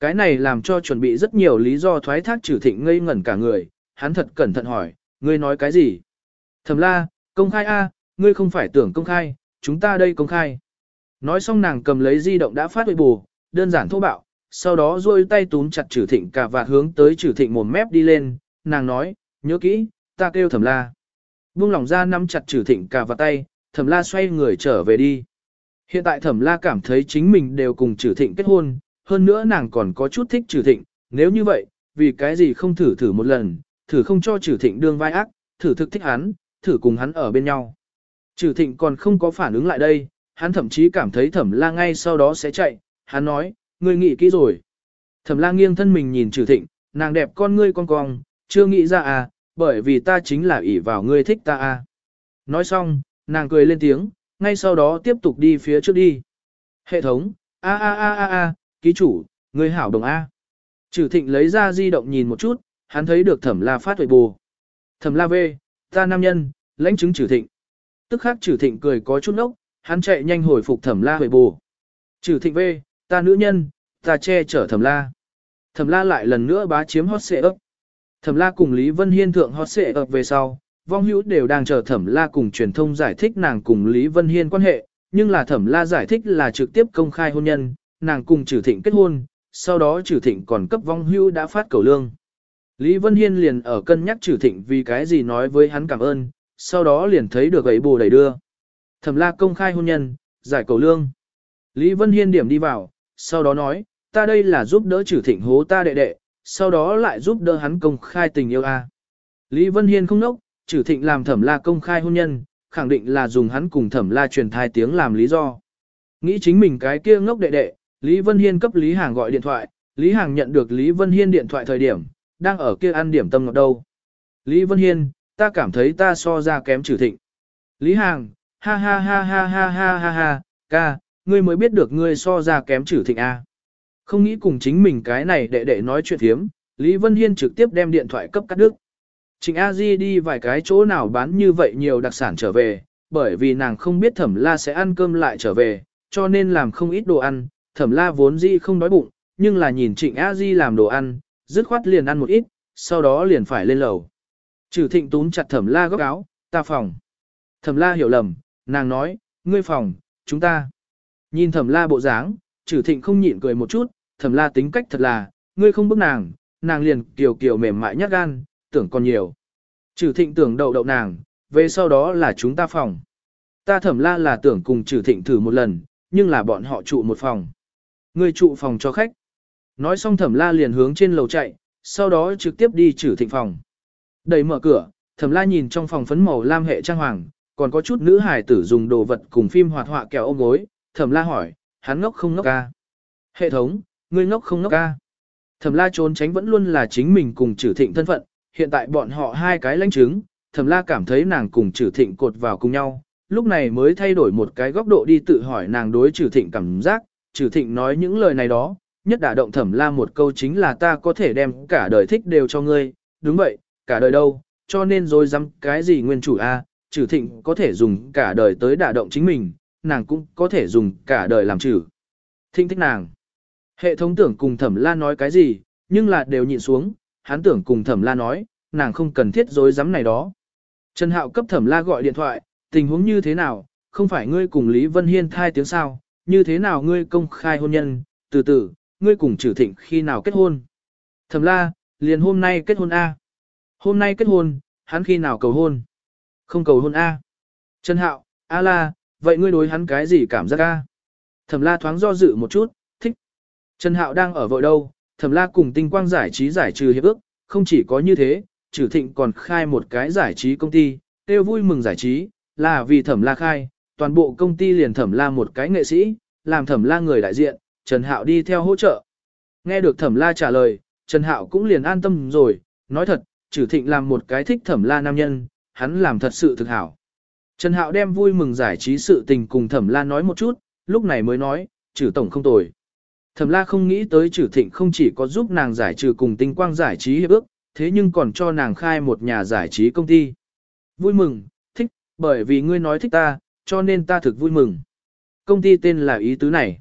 Cái này làm cho chuẩn bị rất nhiều lý do thoái thác trừ thịnh ngây ngẩn cả người, hắn thật cẩn thận hỏi, ngươi nói cái gì? Thẩm la, công khai a, ngươi không phải tưởng công khai, chúng ta đây công khai. Nói xong nàng cầm lấy di động đã phát huệ bù, đơn giản thô bạo, sau đó duỗi tay túm chặt trừ thịnh cả và hướng tới trừ thịnh một mép đi lên, nàng nói, nhớ kỹ, ta kêu thẩm la. Buông lỏng ra nắm chặt trừ thịnh cả và tay, thẩm la xoay người trở về đi. Hiện tại thẩm la cảm thấy chính mình đều cùng trừ thịnh kết hôn, hơn nữa nàng còn có chút thích trừ thịnh, nếu như vậy, vì cái gì không thử thử một lần, thử không cho trừ thịnh đương vai ác, thử thực thích hắn, thử cùng hắn ở bên nhau. Trừ thịnh còn không có phản ứng lại đây, hắn thậm chí cảm thấy thẩm la ngay sau đó sẽ chạy, hắn nói, ngươi nghĩ kỹ rồi. Thẩm la nghiêng thân mình nhìn trừ thịnh, nàng đẹp con ngươi con cong, chưa nghĩ ra à, bởi vì ta chính là ỷ vào ngươi thích ta à. Nói xong, nàng cười lên tiếng, ngay sau đó tiếp tục đi phía trước đi. Hệ thống, a a a a a, ký chủ, ngươi hảo đồng A. Trừ thịnh lấy ra di động nhìn một chút, hắn thấy được thẩm la phát huệ bù. Thẩm la về, ta nam nhân, lãnh chứng trừ thịnh. Tức khắc trừ thịnh cười có chút nốc, hắn chạy nhanh hồi phục thẩm la huệ bù. Trừ thịnh về, ta nữ nhân, ta che chở thẩm la. Thẩm la lại lần nữa bá chiếm hot xệ ấp. Thẩm la cùng Lý Vân Hiên thượng hot xệ ấp về sau, vong hữu đều đang chờ thẩm la cùng truyền thông giải thích nàng cùng Lý Vân Hiên quan hệ, nhưng là thẩm la giải thích là trực tiếp công khai hôn nhân, nàng cùng trừ thịnh kết hôn, sau đó trừ thịnh còn cấp vong hưu đã phát cầu lương. Lý Vân Hiên liền ở cân nhắc trừ thịnh vì cái gì nói với hắn cảm ơn, sau đó liền thấy được ấy bù đầy đưa. Thẩm la công khai hôn nhân, giải cầu lương. Lý Vân Hiên điểm đi vào, sau đó nói, ta đây là giúp đỡ trừ thịnh hố ta đệ đệ, sau đó lại giúp đỡ hắn công khai tình yêu a. Lý Vân Hiên không nốc, trừ thịnh làm thẩm la công khai hôn nhân, khẳng định là dùng hắn cùng thẩm la truyền thai tiếng làm lý do. Nghĩ chính mình cái kia ngốc đệ đệ, Lý Vân Hiên cấp Lý Hàng gọi điện thoại, Lý Hàng nhận được Lý Vân Hiên điện thoại thời điểm, đang ở kia ăn điểm tâm ngọt đâu. Lý Vân Hiên, ta cảm thấy ta so ra kém trừ thịnh. Lý Hàng, ha ha ha ha ha ha ha ha, ca, ngươi mới biết được ngươi so ra kém trừ thịnh A. Không nghĩ cùng chính mình cái này đệ đệ nói chuyện thiếm, Lý Vân Hiên trực tiếp đem điện thoại cấp cắt đứt. Trịnh A Di đi vài cái chỗ nào bán như vậy nhiều đặc sản trở về, bởi vì nàng không biết thẩm la sẽ ăn cơm lại trở về, cho nên làm không ít đồ ăn, thẩm la vốn di không đói bụng, nhưng là nhìn trịnh A Di làm đồ ăn, dứt khoát liền ăn một ít, sau đó liền phải lên lầu. Trừ thịnh túm chặt thẩm la góc áo, ta phòng. Thẩm la hiểu lầm, nàng nói, ngươi phòng, chúng ta. Nhìn thẩm la bộ dáng, trừ thịnh không nhịn cười một chút, thẩm la tính cách thật là, ngươi không bức nàng, nàng liền kiều kiều mềm mại nhát gan, tưởng còn nhiều. Trừ thịnh tưởng đậu đậu nàng, về sau đó là chúng ta phòng. Ta thẩm la là tưởng cùng trừ thịnh thử một lần, nhưng là bọn họ trụ một phòng. Người trụ phòng cho khách. Nói xong thẩm la liền hướng trên lầu chạy, sau đó trực tiếp đi trừ thịnh phòng. Đẩy mở cửa, thẩm la nhìn trong phòng phấn màu lam hệ trang hoàng, còn có chút nữ hài tử dùng đồ vật cùng phim hoạt họa kẹo ôm gối, thẩm la hỏi, hắn ngốc không ngốc ca. Hệ thống, ngươi ngốc không ngốc ca. Thẩm la trốn tránh vẫn luôn là chính mình cùng trừ thịnh thân phận, hiện tại bọn họ hai cái lãnh chứng, thẩm la cảm thấy nàng cùng trừ thịnh cột vào cùng nhau, lúc này mới thay đổi một cái góc độ đi tự hỏi nàng đối trừ thịnh cảm giác, trừ thịnh nói những lời này đó, nhất đả động thẩm la một câu chính là ta có thể đem cả đời thích đều cho ngươi, đúng vậy, cả đời đâu, cho nên rồi dám cái gì nguyên chủ a, trừ thịnh có thể dùng cả đời tới đả động chính mình, nàng cũng có thể dùng cả đời làm trừ. Thịnh thích nàng. Hệ thống tưởng cùng thẩm la nói cái gì, nhưng là đều nhịn xuống, hắn tưởng cùng thẩm la nói, nàng không cần thiết dối dám này đó. Trần Hạo cấp thẩm la gọi điện thoại, tình huống như thế nào, không phải ngươi cùng Lý Vân Hiên thai tiếng sao, như thế nào ngươi công khai hôn nhân, từ từ, ngươi cùng trừ thịnh khi nào kết hôn. Thẩm la, liền hôm nay kết hôn A. Hôm nay kết hôn, hắn khi nào cầu hôn? Không cầu hôn A. Trần Hạo, A la, vậy ngươi đối hắn cái gì cảm giác A? Thẩm la thoáng do dự một chút, thích. Trần Hạo đang ở vội đâu, thẩm la cùng tinh quang giải trí giải trừ hiệp ước, không chỉ có như thế, trừ thịnh còn khai một cái giải trí công ty, tiêu vui mừng giải trí, là vì thẩm la khai, toàn bộ công ty liền thẩm la một cái nghệ sĩ, làm thẩm la người đại diện, Trần Hạo đi theo hỗ trợ. Nghe được thẩm la trả lời, Trần Hạo cũng liền an tâm rồi, nói thật, trừ thịnh làm một cái thích thẩm la nam nhân, hắn làm thật sự thực hảo. Trần Hạo đem vui mừng giải trí sự tình cùng thẩm la nói một chút, lúc này mới nói, trừ tổng không tồi. Thẩm la không nghĩ tới trừ thịnh không chỉ có giúp nàng giải trừ cùng tinh quang giải trí hiệp ước, thế nhưng còn cho nàng khai một nhà giải trí công ty. Vui mừng, thích, bởi vì ngươi nói thích ta, cho nên ta thực vui mừng. Công ty tên là ý tứ này.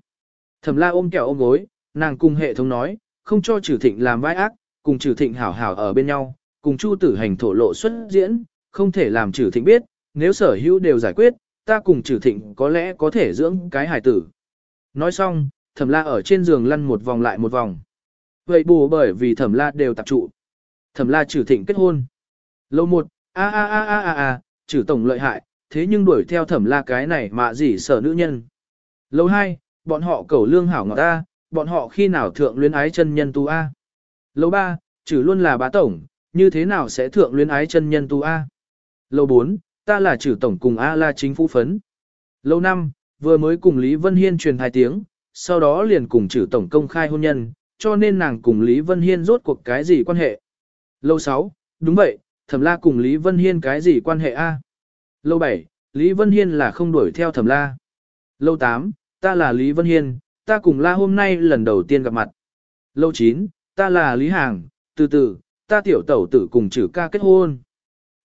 Thẩm la ôm kẹo ôm gối, nàng cùng hệ thống nói, không cho trừ thịnh làm vai ác, cùng trừ thịnh hảo hảo ở bên nhau, cùng chu tử hành thổ lộ xuất diễn, không thể làm trừ thịnh biết, nếu sở hữu đều giải quyết, ta cùng trừ thịnh có lẽ có thể dưỡng cái hài tử. Nói xong, thẩm la ở trên giường lăn một vòng lại một vòng. Vậy bù bởi vì thẩm la đều tập trụ. Thẩm la trừ thịnh kết hôn. Lâu một, a a a a a a, trừ tổng lợi hại, thế nhưng đuổi theo thẩm la cái này mà gì sở nữ nhân. Lâu hai, bọn họ cầu lương hảo ngọt ta, bọn họ khi nào thượng luyến ái chân nhân tu A. Lâu ba, chữ luôn là bá tổng, như thế nào sẽ thượng luyến ái chân nhân tu A. Lâu bốn, ta là chữ tổng cùng A la chính phủ phấn. Lâu năm, vừa mới cùng Lý Vân Hiên truyền hai tiếng, sau đó liền cùng chữ tổng công khai hôn nhân, cho nên nàng cùng Lý Vân Hiên rốt cuộc cái gì quan hệ. Lâu sáu, đúng vậy, thẩm la cùng Lý Vân Hiên cái gì quan hệ a? Lâu bảy, Lý Vân Hiên là không đuổi theo thẩm la. Lâu 8, ta là Lý Vân Hiên, ta cùng la hôm nay lần đầu tiên gặp mặt. Lâu 9, ta là Lý Hàng, từ từ, ta tiểu tẩu tử cùng trừ ca kết hôn.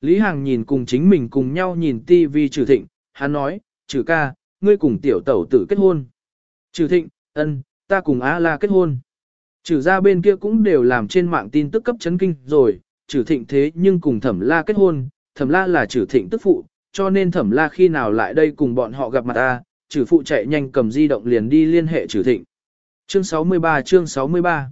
Lý Hàng nhìn cùng chính mình cùng nhau nhìn tivi trừ thịnh, hắn nói, trừ ca, ngươi cùng tiểu tẩu tử kết hôn. Trừ thịnh, ân, ta cùng A la kết hôn. Trừ ra bên kia cũng đều làm trên mạng tin tức cấp chấn kinh rồi, trừ thịnh thế nhưng cùng thẩm la kết hôn, thẩm la là trừ thịnh tức phụ, cho nên thẩm la khi nào lại đây cùng bọn họ gặp mặt ta, trừ phụ chạy nhanh cầm di động liền đi liên hệ trừ thịnh. Chương 63 chương 63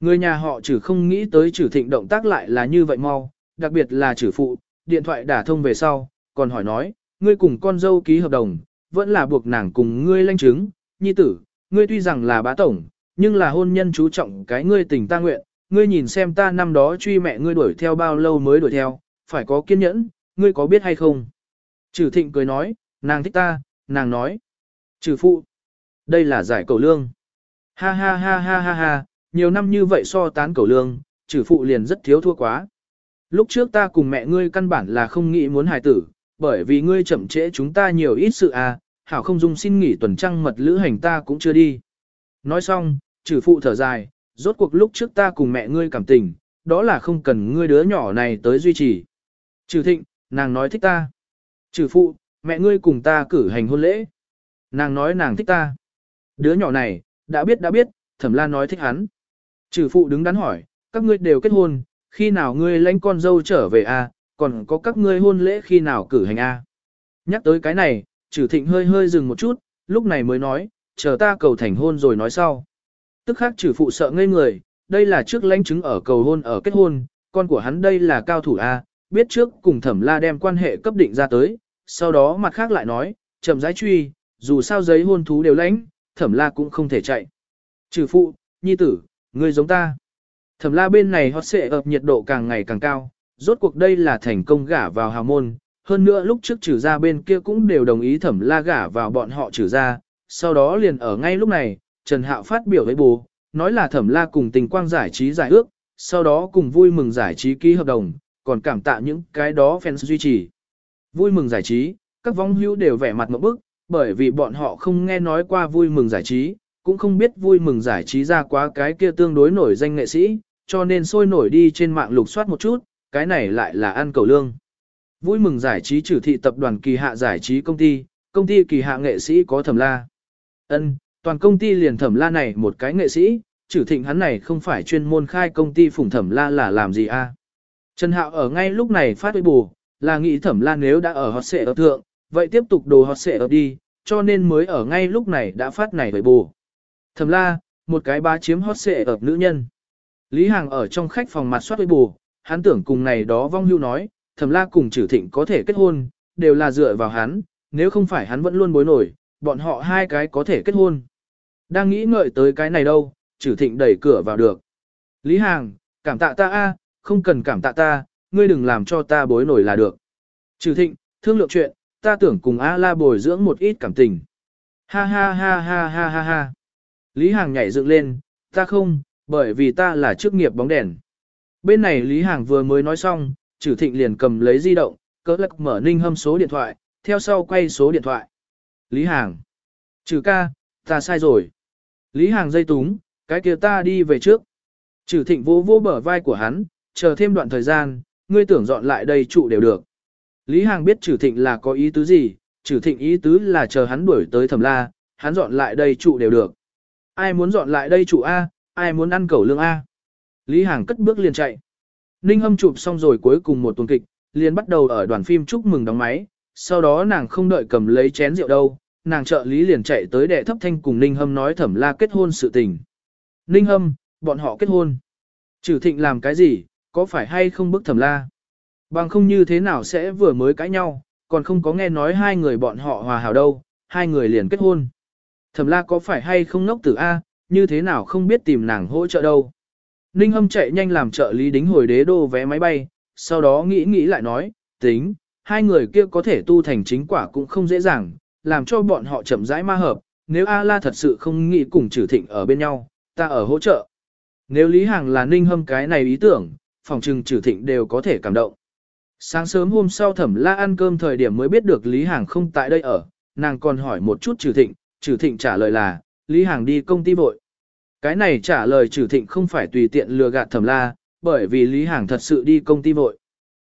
Người nhà họ trừ không nghĩ tới trừ thịnh động tác lại là như vậy mau, đặc biệt là trừ phụ, điện thoại đả thông về sau, còn hỏi nói, ngươi cùng con dâu ký hợp đồng, vẫn là buộc nàng cùng ngươi lanh chứng, nhi tử, ngươi tuy rằng là bá tổng, nhưng là hôn nhân chú trọng cái ngươi tình ta nguyện, ngươi nhìn xem ta năm đó truy mẹ ngươi đuổi theo bao lâu mới đuổi theo, phải có kiên nhẫn, ngươi có biết hay không? Trừ thịnh cười nói, nàng thích ta, nàng nói. Trừ phụ, đây là giải cầu lương. Ha ha ha ha ha ha, nhiều năm như vậy so tán cầu lương, trừ phụ liền rất thiếu thua quá. Lúc trước ta cùng mẹ ngươi căn bản là không nghĩ muốn hài tử, bởi vì ngươi chậm trễ chúng ta nhiều ít sự à, hảo không dung xin nghỉ tuần trăng mật lữ hành ta cũng chưa đi. Nói xong, trừ phụ thở dài, rốt cuộc lúc trước ta cùng mẹ ngươi cảm tình, đó là không cần ngươi đứa nhỏ này tới duy trì. Trừ thịnh, nàng nói thích ta. Trừ phụ, mẹ ngươi cùng ta cử hành hôn lễ. Nàng nói nàng thích ta. Đứa nhỏ này, đã biết đã biết, thẩm la nói thích hắn. Trừ phụ đứng đắn hỏi, các ngươi đều kết hôn, khi nào ngươi lãnh con dâu trở về a? À, còn có các ngươi hôn lễ khi nào cử hành a? À? Nhắc tới cái này, trừ thịnh hơi hơi dừng một chút, lúc này mới nói, chờ ta cầu thành hôn rồi nói sau. Tức khác trừ phụ sợ ngây người, đây là trước lãnh chứng ở cầu hôn ở kết hôn, con của hắn đây là cao thủ A, biết trước cùng thẩm la đem quan hệ cấp định ra tới, sau đó mặt khác lại nói, chậm rãi truy, dù sao giấy hôn thú đều lãnh, thẩm la cũng không thể chạy. Trừ phụ, nhi tử, ngươi giống ta. Thẩm la bên này hot xệ ập nhiệt độ càng ngày càng cao, rốt cuộc đây là thành công gả vào hào môn, hơn nữa lúc trước trừ ra bên kia cũng đều đồng ý thẩm la gả vào bọn họ trừ ra, sau đó liền ở ngay lúc này, Trần Hạo phát biểu với bố, nói là thẩm la cùng tình quang giải trí giải ước, sau đó cùng vui mừng giải trí ký hợp đồng, còn cảm tạ những cái đó fans duy trì. Vui mừng giải trí, các vong hữu đều vẻ mặt một bức, bởi vì bọn họ không nghe nói qua vui mừng giải trí, cũng không biết vui mừng giải trí ra quá cái kia tương đối nổi danh nghệ sĩ, cho nên sôi nổi đi trên mạng lục soát một chút, cái này lại là ăn cầu lương. Vui mừng giải trí trừ thị tập đoàn kỳ hạ giải trí công ty, công ty kỳ hạ nghệ sĩ có thẩm la. Ân, toàn công ty liền thẩm la này một cái nghệ sĩ, trừ thịnh hắn này không phải chuyên môn khai công ty phủng thẩm la là làm gì a? Trần Hạo ở ngay lúc này phát huy bù, là nghĩ thẩm la nếu đã ở hot xệ ở thượng, vậy tiếp tục đồ hot sẽ ở đi, cho nên mới ở ngay lúc này đã phát này với bù. thầm la, một cái bá chiếm hot sẽ ở nữ nhân. Lý Hàng ở trong khách phòng mặt soát với bù, hắn tưởng cùng này đó vong hưu nói, thầm la cùng trừ thịnh có thể kết hôn, đều là dựa vào hắn, nếu không phải hắn vẫn luôn bối nổi, bọn họ hai cái có thể kết hôn. Đang nghĩ ngợi tới cái này đâu, trừ thịnh đẩy cửa vào được. Lý Hàng, cảm tạ ta a, không cần cảm tạ ta, ngươi đừng làm cho ta bối nổi là được. Trừ thịnh, thương lượng chuyện, ta tưởng cùng A la bồi dưỡng một ít cảm tình. Ha ha ha ha ha ha ha. Lý Hàng nhảy dựng lên, ta không, bởi vì ta là chức nghiệp bóng đèn. Bên này Lý Hàng vừa mới nói xong, Chử thịnh liền cầm lấy di động, cỡ lắc mở ninh hâm số điện thoại, theo sau quay số điện thoại. Lý Hàng. Trừ ca, ta sai rồi. Lý Hàng dây túng, cái kia ta đi về trước. Trừ thịnh vô vô bờ vai của hắn, chờ thêm đoạn thời gian, ngươi tưởng dọn lại đây trụ đều được. Lý Hàng biết trừ thịnh là có ý tứ gì, trừ thịnh ý tứ là chờ hắn đuổi tới thẩm la, hắn dọn lại đây trụ đều được. Ai muốn dọn lại đây trụ A, ai muốn ăn cẩu lương A. Lý Hàng cất bước liền chạy. Ninh Hâm chụp xong rồi cuối cùng một tuần kịch, liền bắt đầu ở đoàn phim chúc mừng đóng máy, sau đó nàng không đợi cầm lấy chén rượu đâu, nàng trợ lý liền chạy tới đệ thấp thanh cùng Ninh Hâm nói thẩm la kết hôn sự tình. Ninh Hâm, bọn họ kết hôn. Trừ thịnh làm cái gì, có phải hay không bức thẩm la? Bằng không như thế nào sẽ vừa mới cãi nhau, còn không có nghe nói hai người bọn họ hòa hảo đâu, hai người liền kết hôn. Thẩm la có phải hay không ngốc tử A, như thế nào không biết tìm nàng hỗ trợ đâu. Ninh Hâm chạy nhanh làm trợ lý đính hồi đế đô vé máy bay, sau đó nghĩ nghĩ lại nói, tính, hai người kia có thể tu thành chính quả cũng không dễ dàng, làm cho bọn họ chậm rãi ma hợp, nếu A-la thật sự không nghĩ cùng trừ thịnh ở bên nhau, ta ở hỗ trợ. Nếu Lý Hàng là Ninh Hâm cái này ý tưởng, phòng trừng trừ thịnh đều có thể cảm động. Sáng sớm hôm sau thẩm la ăn cơm thời điểm mới biết được Lý Hàng không tại đây ở, nàng còn hỏi một chút trừ thịnh, trừ thịnh trả lời là, Lý Hàng đi công ty vội. Cái này trả lời trừ thịnh không phải tùy tiện lừa gạt thẩm la, bởi vì Lý Hàng thật sự đi công ty vội.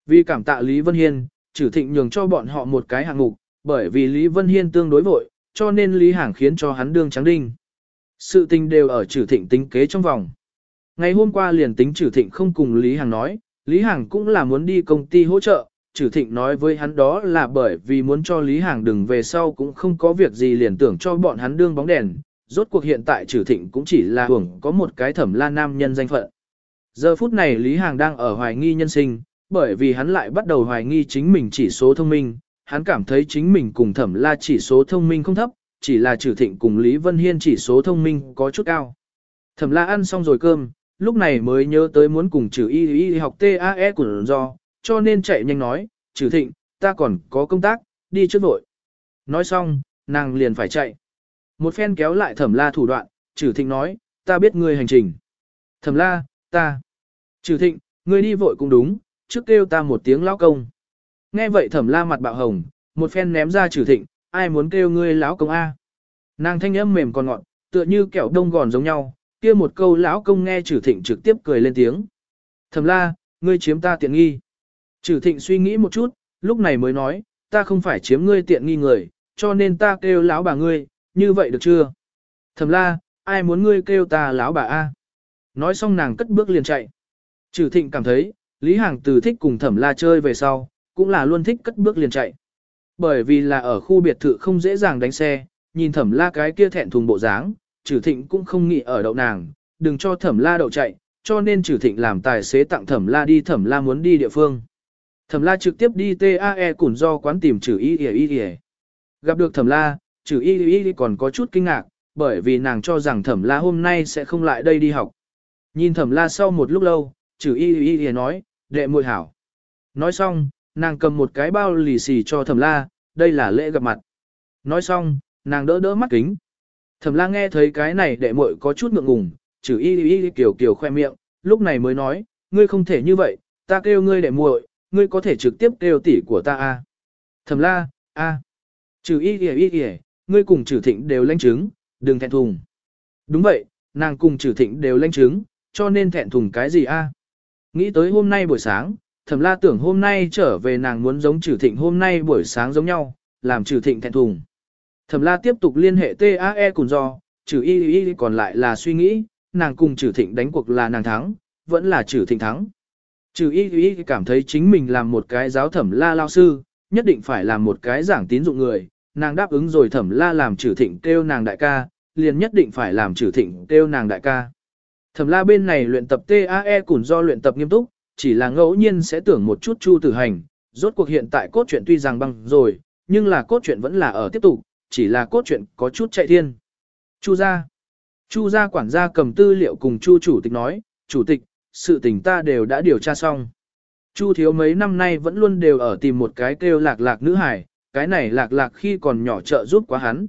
Vì cảm tạ Lý Vân Hiên, trừ thịnh nhường cho bọn họ một cái hạng mục, bởi vì Lý Vân Hiên tương đối vội, cho nên Lý Hàng khiến cho hắn đương trắng đinh. Sự tình đều ở trừ thịnh tính kế trong vòng. Ngày hôm qua liền tính trừ thịnh không cùng Lý Hàng nói, Lý Hàng cũng là muốn đi công ty hỗ trợ, Trử thịnh nói với hắn đó là bởi vì muốn cho Lý Hàng đừng về sau cũng không có việc gì liền tưởng cho bọn hắn đương bóng đèn, rốt cuộc hiện tại Trử thịnh cũng chỉ là hưởng có một cái thẩm la nam nhân danh phận. Giờ phút này Lý Hàng đang ở hoài nghi nhân sinh, bởi vì hắn lại bắt đầu hoài nghi chính mình chỉ số thông minh, hắn cảm thấy chính mình cùng thẩm la chỉ số thông minh không thấp, chỉ là Trử thịnh cùng Lý Vân Hiên chỉ số thông minh có chút cao. Thẩm la ăn xong rồi cơm, lúc này mới nhớ tới muốn cùng trừ y y học TAE của do, cho nên chạy nhanh nói, trừ thịnh, ta còn có công tác, đi trước vội. Nói xong, nàng liền phải chạy. Một phen kéo lại thẩm la thủ đoạn, trừ thịnh nói, ta biết ngươi hành trình. Thẩm la, ta. Trừ thịnh, ngươi đi vội cũng đúng, trước kêu ta một tiếng lão công. Nghe vậy thẩm la mặt bạo hồng, một phen ném ra trừ thịnh, ai muốn kêu ngươi lão công A. Nàng thanh âm mềm còn ngọn, tựa như kẹo đông gòn giống nhau, kia một câu lão công nghe trừ thịnh trực tiếp cười lên tiếng. thầm la, ngươi chiếm ta tiện nghi. Trừ thịnh suy nghĩ một chút, lúc này mới nói, ta không phải chiếm ngươi tiện nghi người, cho nên ta kêu lão bà ngươi, như vậy được chưa? thầm la, ai muốn ngươi kêu ta lão bà A? Nói xong nàng cất bước liền chạy. Trừ thịnh cảm thấy, Lý Hàng từ thích cùng thẩm la chơi về sau, cũng là luôn thích cất bước liền chạy. Bởi vì là ở khu biệt thự không dễ dàng đánh xe, nhìn thẩm la cái kia thẹn thùng bộ dáng, Trử thịnh cũng không nghĩ ở đậu nàng, đừng cho thẩm la đậu chạy, cho nên Trử thịnh làm tài xế tặng thẩm la đi thẩm la muốn đi địa phương. Thẩm la trực tiếp đi TAE củn do quán tìm Trử y y y. Gặp được thẩm la, Trử y y còn có chút kinh ngạc, bởi vì nàng cho rằng thẩm la hôm nay sẽ không lại đây đi học. Nhìn thẩm la sau một lúc lâu, Trử y y y nói, đệ muội hảo. Nói xong, nàng cầm một cái bao lì xì cho thẩm la, đây là lễ gặp mặt. Nói xong, nàng đỡ đỡ mắt kính. Thẩm la nghe thấy cái này đệ muội có chút ngượng ngùng, trừ y y kiểu kiểu khoe miệng, lúc này mới nói, ngươi không thể như vậy, ta kêu ngươi đệ muội, ngươi có thể trực tiếp kêu tỷ của ta a. Thẩm la, a. Trừ y y y ngươi cùng trừ thịnh đều lãnh chứng, đừng thẹn thùng. Đúng vậy, nàng cùng trừ thịnh đều lãnh chứng, cho nên thẹn thùng cái gì a? Nghĩ tới hôm nay buổi sáng, thẩm la tưởng hôm nay trở về nàng muốn giống trừ thịnh hôm nay buổi sáng giống nhau, làm trừ thịnh thẹn thùng. Thẩm la tiếp tục liên hệ TAE cùng do, trừ y y còn lại là suy nghĩ, nàng cùng trừ thịnh đánh cuộc là nàng thắng, vẫn là trừ thịnh thắng. Trừ y y cảm thấy chính mình làm một cái giáo thẩm la lao sư, nhất định phải làm một cái giảng tín dụng người, nàng đáp ứng rồi thẩm la làm trừ thịnh kêu nàng đại ca, liền nhất định phải làm trừ thịnh kêu nàng đại ca. Thẩm la bên này luyện tập TAE cùng do luyện tập nghiêm túc, chỉ là ngẫu nhiên sẽ tưởng một chút chu tử hành, rốt cuộc hiện tại cốt truyện tuy rằng băng rồi, nhưng là cốt truyện vẫn là ở tiếp tục, chỉ là cốt truyện có chút chạy thiên. Chu gia. Chu gia quản gia cầm tư liệu cùng chu chủ tịch nói, chủ tịch, sự tình ta đều đã điều tra xong. Chu thiếu mấy năm nay vẫn luôn đều ở tìm một cái kêu lạc lạc nữ hải, cái này lạc lạc khi còn nhỏ trợ giúp quá hắn.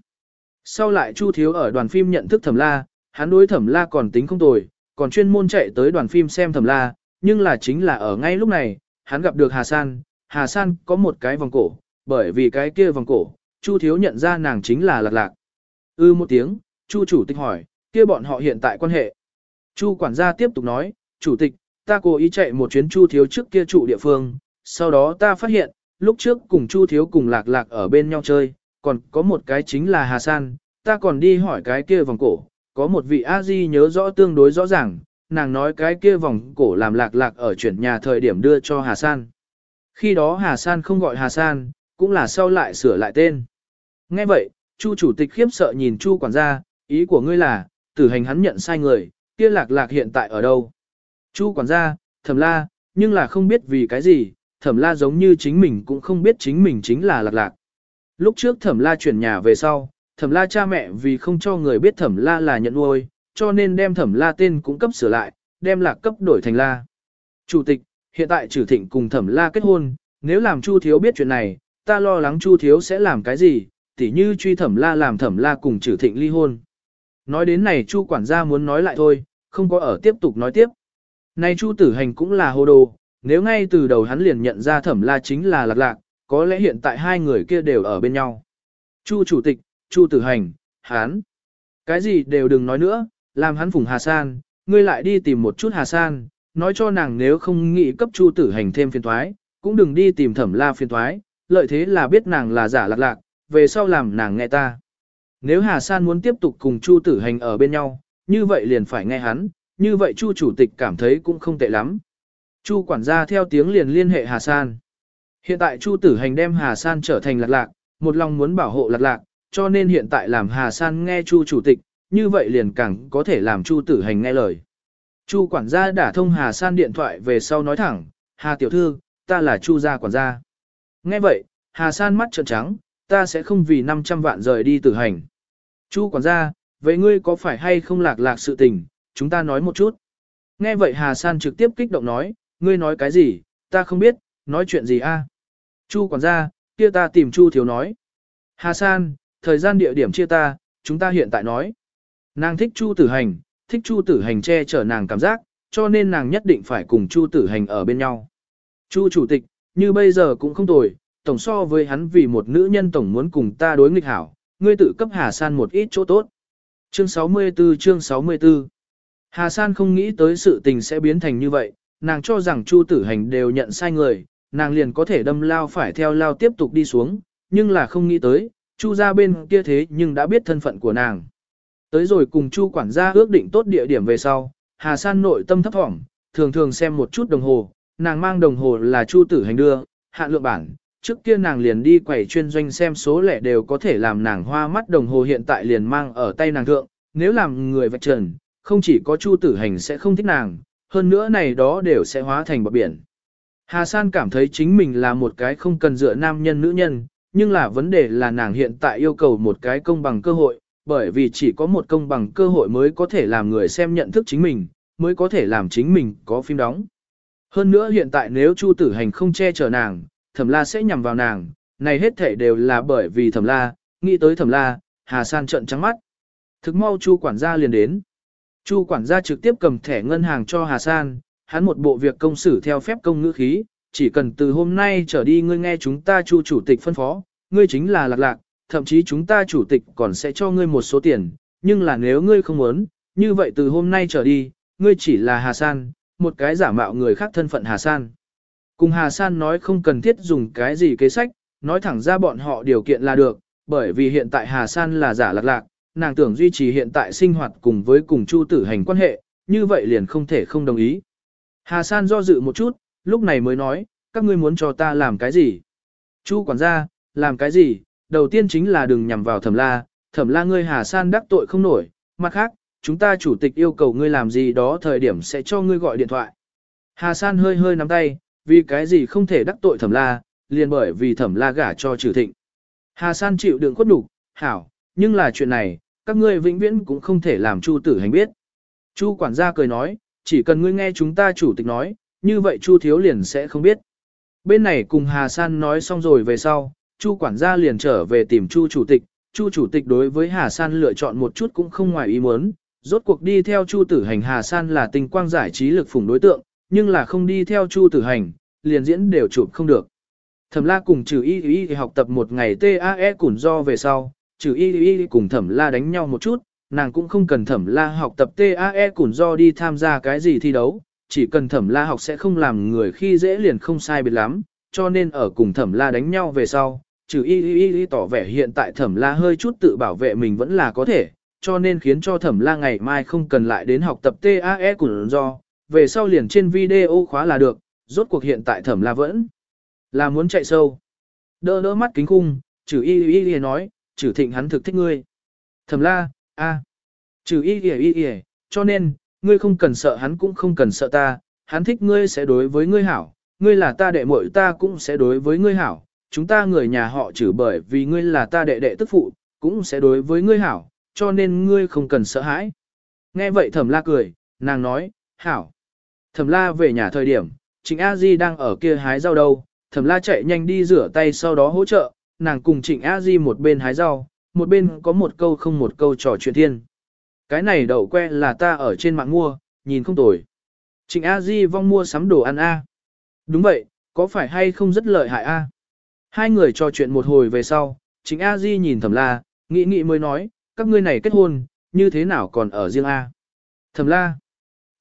Sau lại Chu thiếu ở đoàn phim nhận thức thẩm la, hắn đối thẩm la còn tính không tồi, còn chuyên môn chạy tới đoàn phim xem thẩm la, nhưng là chính là ở ngay lúc này, hắn gặp được Hà San, Hà San có một cái vòng cổ, bởi vì cái kia vòng cổ, Chu thiếu nhận ra nàng chính là lạc lạc. Ư ừ một tiếng, Chu chủ tịch hỏi, kia bọn họ hiện tại quan hệ. Chu quản gia tiếp tục nói, chủ tịch, ta cố ý chạy một chuyến Chu thiếu trước kia trụ địa phương, sau đó ta phát hiện, lúc trước cùng Chu thiếu cùng lạc lạc ở bên nhau chơi, còn có một cái chính là Hà San, ta còn đi hỏi cái kia vòng cổ, có một vị a di nhớ rõ tương đối rõ ràng, nàng nói cái kia vòng cổ làm lạc lạc ở chuyển nhà thời điểm đưa cho Hà San. Khi đó Hà San không gọi Hà San, cũng là sau lại sửa lại tên. Nghe vậy, Chu chủ tịch khiếp sợ nhìn Chu quản gia, ý của ngươi là, tử hành hắn nhận sai người, kia lạc lạc hiện tại ở đâu? Chu quản gia, thẩm la, nhưng là không biết vì cái gì, thẩm la giống như chính mình cũng không biết chính mình chính là lạc lạc. Lúc trước thẩm la chuyển nhà về sau, thẩm la cha mẹ vì không cho người biết thẩm la là nhận nuôi, cho nên đem thẩm la tên cũng cấp sửa lại, đem lạc cấp đổi thành la. Chủ tịch, hiện tại trừ thịnh cùng thẩm la kết hôn, nếu làm chu thiếu biết chuyện này, ta lo lắng chu thiếu sẽ làm cái gì, tỉ như truy thẩm la làm thẩm la cùng trừ thịnh ly hôn. Nói đến này chu quản gia muốn nói lại thôi, không có ở tiếp tục nói tiếp. Này chu tử hành cũng là hồ đồ, nếu ngay từ đầu hắn liền nhận ra thẩm la chính là lạc lạc, có lẽ hiện tại hai người kia đều ở bên nhau. Chu chủ tịch, chu tử hành, hắn. Cái gì đều đừng nói nữa, làm hắn phùng Hà San, ngươi lại đi tìm một chút Hà San, nói cho nàng nếu không nghĩ cấp chu tử hành thêm phiền thoái, cũng đừng đi tìm thẩm la phiền thoái, lợi thế là biết nàng là giả lạc lạc, về sau làm nàng nghe ta. Nếu Hà San muốn tiếp tục cùng chu tử hành ở bên nhau, như vậy liền phải nghe hắn, như vậy chu chủ tịch cảm thấy cũng không tệ lắm. Chu quản gia theo tiếng liền liên hệ Hà San. Hiện tại Chu tử hành đem Hà San trở thành lạc lạc, một lòng muốn bảo hộ lạc lạc, cho nên hiện tại làm Hà San nghe Chu chủ tịch, như vậy liền càng có thể làm Chu tử hành nghe lời. Chu quản gia đã thông Hà San điện thoại về sau nói thẳng, Hà tiểu thư, ta là Chu gia quản gia. Nghe vậy, Hà San mắt trợn trắng, ta sẽ không vì 500 vạn rời đi tử hành. Chu quản gia, vậy ngươi có phải hay không lạc lạc sự tình, chúng ta nói một chút. Nghe vậy Hà San trực tiếp kích động nói, ngươi nói cái gì, ta không biết, nói chuyện gì a? Chu quản gia, kia ta tìm Chu thiếu nói. Hà San, thời gian địa điểm chia ta, chúng ta hiện tại nói. Nàng thích Chu tử hành, thích Chu tử hành che chở nàng cảm giác, cho nên nàng nhất định phải cùng Chu tử hành ở bên nhau. Chu chủ tịch, như bây giờ cũng không tồi, tổng so với hắn vì một nữ nhân tổng muốn cùng ta đối nghịch hảo, ngươi tự cấp Hà San một ít chỗ tốt. Chương 64 chương 64 Hà San không nghĩ tới sự tình sẽ biến thành như vậy, nàng cho rằng Chu tử hành đều nhận sai người, nàng liền có thể đâm lao phải theo lao tiếp tục đi xuống, nhưng là không nghĩ tới, Chu ra bên kia thế nhưng đã biết thân phận của nàng. Tới rồi cùng Chu quản gia ước định tốt địa điểm về sau, Hà San nội tâm thấp thỏm, thường thường xem một chút đồng hồ, nàng mang đồng hồ là Chu tử hành đưa, hạn lượng bản, trước kia nàng liền đi quẩy chuyên doanh xem số lẻ đều có thể làm nàng hoa mắt đồng hồ hiện tại liền mang ở tay nàng thượng, nếu làm người vạch trần, không chỉ có Chu tử hành sẽ không thích nàng, hơn nữa này đó đều sẽ hóa thành bọt biển. Hà San cảm thấy chính mình là một cái không cần dựa nam nhân nữ nhân, nhưng là vấn đề là nàng hiện tại yêu cầu một cái công bằng cơ hội, bởi vì chỉ có một công bằng cơ hội mới có thể làm người xem nhận thức chính mình, mới có thể làm chính mình có phim đóng. Hơn nữa hiện tại nếu Chu Tử Hành không che chở nàng, Thẩm La sẽ nhằm vào nàng, này hết thể đều là bởi vì Thẩm La, nghĩ tới Thẩm La, Hà San trợn trắng mắt. Thực mau Chu quản gia liền đến. Chu quản gia trực tiếp cầm thẻ ngân hàng cho Hà San, hắn một bộ việc công xử theo phép công ngữ khí, chỉ cần từ hôm nay trở đi ngươi nghe chúng ta Chu chủ tịch phân phó, ngươi chính là lạc lạc, thậm chí chúng ta chủ tịch còn sẽ cho ngươi một số tiền, nhưng là nếu ngươi không muốn, như vậy từ hôm nay trở đi, ngươi chỉ là Hà San, một cái giả mạo người khác thân phận Hà San. Cùng Hà San nói không cần thiết dùng cái gì kế sách, nói thẳng ra bọn họ điều kiện là được, bởi vì hiện tại Hà San là giả lạc lạc, nàng tưởng duy trì hiện tại sinh hoạt cùng với cùng Chu tử hành quan hệ, như vậy liền không thể không đồng ý. Hà San do dự một chút, lúc này mới nói, các ngươi muốn cho ta làm cái gì? Chu quản gia, làm cái gì? Đầu tiên chính là đừng nhằm vào thẩm la, thẩm la ngươi Hà San đắc tội không nổi, mặt khác, chúng ta chủ tịch yêu cầu ngươi làm gì đó thời điểm sẽ cho ngươi gọi điện thoại. Hà San hơi hơi nắm tay, vì cái gì không thể đắc tội thẩm la, liền bởi vì thẩm la gả cho trừ thịnh. Hà San chịu đựng khuất đủ, hảo, nhưng là chuyện này, các ngươi vĩnh viễn cũng không thể làm Chu tử hành biết. Chu quản gia cười nói, chỉ cần ngươi nghe chúng ta chủ tịch nói, như vậy Chu thiếu liền sẽ không biết. Bên này cùng Hà San nói xong rồi về sau, Chu quản gia liền trở về tìm Chu chủ tịch, Chu chủ tịch đối với Hà San lựa chọn một chút cũng không ngoài ý muốn, rốt cuộc đi theo Chu tử hành Hà San là tình quang giải trí lực phủng đối tượng, nhưng là không đi theo Chu tử hành, liền diễn đều chụp không được. Thẩm la cùng trừ y y học tập một ngày TAE củn do về sau, trừ y y cùng thẩm la đánh nhau một chút, nàng cũng không cần thẩm la học tập TAE củn do đi tham gia cái gì thi đấu, chỉ cần thẩm la học sẽ không làm người khi dễ liền không sai biệt lắm, cho nên ở cùng thẩm la đánh nhau về sau, trừ y y y tỏ vẻ hiện tại thẩm la hơi chút tự bảo vệ mình vẫn là có thể, cho nên khiến cho thẩm la ngày mai không cần lại đến học tập TAE củn do, về sau liền trên video khóa là được, rốt cuộc hiện tại thẩm la vẫn là muốn chạy sâu. Đỡ đỡ mắt kính khung, chử y y y nói, chử thịnh hắn thực thích ngươi. Thẩm la, a, à. chử y y y y, cho nên, ngươi không cần sợ hắn cũng không cần sợ ta, hắn thích ngươi sẽ đối với ngươi hảo, ngươi là ta đệ muội ta cũng sẽ đối với ngươi hảo, chúng ta người nhà họ chử bởi vì ngươi là ta đệ đệ tức phụ, cũng sẽ đối với ngươi hảo, cho nên ngươi không cần sợ hãi. Nghe vậy thẩm la cười, nàng nói, hảo. Thẩm la về nhà thời điểm, Trịnh A Di đang ở kia hái rau đâu, thẩm la chạy nhanh đi rửa tay sau đó hỗ trợ, nàng cùng Trịnh A Di một bên hái rau, một bên có một câu không một câu trò chuyện thiên. Cái này đậu que là ta ở trên mạng mua, nhìn không tồi. Trịnh A Di vong mua sắm đồ ăn A. Đúng vậy, có phải hay không rất lợi hại A? Hai người trò chuyện một hồi về sau, Trịnh A Di nhìn thẩm la, nghĩ nghĩ mới nói, các ngươi này kết hôn, như thế nào còn ở riêng A? Thẩm la.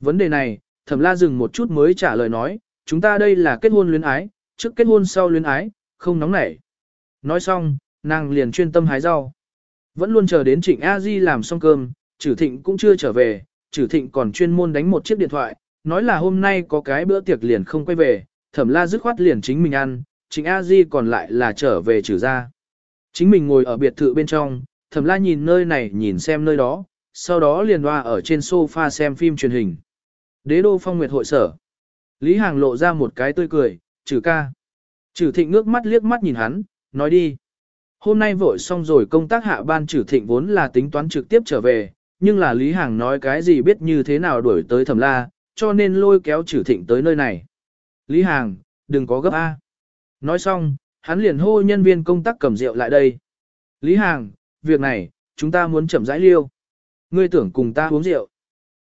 Vấn đề này, thẩm la dừng một chút mới trả lời nói, chúng ta đây là kết hôn luyến ái, trước kết hôn sau luyến ái, không nóng nảy. Nói xong, nàng liền chuyên tâm hái rau. Vẫn luôn chờ đến Trịnh A Di làm xong cơm, Trử Thịnh cũng chưa trở về, Trử Thịnh còn chuyên môn đánh một chiếc điện thoại, nói là hôm nay có cái bữa tiệc liền không quay về, Thẩm La dứt khoát liền chính mình ăn, Trịnh A Di còn lại là trở về trừ ra. Chính mình ngồi ở biệt thự bên trong, Thẩm La nhìn nơi này nhìn xem nơi đó, sau đó liền hoa ở trên sofa xem phim truyền hình. Đế đô phong nguyệt hội sở. Lý Hàng lộ ra một cái tươi cười, trừ ca. Trừ thịnh ngước mắt liếc mắt nhìn hắn, nói đi. Hôm nay vội xong rồi công tác hạ ban trừ thịnh vốn là tính toán trực tiếp trở về, nhưng là Lý Hàng nói cái gì biết như thế nào đuổi tới thẩm la, cho nên lôi kéo trừ thịnh tới nơi này. Lý Hàng, đừng có gấp A. Nói xong, hắn liền hô nhân viên công tác cầm rượu lại đây. Lý Hàng, việc này, chúng ta muốn chậm rãi liêu. Ngươi tưởng cùng ta uống rượu.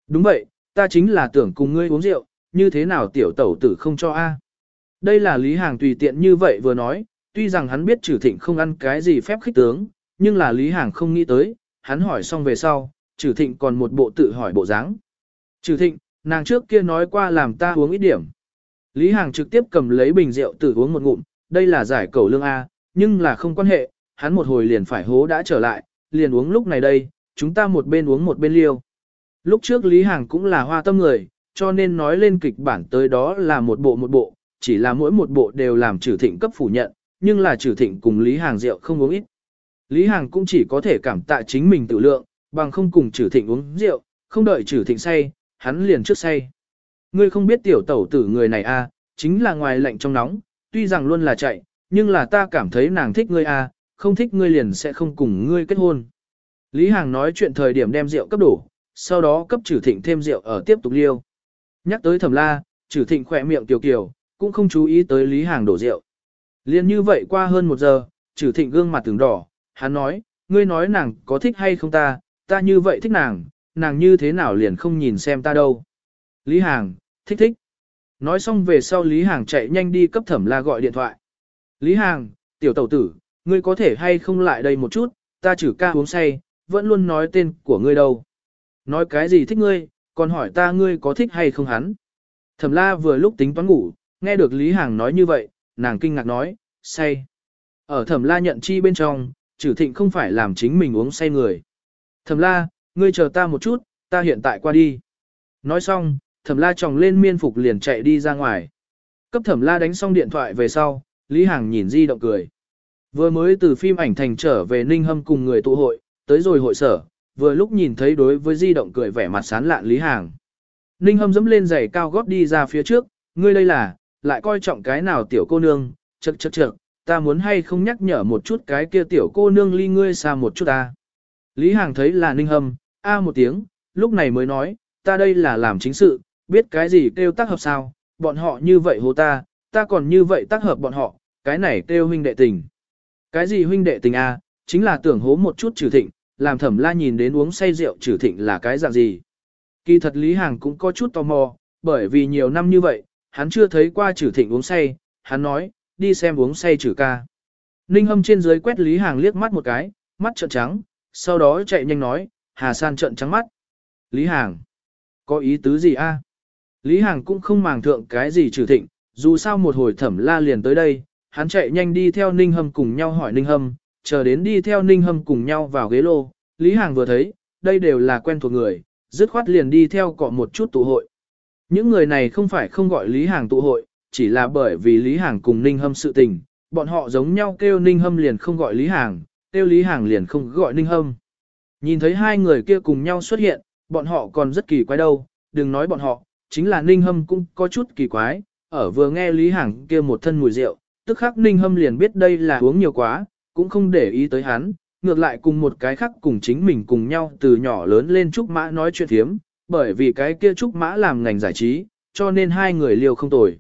Đúng vậy, ta chính là tưởng cùng ngươi uống rượu, như thế nào tiểu tẩu tử không cho A. Đây là Lý Hàng tùy tiện như vậy vừa nói, tuy rằng hắn biết trừ thịnh không ăn cái gì phép khích tướng, nhưng là Lý Hàng không nghĩ tới, hắn hỏi xong về sau, trừ thịnh còn một bộ tự hỏi bộ dáng. Trừ thịnh, nàng trước kia nói qua làm ta uống ít điểm. Lý Hàng trực tiếp cầm lấy bình rượu tự uống một ngụm, đây là giải cầu lương A, nhưng là không quan hệ, hắn một hồi liền phải hố đã trở lại, liền uống lúc này đây, chúng ta một bên uống một bên liêu. Lúc trước Lý Hàng cũng là hoa tâm người, cho nên nói lên kịch bản tới đó là một bộ một bộ, chỉ là mỗi một bộ đều làm trừ thịnh cấp phủ nhận, nhưng là trừ thịnh cùng Lý Hàng rượu không uống ít. Lý Hàng cũng chỉ có thể cảm tạ chính mình tự lượng, bằng không cùng trừ thịnh uống rượu, không đợi trừ thịnh say, hắn liền trước say. Ngươi không biết tiểu tẩu tử người này a, à, chính là ngoài lạnh trong nóng, tuy rằng luôn là chạy, nhưng là ta cảm thấy nàng thích ngươi a, à, không thích ngươi liền sẽ không cùng ngươi kết hôn. Lý Hàng nói chuyện thời điểm đem rượu cấp đổ, sau đó cấp trừ thịnh thêm rượu ở tiếp tục liêu. Nhắc tới thẩm la, trừ thịnh khỏe miệng kiều kiều, cũng không chú ý tới Lý Hàng đổ rượu. Liên như vậy qua hơn một giờ, trừ thịnh gương mặt từng đỏ, hắn nói, ngươi nói nàng có thích hay không ta, ta như vậy thích nàng, nàng như thế nào liền không nhìn xem ta đâu. Lý Hàng, thích thích. Nói xong về sau Lý Hàng chạy nhanh đi cấp thẩm la gọi điện thoại. Lý Hàng, tiểu tẩu tử, ngươi có thể hay không lại đây một chút, ta chử ca uống say, vẫn luôn nói tên của ngươi đâu. Nói cái gì thích ngươi, còn hỏi ta ngươi có thích hay không hắn. Thẩm la vừa lúc tính toán ngủ, nghe được Lý Hàng nói như vậy, nàng kinh ngạc nói, say. Ở thẩm la nhận chi bên trong, trừ thịnh không phải làm chính mình uống say người. Thẩm la, ngươi chờ ta một chút, ta hiện tại qua đi. Nói xong, thẩm la tròng lên miên phục liền chạy đi ra ngoài. Cấp thẩm la đánh xong điện thoại về sau, Lý Hàng nhìn di động cười. Vừa mới từ phim ảnh thành trở về Ninh Hâm cùng người tụ hội, tới rồi hội sở, vừa lúc nhìn thấy đối với di động cười vẻ mặt sán lạn Lý Hàng. Ninh Hâm dẫm lên giày cao gót đi ra phía trước, ngươi đây là, lại coi trọng cái nào tiểu cô nương, chật chật chật, ta muốn hay không nhắc nhở một chút cái kia tiểu cô nương ly ngươi xa một chút ta. Lý Hàng thấy là Ninh Hâm, a một tiếng, lúc này mới nói, ta đây là làm chính sự, biết cái gì kêu tác hợp sao, bọn họ như vậy hô ta, ta còn như vậy tác hợp bọn họ, cái này kêu huynh đệ tình. Cái gì huynh đệ tình a? chính là tưởng hố một chút trừ thịnh, làm thẩm la nhìn đến uống say rượu trừ thịnh là cái dạng gì. Kỳ thật Lý Hàng cũng có chút tò mò, bởi vì nhiều năm như vậy, hắn chưa thấy qua trừ thịnh uống say, hắn nói, đi xem uống say trừ ca. Ninh hâm trên dưới quét Lý Hàng liếc mắt một cái, mắt trợn trắng, sau đó chạy nhanh nói, Hà San trợn trắng mắt. Lý Hàng, có ý tứ gì a? Lý Hàng cũng không màng thượng cái gì trừ thịnh, dù sao một hồi thẩm la liền tới đây, hắn chạy nhanh đi theo Ninh Hâm cùng nhau hỏi Ninh Hâm, chờ đến đi theo Ninh Hâm cùng nhau vào ghế lô, Lý Hàng vừa thấy, đây đều là quen thuộc người, dứt khoát liền đi theo cọ một chút tụ hội. Những người này không phải không gọi Lý Hàng tụ hội, chỉ là bởi vì Lý Hàng cùng Ninh Hâm sự tình, bọn họ giống nhau kêu Ninh Hâm liền không gọi Lý Hàng, kêu Lý Hàng liền không gọi Ninh Hâm. Nhìn thấy hai người kia cùng nhau xuất hiện, bọn họ còn rất kỳ quái đâu, đừng nói bọn họ, chính là Ninh Hâm cũng có chút kỳ quái, ở vừa nghe Lý Hàng kia một thân mùi rượu, tức khắc Ninh Hâm liền biết đây là uống nhiều quá, cũng không để ý tới hắn, ngược lại cùng một cái khác cùng chính mình cùng nhau từ nhỏ lớn lên Trúc Mã nói chuyện thiếm, bởi vì cái kia Trúc Mã làm ngành giải trí, cho nên hai người liều không tồi.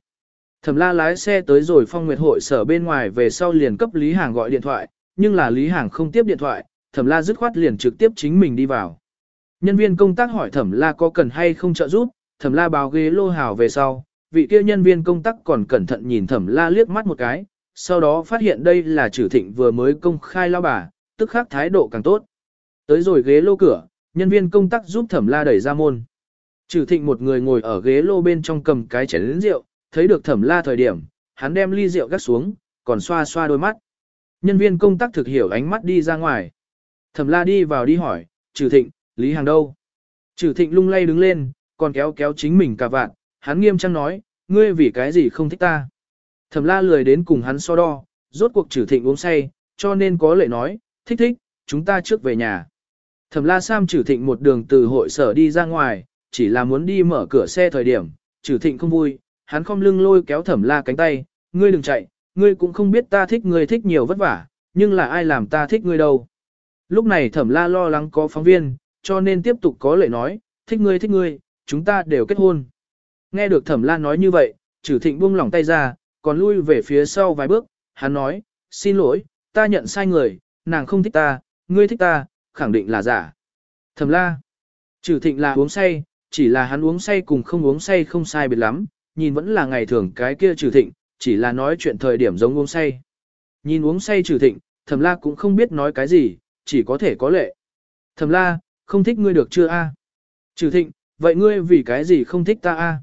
Thẩm la lái xe tới rồi phong nguyệt hội sở bên ngoài về sau liền cấp Lý Hàng gọi điện thoại, nhưng là Lý Hàng không tiếp điện thoại, thẩm la dứt khoát liền trực tiếp chính mình đi vào. Nhân viên công tác hỏi thẩm la có cần hay không trợ giúp, thẩm la báo ghế lô hào về sau, vị kia nhân viên công tác còn cẩn thận nhìn thẩm la liếc mắt một cái, sau đó phát hiện đây là trừ thịnh vừa mới công khai lao bà, tức khắc thái độ càng tốt. Tới rồi ghế lô cửa, nhân viên công tác giúp thẩm la đẩy ra môn. Trừ thịnh một người ngồi ở ghế lô bên trong cầm cái chén rượu, thấy được thẩm la thời điểm, hắn đem ly rượu gắt xuống, còn xoa xoa đôi mắt. Nhân viên công tác thực hiểu ánh mắt đi ra ngoài. Thẩm la đi vào đi hỏi, trừ thịnh, Lý Hàng đâu? Trừ thịnh lung lay đứng lên, còn kéo kéo chính mình cả vạn, hắn nghiêm trang nói, ngươi vì cái gì không thích ta? Thẩm la lười đến cùng hắn so đo, rốt cuộc trừ thịnh uống say, cho nên có lệ nói, thích thích, chúng ta trước về nhà. Thẩm la Sam trừ thịnh một đường từ hội sở đi ra ngoài, chỉ là muốn đi mở cửa xe thời điểm, trừ thịnh không vui, hắn không lưng lôi kéo thẩm la cánh tay, ngươi đừng chạy, ngươi cũng không biết ta thích ngươi thích nhiều vất vả, nhưng là ai làm ta thích ngươi đâu. Lúc này thẩm la lo lắng có phóng viên, cho nên tiếp tục có lệ nói, thích ngươi thích ngươi, chúng ta đều kết hôn. Nghe được thẩm la nói như vậy, trừ thịnh buông lỏng tay ra, còn lui về phía sau vài bước, hắn nói, xin lỗi, ta nhận sai người, nàng không thích ta, ngươi thích ta, khẳng định là giả. Thẩm la, trừ thịnh là uống say, chỉ là hắn uống say cùng không uống say không sai biệt lắm, nhìn vẫn là ngày thường cái kia trừ thịnh, chỉ là nói chuyện thời điểm giống uống say. Nhìn uống say trừ thịnh, thẩm la cũng không biết nói cái gì, chỉ có thể có lệ. Thẩm la, không thích ngươi được chưa a? Trừ thịnh, vậy ngươi vì cái gì không thích ta a?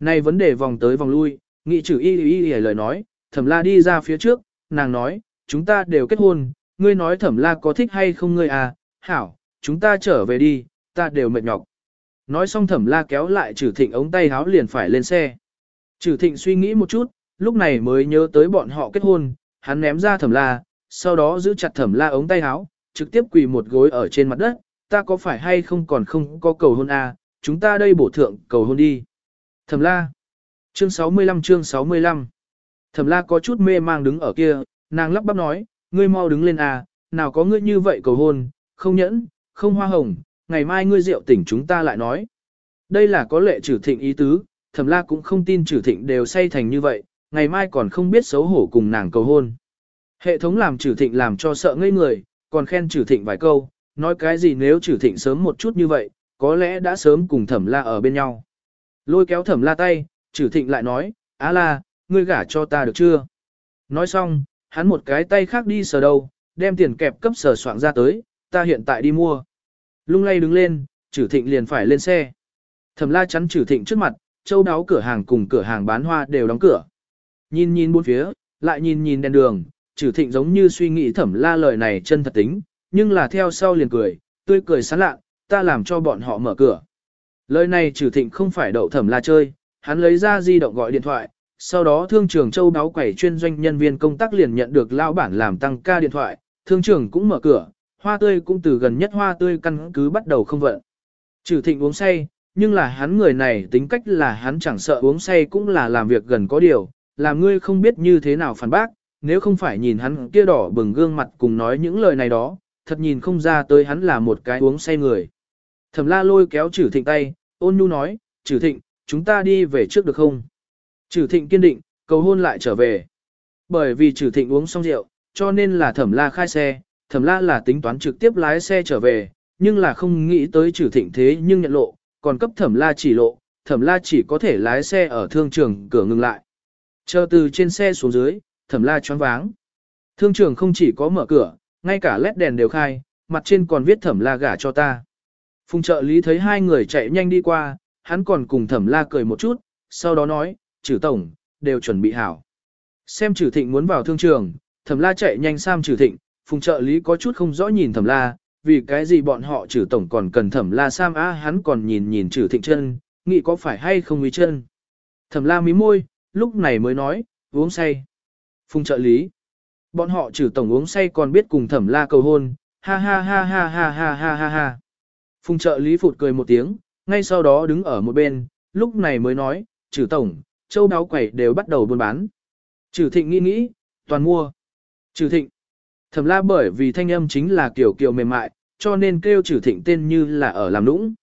Này vấn đề vòng tới vòng lui, nghị trừ y y y lời nói, thẩm la đi ra phía trước, nàng nói, chúng ta đều kết hôn, ngươi nói thẩm la có thích hay không ngươi à, hảo, chúng ta trở về đi, ta đều mệt nhọc. Nói xong thẩm la kéo lại trừ thịnh ống tay háo liền phải lên xe. Trừ thịnh suy nghĩ một chút, lúc này mới nhớ tới bọn họ kết hôn, hắn ném ra thẩm la, sau đó giữ chặt thẩm la ống tay háo, trực tiếp quỳ một gối ở trên mặt đất, ta có phải hay không còn không có cầu hôn à, chúng ta đây bổ thượng cầu hôn đi. Thẩm la. Chương 65 chương 65. Thẩm la có chút mê mang đứng ở kia, nàng lắp bắp nói, ngươi mau đứng lên à, nào có ngươi như vậy cầu hôn, không nhẫn, không hoa hồng, ngày mai ngươi rượu tỉnh chúng ta lại nói. Đây là có lệ trừ thịnh ý tứ, thẩm la cũng không tin trừ thịnh đều say thành như vậy, ngày mai còn không biết xấu hổ cùng nàng cầu hôn. Hệ thống làm trừ thịnh làm cho sợ ngây người, còn khen trừ thịnh vài câu, nói cái gì nếu trừ thịnh sớm một chút như vậy, có lẽ đã sớm cùng thẩm la ở bên nhau. Lôi kéo thẩm la tay, trừ thịnh lại nói, á la, ngươi gả cho ta được chưa? Nói xong, hắn một cái tay khác đi sờ đầu, đem tiền kẹp cấp sờ soạn ra tới, ta hiện tại đi mua. Lung lay đứng lên, trừ thịnh liền phải lên xe. Thẩm la chắn trừ thịnh trước mặt, châu đáo cửa hàng cùng cửa hàng bán hoa đều đóng cửa. Nhìn nhìn bốn phía, lại nhìn nhìn đèn đường, trừ thịnh giống như suy nghĩ thẩm la lời này chân thật tính, nhưng là theo sau liền cười, tươi cười sán lạ, ta làm cho bọn họ mở cửa. Lời này trừ thịnh không phải đậu thẩm la chơi, hắn lấy ra di động gọi điện thoại, sau đó thương trường châu đáo quẩy chuyên doanh nhân viên công tác liền nhận được lao bản làm tăng ca điện thoại, thương trường cũng mở cửa, hoa tươi cũng từ gần nhất hoa tươi căn cứ bắt đầu không vận. Trừ thịnh uống say, nhưng là hắn người này tính cách là hắn chẳng sợ uống say cũng là làm việc gần có điều, làm ngươi không biết như thế nào phản bác, nếu không phải nhìn hắn kia đỏ bừng gương mặt cùng nói những lời này đó, thật nhìn không ra tới hắn là một cái uống say người. Thẩm la lôi kéo trừ thịnh tay, ôn nhu nói, trừ thịnh, chúng ta đi về trước được không? Trừ thịnh kiên định, cầu hôn lại trở về. Bởi vì trừ thịnh uống xong rượu, cho nên là thẩm la khai xe, thẩm la là tính toán trực tiếp lái xe trở về, nhưng là không nghĩ tới trừ thịnh thế nhưng nhận lộ, còn cấp thẩm la chỉ lộ, thẩm la chỉ có thể lái xe ở thương trường cửa ngừng lại. Chờ từ trên xe xuống dưới, thẩm la choáng váng. Thương trường không chỉ có mở cửa, ngay cả led đèn đều khai, mặt trên còn viết thẩm la gả cho ta. Phùng trợ lý thấy hai người chạy nhanh đi qua, hắn còn cùng thẩm la cười một chút, sau đó nói, trừ tổng, đều chuẩn bị hảo. Xem trừ thịnh muốn vào thương trường, thẩm la chạy nhanh sang trừ thịnh, phùng trợ lý có chút không rõ nhìn thẩm la, vì cái gì bọn họ trừ tổng còn cần thẩm la sam á hắn còn nhìn nhìn trừ thịnh chân, nghĩ có phải hay không uy chân. Thẩm la mí môi, lúc này mới nói, uống say. Phùng trợ lý. Bọn họ trừ tổng uống say còn biết cùng thẩm la cầu hôn, ha ha ha ha ha ha ha ha ha. Phùng trợ lý phụt cười một tiếng, ngay sau đó đứng ở một bên, lúc này mới nói, trừ tổng, châu đáo quẩy đều bắt đầu buôn bán. Trừ thịnh nghĩ nghĩ, toàn mua. Trừ thịnh. Thẩm la bởi vì thanh âm chính là kiểu kiểu mềm mại, cho nên kêu trừ thịnh tên như là ở làm nũng.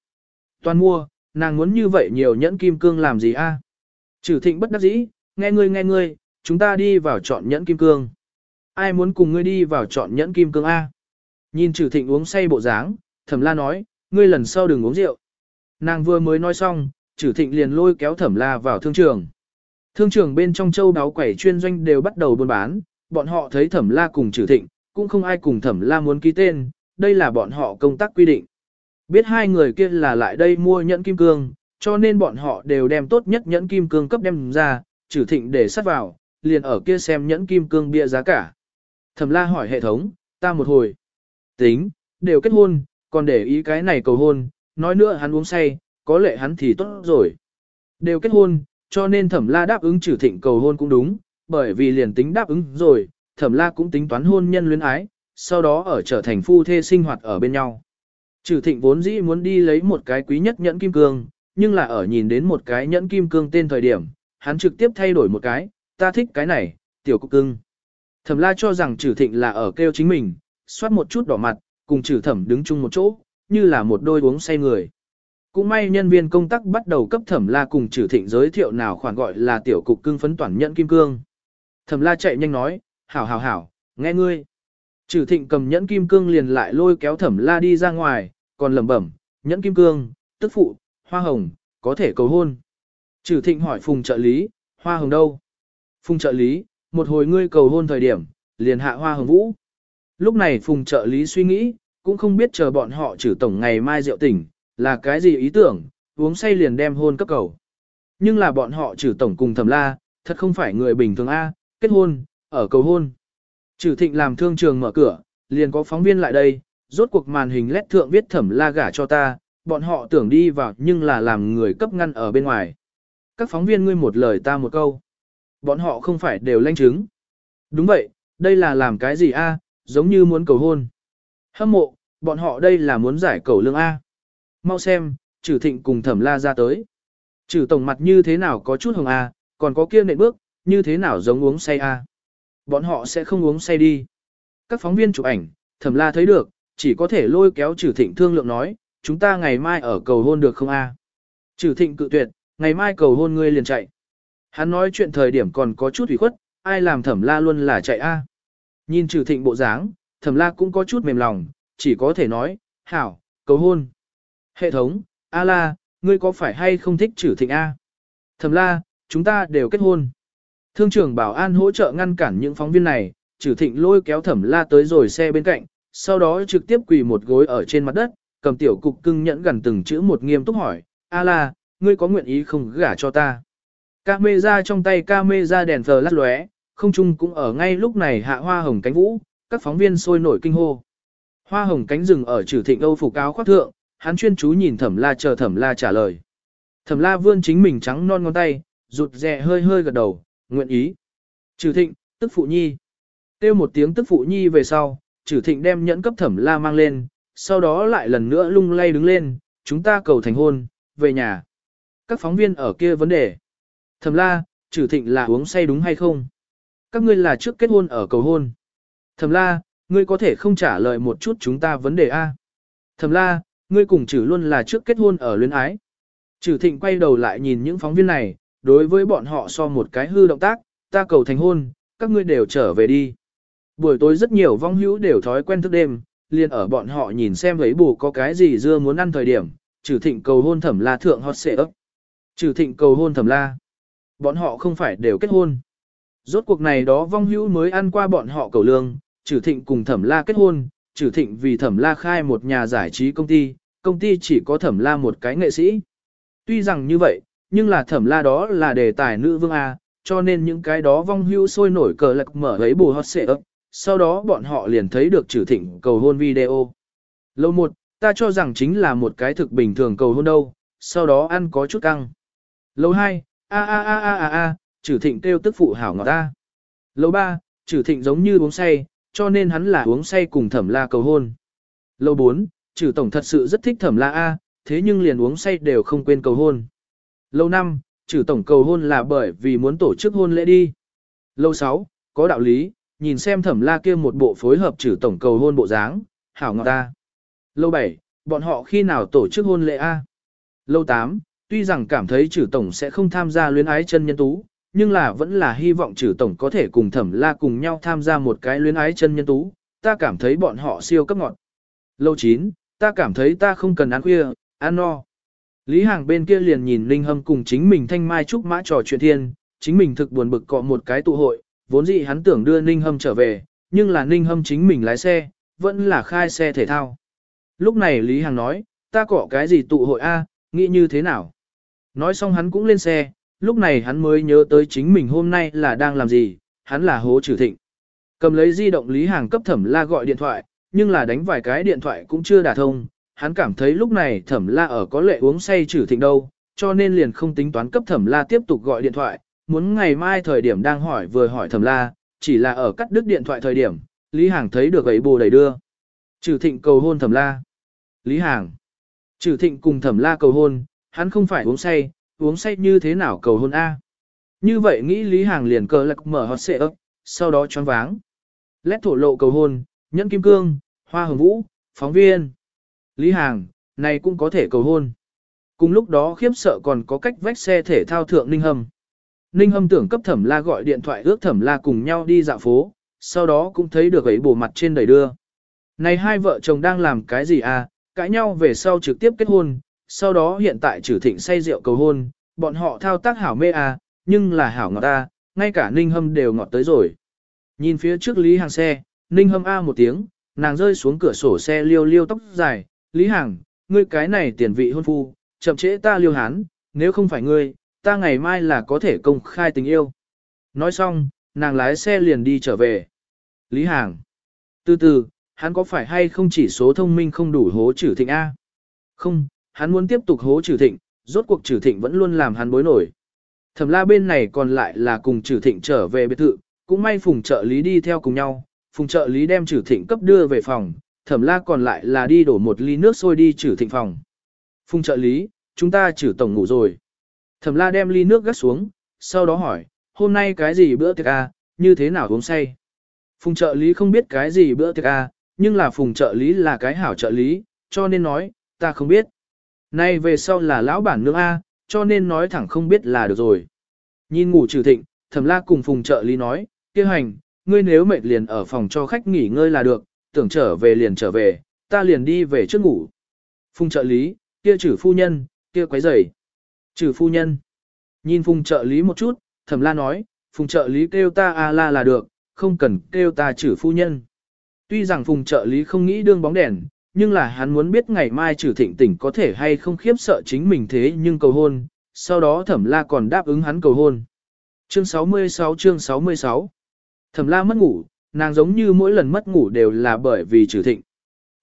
Toàn mua, nàng muốn như vậy nhiều nhẫn kim cương làm gì a? À? Trừ thịnh bất đắc dĩ, nghe ngươi nghe ngươi, chúng ta đi vào chọn nhẫn kim cương. Ai muốn cùng ngươi đi vào chọn nhẫn kim cương A? Nhìn trừ thịnh uống say bộ dáng, thẩm la nói, ngươi lần sau đừng uống rượu. Nàng vừa mới nói xong, Trử thịnh liền lôi kéo thẩm la vào thương trường. Thương trường bên trong châu đáo quẩy chuyên doanh đều bắt đầu buôn bán, bọn họ thấy thẩm la cùng Trử thịnh, cũng không ai cùng thẩm la muốn ký tên, đây là bọn họ công tác quy định. Biết hai người kia là lại đây mua nhẫn kim cương, cho nên bọn họ đều đem tốt nhất nhẫn kim cương cấp đem ra, Trử thịnh để sắt vào, liền ở kia xem nhẫn kim cương bia giá cả. Thẩm la hỏi hệ thống, ta một hồi. Tính, đều kết hôn, còn để ý cái này cầu hôn, nói nữa hắn uống say, có lệ hắn thì tốt rồi. Đều kết hôn, cho nên thẩm la đáp ứng trừ thịnh cầu hôn cũng đúng, bởi vì liền tính đáp ứng rồi, thẩm la cũng tính toán hôn nhân luyến ái, sau đó ở trở thành phu thê sinh hoạt ở bên nhau. Trừ thịnh vốn dĩ muốn đi lấy một cái quý nhất nhẫn kim cương, nhưng là ở nhìn đến một cái nhẫn kim cương tên thời điểm, hắn trực tiếp thay đổi một cái, ta thích cái này, tiểu cục cưng. Thẩm la cho rằng trừ thịnh là ở kêu chính mình, xoát một chút đỏ mặt, cùng trừ thẩm đứng chung một chỗ, như là một đôi uống say người. Cũng may nhân viên công tác bắt đầu cấp thẩm la cùng trừ thịnh giới thiệu nào khoản gọi là tiểu cục cưng phấn toàn nhẫn kim cương. Thẩm la chạy nhanh nói, hảo hảo hảo, nghe ngươi. Trừ thịnh cầm nhẫn kim cương liền lại lôi kéo thẩm la đi ra ngoài, còn lẩm bẩm, nhẫn kim cương, tức phụ, hoa hồng, có thể cầu hôn. Trừ thịnh hỏi phùng trợ lý, hoa hồng đâu? Phùng trợ lý, một hồi ngươi cầu hôn thời điểm, liền hạ hoa hồng vũ. Lúc này phùng trợ lý suy nghĩ, cũng không biết chờ bọn họ trừ tổng ngày mai rượu tỉnh, là cái gì ý tưởng, uống say liền đem hôn cấp cầu. Nhưng là bọn họ trừ tổng cùng thẩm la, thật không phải người bình thường A, kết hôn, ở cầu hôn. Trừ thịnh làm thương trường mở cửa, liền có phóng viên lại đây, rốt cuộc màn hình lét thượng viết thẩm la gả cho ta, bọn họ tưởng đi vào nhưng là làm người cấp ngăn ở bên ngoài. Các phóng viên ngươi một lời ta một câu. Bọn họ không phải đều lanh chứng. Đúng vậy, đây là làm cái gì a? giống như muốn cầu hôn. Hâm mộ, bọn họ đây là muốn giải cầu lương A. Mau xem, trừ thịnh cùng thẩm la ra tới. Trừ tổng mặt như thế nào có chút hồng A, còn có kia nện bước, như thế nào giống uống say A. Bọn họ sẽ không uống say đi. Các phóng viên chụp ảnh, thẩm la thấy được, chỉ có thể lôi kéo trừ thịnh thương lượng nói, chúng ta ngày mai ở cầu hôn được không A. Trừ thịnh cự tuyệt, ngày mai cầu hôn ngươi liền chạy. Hắn nói chuyện thời điểm còn có chút ủy khuất, ai làm thẩm la luôn là chạy A. Nhìn trừ thịnh bộ dáng, thẩm la cũng có chút mềm lòng, chỉ có thể nói, hảo, cầu hôn. Hệ thống, A la, ngươi có phải hay không thích trừ thịnh A? Thẩm la, chúng ta đều kết hôn. Thương trưởng bảo an hỗ trợ ngăn cản những phóng viên này, trừ thịnh lôi kéo thẩm la tới rồi xe bên cạnh, sau đó trực tiếp quỳ một gối ở trên mặt đất, cầm tiểu cục cưng nhẫn gần từng chữ một nghiêm túc hỏi, A la, ngươi có nguyện ý không gả cho ta? Ca mê ra trong tay ca mê ra đèn thờ lát lóe, không trung cũng ở ngay lúc này hạ hoa hồng cánh vũ, các phóng viên sôi nổi kinh hô. Hoa hồng cánh rừng ở trừ thịnh Âu phục áo khoác thượng, hắn chuyên chú nhìn thẩm la chờ thẩm la trả lời. Thẩm la vươn chính mình trắng non ngón tay, rụt rè hơi hơi gật đầu, nguyện ý. Trừ thịnh, tức phụ nhi. Têu một tiếng tức phụ nhi về sau, trừ thịnh đem nhẫn cấp thẩm la mang lên, sau đó lại lần nữa lung lay đứng lên, chúng ta cầu thành hôn, về nhà. Các phóng viên ở kia vấn đề. Thẩm la, trừ thịnh là uống say đúng hay không? Các ngươi là trước kết hôn ở cầu hôn. Thẩm la, ngươi có thể không trả lời một chút chúng ta vấn đề A. Thẩm la, ngươi cùng trừ luôn là trước kết hôn ở luyến ái. Trừ thịnh quay đầu lại nhìn những phóng viên này, đối với bọn họ so một cái hư động tác, ta cầu thành hôn, các ngươi đều trở về đi. Buổi tối rất nhiều vong hữu đều thói quen thức đêm, liền ở bọn họ nhìn xem ấy bù có cái gì dưa muốn ăn thời điểm, trừ thịnh cầu hôn thẩm la thượng hot xệ ấp. Trừ thịnh cầu hôn thẩm la. Bọn họ không phải đều kết hôn. Rốt cuộc này đó vong hữu mới ăn qua bọn họ cầu lương, Trử thịnh cùng thẩm la kết hôn, Trử thịnh vì thẩm la khai một nhà giải trí công ty, công ty chỉ có thẩm la một cái nghệ sĩ. Tuy rằng như vậy, nhưng là thẩm la đó là đề tài nữ vương A, cho nên những cái đó vong hưu sôi nổi cờ lạc mở lấy bù hot xệ ấp, sau đó bọn họ liền thấy được Trử thịnh cầu hôn video. Lâu một, ta cho rằng chính là một cái thực bình thường cầu hôn đâu, sau đó ăn có chút căng. Lâu hai, a a a a a a, trừ thịnh kêu tức phụ hảo ngọt ta. Lâu ba, trừ thịnh giống như uống say, cho nên hắn là uống say cùng thẩm la cầu hôn. Lâu bốn, trừ tổng thật sự rất thích thẩm la A, thế nhưng liền uống say đều không quên cầu hôn. Lâu năm, trừ tổng cầu hôn là bởi vì muốn tổ chức hôn lễ đi. Lâu sáu, có đạo lý, nhìn xem thẩm la kia một bộ phối hợp trừ tổng cầu hôn bộ dáng, hảo ngọt ta. Lâu bảy, bọn họ khi nào tổ chức hôn lễ A? Lâu tám, tuy rằng cảm thấy trừ tổng sẽ không tham gia luyến ái chân nhân tú, nhưng là vẫn là hy vọng trừ tổng có thể cùng thẩm la cùng nhau tham gia một cái luyến ái chân nhân tú, ta cảm thấy bọn họ siêu cấp ngọt. Lâu chín, ta cảm thấy ta không cần ăn khuya, ăn no. Lý Hàng bên kia liền nhìn Ninh Hâm cùng chính mình thanh mai trúc mã trò chuyện thiên, chính mình thực buồn bực cọ một cái tụ hội, vốn dĩ hắn tưởng đưa Ninh Hâm trở về, nhưng là Ninh Hâm chính mình lái xe, vẫn là khai xe thể thao. Lúc này Lý Hàng nói, ta cọ cái gì tụ hội A, nghĩ như thế nào? Nói xong hắn cũng lên xe, lúc này hắn mới nhớ tới chính mình hôm nay là đang làm gì, hắn là hố trừ thịnh. Cầm lấy di động Lý Hàng cấp thẩm la gọi điện thoại, nhưng là đánh vài cái điện thoại cũng chưa đả thông, hắn cảm thấy lúc này thẩm la ở có lệ uống say trừ thịnh đâu, cho nên liền không tính toán cấp thẩm la tiếp tục gọi điện thoại, muốn ngày mai thời điểm đang hỏi vừa hỏi thẩm la, chỉ là ở cắt đứt điện thoại thời điểm, Lý Hàng thấy được ấy bồ đầy đưa. Trừ thịnh cầu hôn thẩm la. Lý Hàng. Trừ thịnh cùng thẩm la cầu hôn, hắn không phải uống say, uống say như thế nào cầu hôn A. Như vậy nghĩ Lý Hàng liền cờ lạc mở hot xệ ấp, sau đó choáng váng. Lét thổ lộ cầu hôn, nhẫn kim cương, hoa hồng vũ, phóng viên. Lý Hàng, này cũng có thể cầu hôn. Cùng lúc đó khiếp sợ còn có cách vách xe thể thao thượng Ninh Hâm. Ninh Hâm tưởng cấp thẩm la gọi điện thoại ước thẩm la cùng nhau đi dạo phố, sau đó cũng thấy được ấy bổ mặt trên đầy đưa. Này hai vợ chồng đang làm cái gì à, cãi nhau về sau trực tiếp kết hôn, sau đó hiện tại trừ thịnh say rượu cầu hôn, bọn họ thao tác hảo mê à, nhưng là hảo ngọt ta, ngay cả Ninh Hâm đều ngọt tới rồi. Nhìn phía trước Lý Hàng xe, Ninh Hâm A một tiếng, nàng rơi xuống cửa sổ xe liêu liêu tóc dài, Lý Hàng, ngươi cái này tiền vị hôn phu, chậm trễ ta liêu hán, nếu không phải ngươi, ta ngày mai là có thể công khai tình yêu. Nói xong, nàng lái xe liền đi trở về. Lý Hàng. Từ từ, hắn có phải hay không chỉ số thông minh không đủ hố trừ thịnh A? Không, hắn muốn tiếp tục hố trừ thịnh, rốt cuộc trừ thịnh vẫn luôn làm hắn bối nổi. Thẩm la bên này còn lại là cùng trừ thịnh trở về biệt thự, cũng may phùng trợ lý đi theo cùng nhau, phùng trợ lý đem trừ thịnh cấp đưa về phòng, thẩm la còn lại là đi đổ một ly nước sôi đi trừ thịnh phòng. Phùng trợ lý, chúng ta trừ tổng ngủ rồi. Thẩm la đem ly nước gắt xuống, sau đó hỏi, hôm nay cái gì bữa tiệc à, như thế nào uống say? Phùng trợ lý không biết cái gì bữa tiệc à, nhưng là phùng trợ lý là cái hảo trợ lý, cho nên nói, ta không biết. Nay về sau là lão bản nương A, cho nên nói thẳng không biết là được rồi. Nhìn ngủ trừ thịnh, thẩm la cùng phùng trợ lý nói, kia hành, ngươi nếu mệt liền ở phòng cho khách nghỉ ngơi là được, tưởng trở về liền trở về, ta liền đi về trước ngủ. Phùng trợ lý, kia trừ phu nhân, kia quấy rầy. Trừ phu nhân. Nhìn phùng trợ lý một chút, thẩm la nói, phùng trợ lý kêu ta a la là được, không cần kêu ta trừ phu nhân. Tuy rằng phùng trợ lý không nghĩ đương bóng đèn, nhưng là hắn muốn biết ngày mai trừ thịnh tỉnh có thể hay không khiếp sợ chính mình thế nhưng cầu hôn, sau đó thẩm la còn đáp ứng hắn cầu hôn. Chương 66 chương 66 Thẩm la mất ngủ, nàng giống như mỗi lần mất ngủ đều là bởi vì trừ thịnh.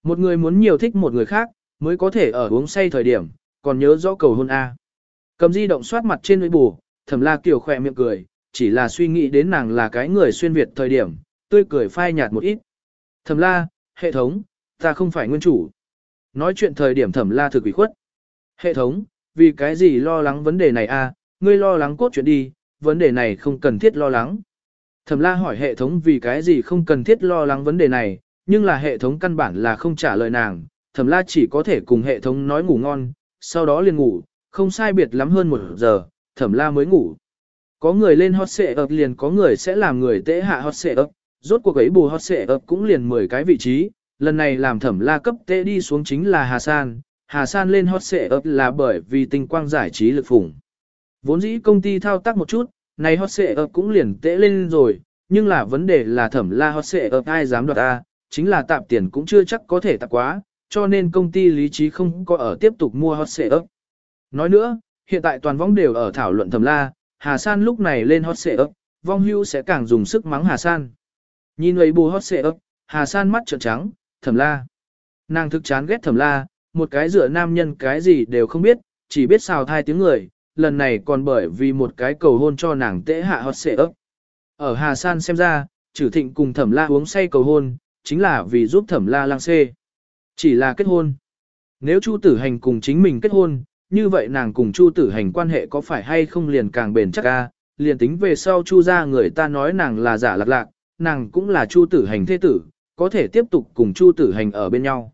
Một người muốn nhiều thích một người khác, mới có thể ở uống say thời điểm, còn nhớ rõ cầu hôn A. Cầm di động soát mặt trên nơi bù, thẩm la kiểu khỏe miệng cười, chỉ là suy nghĩ đến nàng là cái người xuyên Việt thời điểm, tươi cười phai nhạt một ít. Thẩm la, hệ thống, ta không phải nguyên chủ. Nói chuyện thời điểm thẩm la thực ủy khuất. Hệ thống, vì cái gì lo lắng vấn đề này a? ngươi lo lắng cốt chuyện đi, vấn đề này không cần thiết lo lắng. Thẩm la hỏi hệ thống vì cái gì không cần thiết lo lắng vấn đề này, nhưng là hệ thống căn bản là không trả lời nàng, thẩm la chỉ có thể cùng hệ thống nói ngủ ngon, sau đó liền ngủ, không sai biệt lắm hơn một giờ, thẩm la mới ngủ. Có người lên hot xệ ập liền có người sẽ làm người tễ hạ hot xệ ập, rốt cuộc ấy bù hot xệ ập cũng liền 10 cái vị trí, lần này làm thẩm la cấp tễ đi xuống chính là Hà San, Hà San lên hot xệ ấp là bởi vì tinh quang giải trí lực phủng. Vốn dĩ công ty thao tác một chút, này hot xệ ấp cũng liền tễ lên rồi, nhưng là vấn đề là thẩm la hot xệ ấp ai dám đoạt A, chính là tạp tiền cũng chưa chắc có thể tạp quá, cho nên công ty lý trí không có ở tiếp tục mua hot xệ ấp. Nói nữa, hiện tại toàn võng đều ở thảo luận thẩm la, Hà San lúc này lên hot xệ ấp, vong hưu sẽ càng dùng sức mắng Hà San. Nhìn ấy bù hot xệ ấp, Hà San mắt trợn trắng, thẩm la. Nàng thực chán ghét thẩm la, một cái dựa nam nhân cái gì đều không biết, chỉ biết xào thai tiếng người, lần này còn bởi vì một cái cầu hôn cho nàng tễ hạ hót xệ ấp. Ở Hà San xem ra, trừ thịnh cùng thẩm la uống say cầu hôn, chính là vì giúp thẩm la lang xê. Chỉ là kết hôn. Nếu Chu tử hành cùng chính mình kết hôn, như vậy nàng cùng Chu tử hành quan hệ có phải hay không liền càng bền chắc ca, liền tính về sau Chu ra người ta nói nàng là giả lạc lạc, nàng cũng là Chu tử hành thế tử, có thể tiếp tục cùng Chu tử hành ở bên nhau.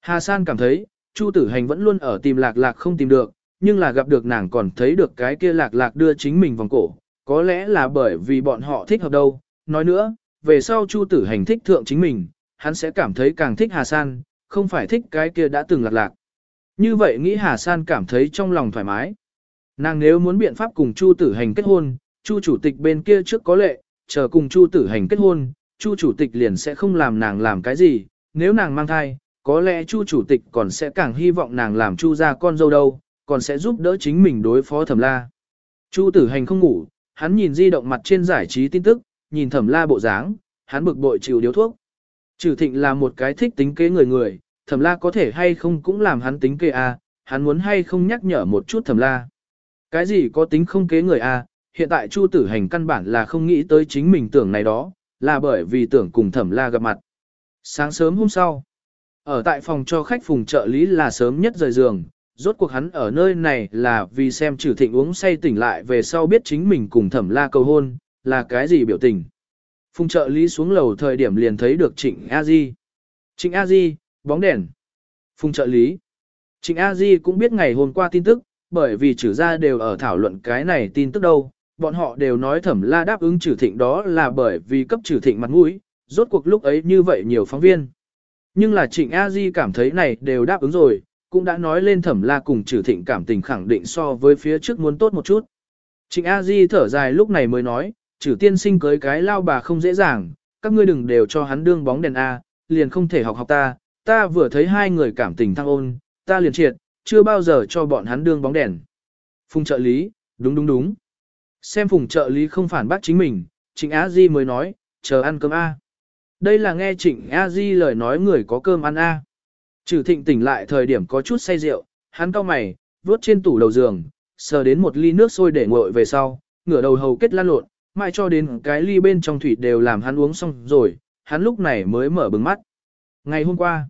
Hà San cảm thấy, Chu tử hành vẫn luôn ở tìm lạc lạc không tìm được, nhưng là gặp được nàng còn thấy được cái kia lạc lạc đưa chính mình vòng cổ, có lẽ là bởi vì bọn họ thích hợp đâu. Nói nữa, về sau Chu tử hành thích thượng chính mình, hắn sẽ cảm thấy càng thích Hà San, không phải thích cái kia đã từng lạc lạc. Như vậy nghĩ Hà San cảm thấy trong lòng thoải mái. Nàng nếu muốn biện pháp cùng Chu tử hành kết hôn, Chu chủ tịch bên kia trước có lệ, chờ cùng Chu tử hành kết hôn, Chu chủ tịch liền sẽ không làm nàng làm cái gì, nếu nàng mang thai, có lẽ Chu chủ tịch còn sẽ càng hy vọng nàng làm Chu ra con dâu đâu, còn sẽ giúp đỡ chính mình đối phó thẩm la. Chu tử hành không ngủ, hắn nhìn di động mặt trên giải trí tin tức, nhìn thẩm la bộ dáng, hắn bực bội chịu điếu thuốc. Trừ thịnh là một cái thích tính kế người người, thẩm la có thể hay không cũng làm hắn tính kế a, à, hắn muốn hay không nhắc nhở một chút thẩm la. Cái gì có tính không kế người a, à, hiện tại chu tử hành căn bản là không nghĩ tới chính mình tưởng này đó, là bởi vì tưởng cùng thẩm la gặp mặt. Sáng sớm hôm sau, ở tại phòng cho khách phùng trợ lý là sớm nhất rời giường, rốt cuộc hắn ở nơi này là vì xem trừ thịnh uống say tỉnh lại về sau biết chính mình cùng thẩm la cầu hôn, là cái gì biểu tình. Phùng trợ lý xuống lầu thời điểm liền thấy được Trịnh A Di. Trịnh A Di, bóng đèn. Phùng trợ lý. Trịnh A Di cũng biết ngày hôm qua tin tức, bởi vì trừ ra đều ở thảo luận cái này tin tức đâu. Bọn họ đều nói thẩm la đáp ứng trừ thịnh đó là bởi vì cấp trừ thịnh mặt mũi, rốt cuộc lúc ấy như vậy nhiều phóng viên. Nhưng là Trịnh A Di cảm thấy này đều đáp ứng rồi, cũng đã nói lên thẩm la cùng trừ thịnh cảm tình khẳng định so với phía trước muốn tốt một chút. Trịnh A Di thở dài lúc này mới nói, trừ tiên sinh cưới cái lao bà không dễ dàng, các ngươi đừng đều cho hắn đương bóng đèn A, liền không thể học học ta, ta vừa thấy hai người cảm tình thăng ôn, ta liền triệt, chưa bao giờ cho bọn hắn đương bóng đèn. Phùng trợ lý, đúng đúng đúng. Xem phùng trợ lý không phản bác chính mình, Trịnh A Di mới nói, chờ ăn cơm A. Đây là nghe Trịnh A Di lời nói người có cơm ăn A. Trừ thịnh tỉnh lại thời điểm có chút say rượu, hắn cau mày, vuốt trên tủ đầu giường, sờ đến một ly nước sôi để nguội về sau, ngửa đầu hầu kết lan lộn, mãi cho đến cái ly bên trong thủy đều làm hắn uống xong rồi, hắn lúc này mới mở bừng mắt. Ngày hôm qua,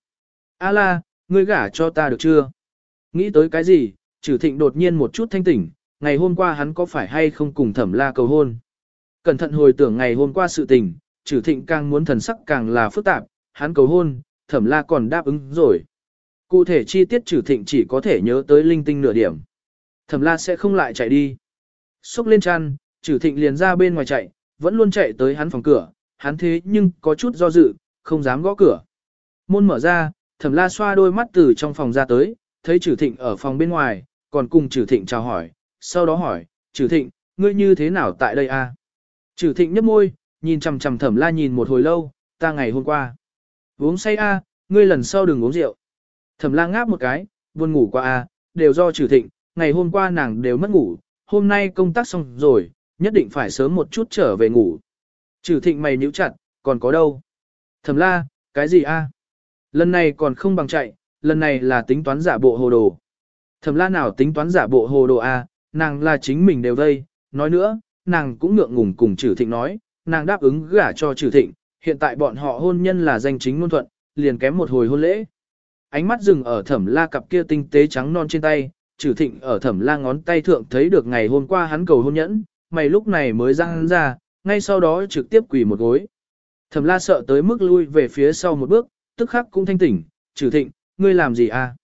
A la, ngươi gả cho ta được chưa? Nghĩ tới cái gì, trừ thịnh đột nhiên một chút thanh tỉnh, ngày hôm qua hắn có phải hay không cùng thẩm la cầu hôn? Cẩn thận hồi tưởng ngày hôm qua sự tình, trừ thịnh càng muốn thần sắc càng là phức tạp, hắn cầu hôn, thẩm la còn đáp ứng rồi. Cụ thể chi tiết trừ thịnh chỉ có thể nhớ tới linh tinh nửa điểm. Thẩm la sẽ không lại chạy đi. Xúc lên chăn, trừ thịnh liền ra bên ngoài chạy, vẫn luôn chạy tới hắn phòng cửa, hắn thế nhưng có chút do dự, không dám gõ cửa. Môn mở ra, thẩm la xoa đôi mắt từ trong phòng ra tới, thấy trừ thịnh ở phòng bên ngoài, còn cùng trừ thịnh chào hỏi, sau đó hỏi, trừ thịnh, ngươi như thế nào tại đây a? À? Trừ thịnh nhấp môi, nhìn chằm chằm thẩm la nhìn một hồi lâu, ta ngày hôm qua. Uống say a, ngươi lần sau đừng uống rượu. Thẩm la ngáp một cái, buồn ngủ qua a, đều do trừ thịnh, ngày hôm qua nàng đều mất ngủ, hôm nay công tác xong rồi, nhất định phải sớm một chút trở về ngủ. Trừ thịnh mày nhíu chặt, còn có đâu? Thẩm la, cái gì a? Lần này còn không bằng chạy, lần này là tính toán giả bộ hồ đồ. Thẩm la nào tính toán giả bộ hồ đồ a, nàng là chính mình đều vây, nói nữa, nàng cũng ngượng ngùng cùng trừ thịnh nói, nàng đáp ứng gả cho trừ thịnh, hiện tại bọn họ hôn nhân là danh chính ngôn thuận, liền kém một hồi hôn lễ. Ánh mắt dừng ở thẩm la cặp kia tinh tế trắng non trên tay, trừ thịnh ở thẩm la ngón tay thượng thấy được ngày hôm qua hắn cầu hôn nhẫn, mày lúc này mới răng ra, ngay sau đó trực tiếp quỳ một gối. Thẩm la sợ tới mức lui về phía sau một bước, tức khắc cũng thanh tỉnh, trừ thịnh, ngươi làm gì à?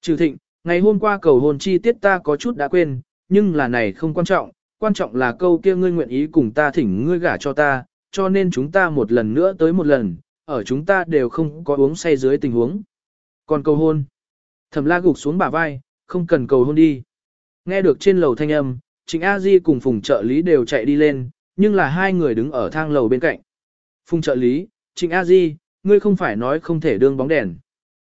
Trừ thịnh, ngày hôm qua cầu hôn chi tiết ta có chút đã quên, nhưng là này không quan trọng, quan trọng là câu kia ngươi nguyện ý cùng ta thỉnh ngươi gả cho ta, cho nên chúng ta một lần nữa tới một lần, ở chúng ta đều không có uống say dưới tình huống. Còn cầu hôn, thẩm la gục xuống bả vai, không cần cầu hôn đi. Nghe được trên lầu thanh âm, Trịnh A Di cùng Phùng trợ lý đều chạy đi lên, nhưng là hai người đứng ở thang lầu bên cạnh. Phùng trợ lý, Trịnh A Di, ngươi không phải nói không thể đương bóng đèn.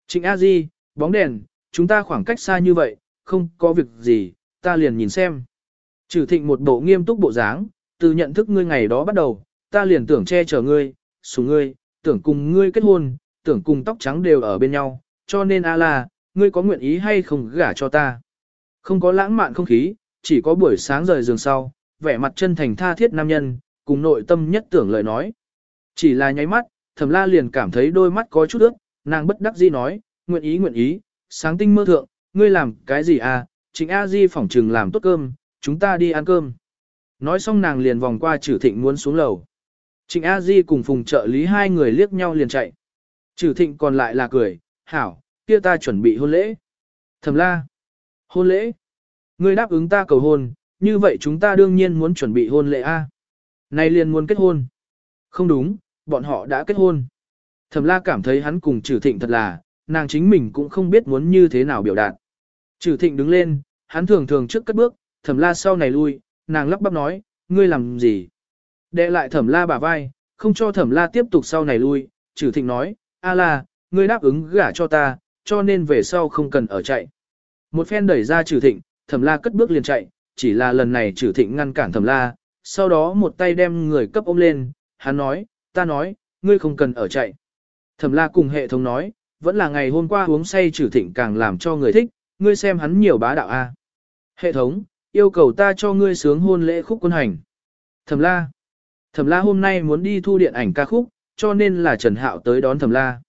Trịnh A Di, bóng đèn, chúng ta khoảng cách xa như vậy, không có việc gì, ta liền nhìn xem. Trừ thịnh một bộ nghiêm túc bộ dáng, từ nhận thức ngươi ngày đó bắt đầu, ta liền tưởng che chở ngươi, sủng ngươi, tưởng cùng ngươi kết hôn, tưởng cùng tóc trắng đều ở bên nhau, cho nên a la, ngươi có nguyện ý hay không gả cho ta. Không có lãng mạn không khí, chỉ có buổi sáng rời giường sau, vẻ mặt chân thành tha thiết nam nhân, cùng nội tâm nhất tưởng lời nói. Chỉ là nháy mắt, thẩm la liền cảm thấy đôi mắt có chút ướt, nàng bất đắc dĩ nói, nguyện ý nguyện ý, sáng tinh mơ thượng, ngươi làm cái gì à, chính A Di phỏng trừng làm tốt cơm, chúng ta đi ăn cơm. Nói xong nàng liền vòng qua Trử thịnh muốn xuống lầu. Trịnh A Di cùng phùng trợ lý hai người liếc nhau liền chạy. Trử thịnh còn lại là cười, hảo, kia ta chuẩn bị hôn lễ. Thẩm la, hôn lễ. Ngươi đáp ứng ta cầu hôn, như vậy chúng ta đương nhiên muốn chuẩn bị hôn lễ A. Nay liền muốn kết hôn. Không đúng, bọn họ đã kết hôn. Thẩm la cảm thấy hắn cùng Trử thịnh thật là, nàng chính mình cũng không biết muốn như thế nào biểu đạt. Trừ thịnh đứng lên, hắn thường thường trước cất bước, thẩm la sau này lui, nàng lắp bắp nói, ngươi làm gì? Đệ lại thẩm la bả vai, không cho thẩm la tiếp tục sau này lui, trừ thịnh nói, a la, ngươi đáp ứng gả cho ta, cho nên về sau không cần ở chạy. Một phen đẩy ra trừ thịnh, thẩm la cất bước liền chạy, chỉ là lần này trừ thịnh ngăn cản thẩm la, sau đó một tay đem người cấp ôm lên, hắn nói, ta nói, ngươi không cần ở chạy. Thẩm la cùng hệ thống nói, vẫn là ngày hôm qua uống say trừ thịnh càng làm cho người thích, ngươi xem hắn nhiều bá đạo a. Hệ thống, yêu cầu ta cho ngươi sướng hôn lễ khúc quân hành. Thẩm la. Thẩm la hôm nay muốn đi thu điện ảnh ca khúc, cho nên là Trần Hạo tới đón Thẩm la.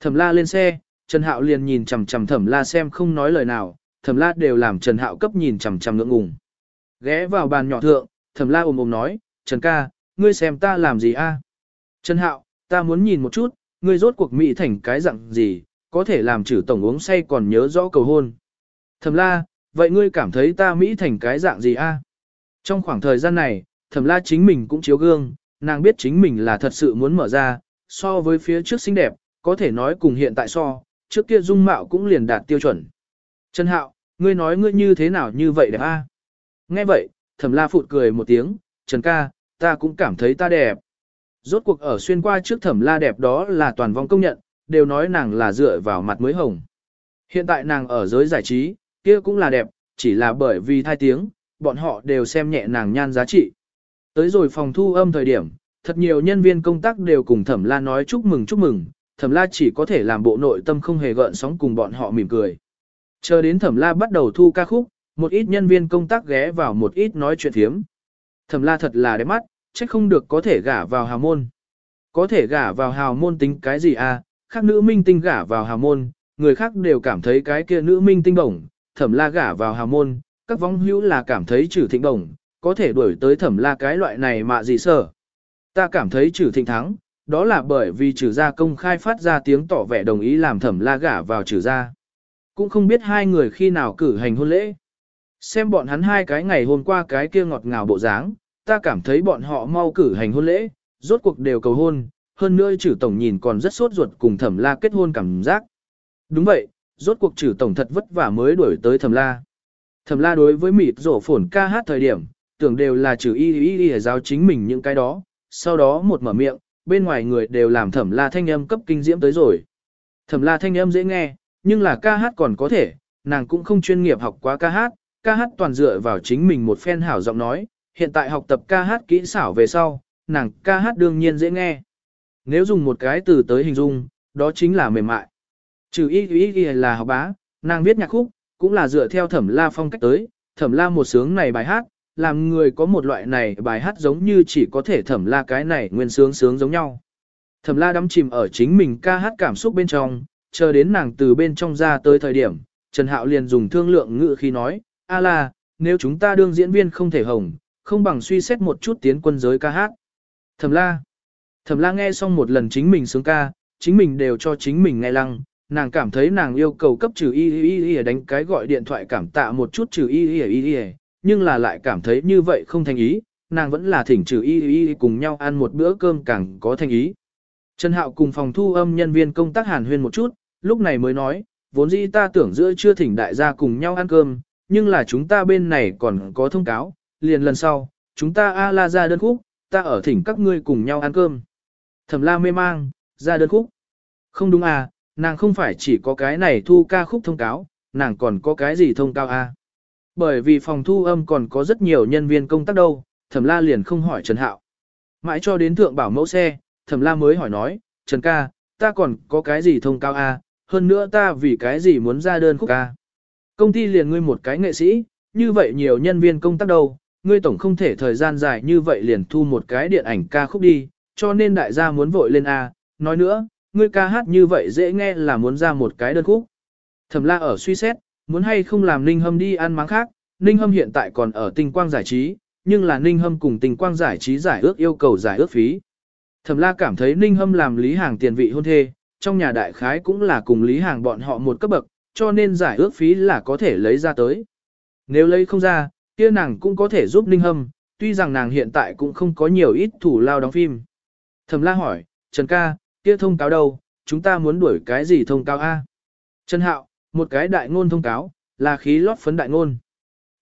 Thẩm la lên xe, Trần Hạo liền nhìn chằm chằm Thẩm la xem không nói lời nào, Thẩm la đều làm Trần Hạo cấp nhìn chằm chằm ngượng ngùng. Ghé vào bàn nhỏ thượng, Thẩm la ồm ồm nói, Trần ca, ngươi xem ta làm gì a? Trần Hạo, ta muốn nhìn một chút, ngươi rốt cuộc mỹ thành cái dạng gì, có thể làm trừ tổng uống say còn nhớ rõ cầu hôn. Thẩm la, vậy ngươi cảm thấy ta mỹ thành cái dạng gì a? Trong khoảng thời gian này, thẩm la chính mình cũng chiếu gương, nàng biết chính mình là thật sự muốn mở ra, so với phía trước xinh đẹp, có thể nói cùng hiện tại so, trước kia dung mạo cũng liền đạt tiêu chuẩn. Trần Hạo, ngươi nói ngươi như thế nào như vậy đẹp a? Nghe vậy, thẩm la phụt cười một tiếng, Trần ca, ta cũng cảm thấy ta đẹp. Rốt cuộc ở xuyên qua trước thẩm la đẹp đó là toàn vong công nhận, đều nói nàng là dựa vào mặt mới hồng. Hiện tại nàng ở giới giải trí, kia cũng là đẹp, chỉ là bởi vì thai tiếng, bọn họ đều xem nhẹ nàng nhan giá trị. Tới rồi phòng thu âm thời điểm, thật nhiều nhân viên công tác đều cùng thẩm la nói chúc mừng chúc mừng, thẩm la chỉ có thể làm bộ nội tâm không hề gợn sóng cùng bọn họ mỉm cười. Chờ đến thẩm la bắt đầu thu ca khúc, một ít nhân viên công tác ghé vào một ít nói chuyện thiếm. Thẩm la thật là đẹp mắt, chắc không được có thể gả vào hào môn. Có thể gả vào hào môn tính cái gì à, khác nữ minh tinh gả vào hào môn, người khác đều cảm thấy cái kia nữ minh tinh bổng, thẩm la gả vào hào môn, các vong hữu là cảm thấy trừ thịnh đồng, có thể đuổi tới thẩm la cái loại này mà gì sở. Ta cảm thấy trừ thịnh thắng, đó là bởi vì trừ gia công khai phát ra tiếng tỏ vẻ đồng ý làm thẩm la gả vào trừ gia. Cũng không biết hai người khi nào cử hành hôn lễ. Xem bọn hắn hai cái ngày hôm qua cái kia ngọt ngào bộ dáng, ta cảm thấy bọn họ mau cử hành hôn lễ, rốt cuộc đều cầu hôn, hơn nữa trừ tổng nhìn còn rất sốt ruột cùng thẩm la kết hôn cảm giác. Đúng vậy, rốt cuộc trừ tổng thật vất vả mới đuổi tới thẩm la. Thẩm la đối với mịt rổ phổn ca hát thời điểm, tưởng đều là trừ y y y giáo chính mình những cái đó, sau đó một mở miệng, bên ngoài người đều làm thẩm la thanh âm cấp kinh diễm tới rồi. Thẩm la thanh âm dễ nghe, nhưng là ca hát còn có thể, nàng cũng không chuyên nghiệp học quá ca hát, ca hát toàn dựa vào chính mình một phen hảo giọng nói, hiện tại học tập ca hát kỹ xảo về sau, nàng ca hát đương nhiên dễ nghe. Nếu dùng một cái từ tới hình dung, đó chính là mềm mại. Trừ y y y là học bá, nàng viết nhạc khúc, cũng là dựa theo thẩm la phong cách tới, thẩm la một sướng này bài hát, làm người có một loại này bài hát giống như chỉ có thể thẩm la cái này nguyên sướng sướng giống nhau. Thẩm la đắm chìm ở chính mình ca hát cảm xúc bên trong, chờ đến nàng từ bên trong ra tới thời điểm, Trần Hạo liền dùng thương lượng ngữ khi nói, a la, nếu chúng ta đương diễn viên không thể hồng, không bằng suy xét một chút tiến quân giới ca hát. Thẩm la. Thẩm la nghe xong một lần chính mình sướng ca, chính mình đều cho chính mình nghe lăng, nàng cảm thấy nàng yêu cầu cấp trừ y y y đánh cái gọi điện thoại cảm tạ một chút trừ y y y y, nhưng là lại cảm thấy như vậy không thành ý, nàng vẫn là thỉnh trừ y y cùng nhau ăn một bữa cơm càng có thành ý. Trần Hạo cùng phòng thu âm nhân viên công tác hàn huyên một chút, lúc này mới nói, vốn dĩ ta tưởng giữa chưa thỉnh đại gia cùng nhau ăn cơm, nhưng là chúng ta bên này còn có thông cáo, liền lần sau, chúng ta a la ra đơn khúc, ta ở thỉnh các ngươi cùng nhau ăn cơm. Thẩm la mê mang, ra đơn khúc. Không đúng à, nàng không phải chỉ có cái này thu ca khúc thông cáo, nàng còn có cái gì thông cáo à. Bởi vì phòng thu âm còn có rất nhiều nhân viên công tác đâu, thẩm la liền không hỏi Trần Hạo. Mãi cho đến thượng bảo mẫu xe, thẩm la mới hỏi nói, Trần ca, ta còn có cái gì thông cáo a, hơn nữa ta vì cái gì muốn ra đơn khúc ca? Công ty liền ngươi một cái nghệ sĩ, như vậy nhiều nhân viên công tác đâu, ngươi tổng không thể thời gian dài như vậy liền thu một cái điện ảnh ca khúc đi, cho nên đại gia muốn vội lên a. Nói nữa, ngươi ca hát như vậy dễ nghe là muốn ra một cái đơn khúc. Thẩm la ở suy xét, muốn hay không làm Ninh Hâm đi ăn máng khác, Ninh Hâm hiện tại còn ở tinh quang giải trí, nhưng là Ninh Hâm cùng tinh quang giải trí giải ước yêu cầu giải ước phí. Thẩm la cảm thấy Ninh Hâm làm Lý Hàng tiền vị hôn thê, trong nhà đại khái cũng là cùng Lý Hàng bọn họ một cấp bậc, cho nên giải ước phí là có thể lấy ra tới. Nếu lấy không ra, kia nàng cũng có thể giúp Ninh Hâm, tuy rằng nàng hiện tại cũng không có nhiều ít thủ lao đóng phim. Thẩm la hỏi, Trần ca, kia thông cáo đâu, chúng ta muốn đuổi cái gì thông cáo A? Trần Hạo, một cái đại ngôn thông cáo, là khí lót phấn đại ngôn.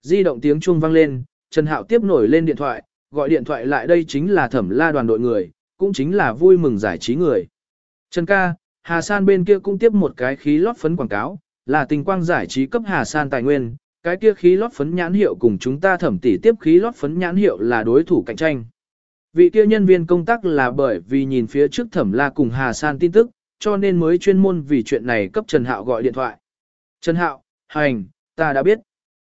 Di động tiếng chuông vang lên, Trần Hạo tiếp nổi lên điện thoại, gọi điện thoại lại đây chính là thẩm la đoàn đội người, cũng chính là vui mừng giải trí người. Trần ca, Hà San bên kia cũng tiếp một cái khí lót phấn quảng cáo, là tình quang giải trí cấp Hà San tài nguyên, cái kia khí lót phấn nhãn hiệu cùng chúng ta thẩm tỷ tiếp khí lót phấn nhãn hiệu là đối thủ cạnh tranh. Vị kia nhân viên công tác là bởi vì nhìn phía trước thẩm la cùng Hà San tin tức, cho nên mới chuyên môn vì chuyện này cấp Trần Hạo gọi điện thoại. Trần Hạo, hành, ta đã biết.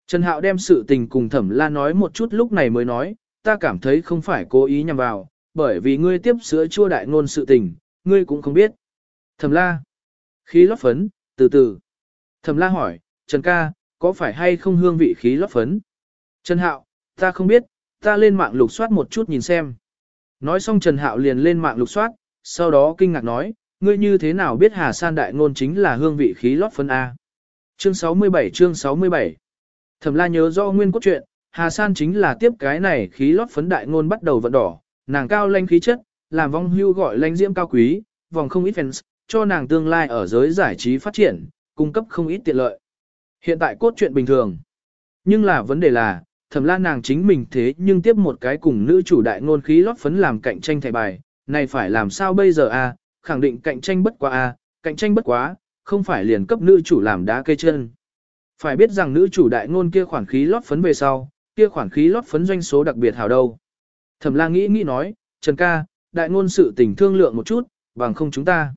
Trần Hạo đem sự tình cùng thẩm la nói một chút lúc này mới nói, ta cảm thấy không phải cố ý nhằm vào, bởi vì ngươi tiếp sữa chua đại ngôn sự tình, ngươi cũng không biết. Thẩm la, khí lót phấn, từ từ. Thẩm la hỏi, Trần ca, có phải hay không hương vị khí lót phấn? Trần Hạo, ta không biết, ta lên mạng lục soát một chút nhìn xem. Nói xong Trần Hạo liền lên mạng lục soát, sau đó kinh ngạc nói, ngươi như thế nào biết Hà San đại ngôn chính là hương vị khí lót phấn A. Chương 67 chương 67 Thẩm la nhớ do nguyên cốt truyện, Hà San chính là tiếp cái này khí lót phấn đại ngôn bắt đầu vận đỏ, nàng cao lanh khí chất, làm vong hưu gọi lanh diễm cao quý, vòng không ít fans, cho nàng tương lai ở giới giải trí phát triển, cung cấp không ít tiện lợi. Hiện tại cốt truyện bình thường. Nhưng là vấn đề là, thẩm la nàng chính mình thế nhưng tiếp một cái cùng nữ chủ đại ngôn khí lót phấn làm cạnh tranh thẻ bài, này phải làm sao bây giờ a? khẳng định cạnh tranh bất quá a, cạnh tranh bất quá, không phải liền cấp nữ chủ làm đá cây chân. Phải biết rằng nữ chủ đại ngôn kia khoản khí lót phấn về sau, kia khoản khí lót phấn doanh số đặc biệt hảo đâu. Thẩm la nghĩ nghĩ nói, Trần ca, đại ngôn sự tình thương lượng một chút, bằng không chúng ta.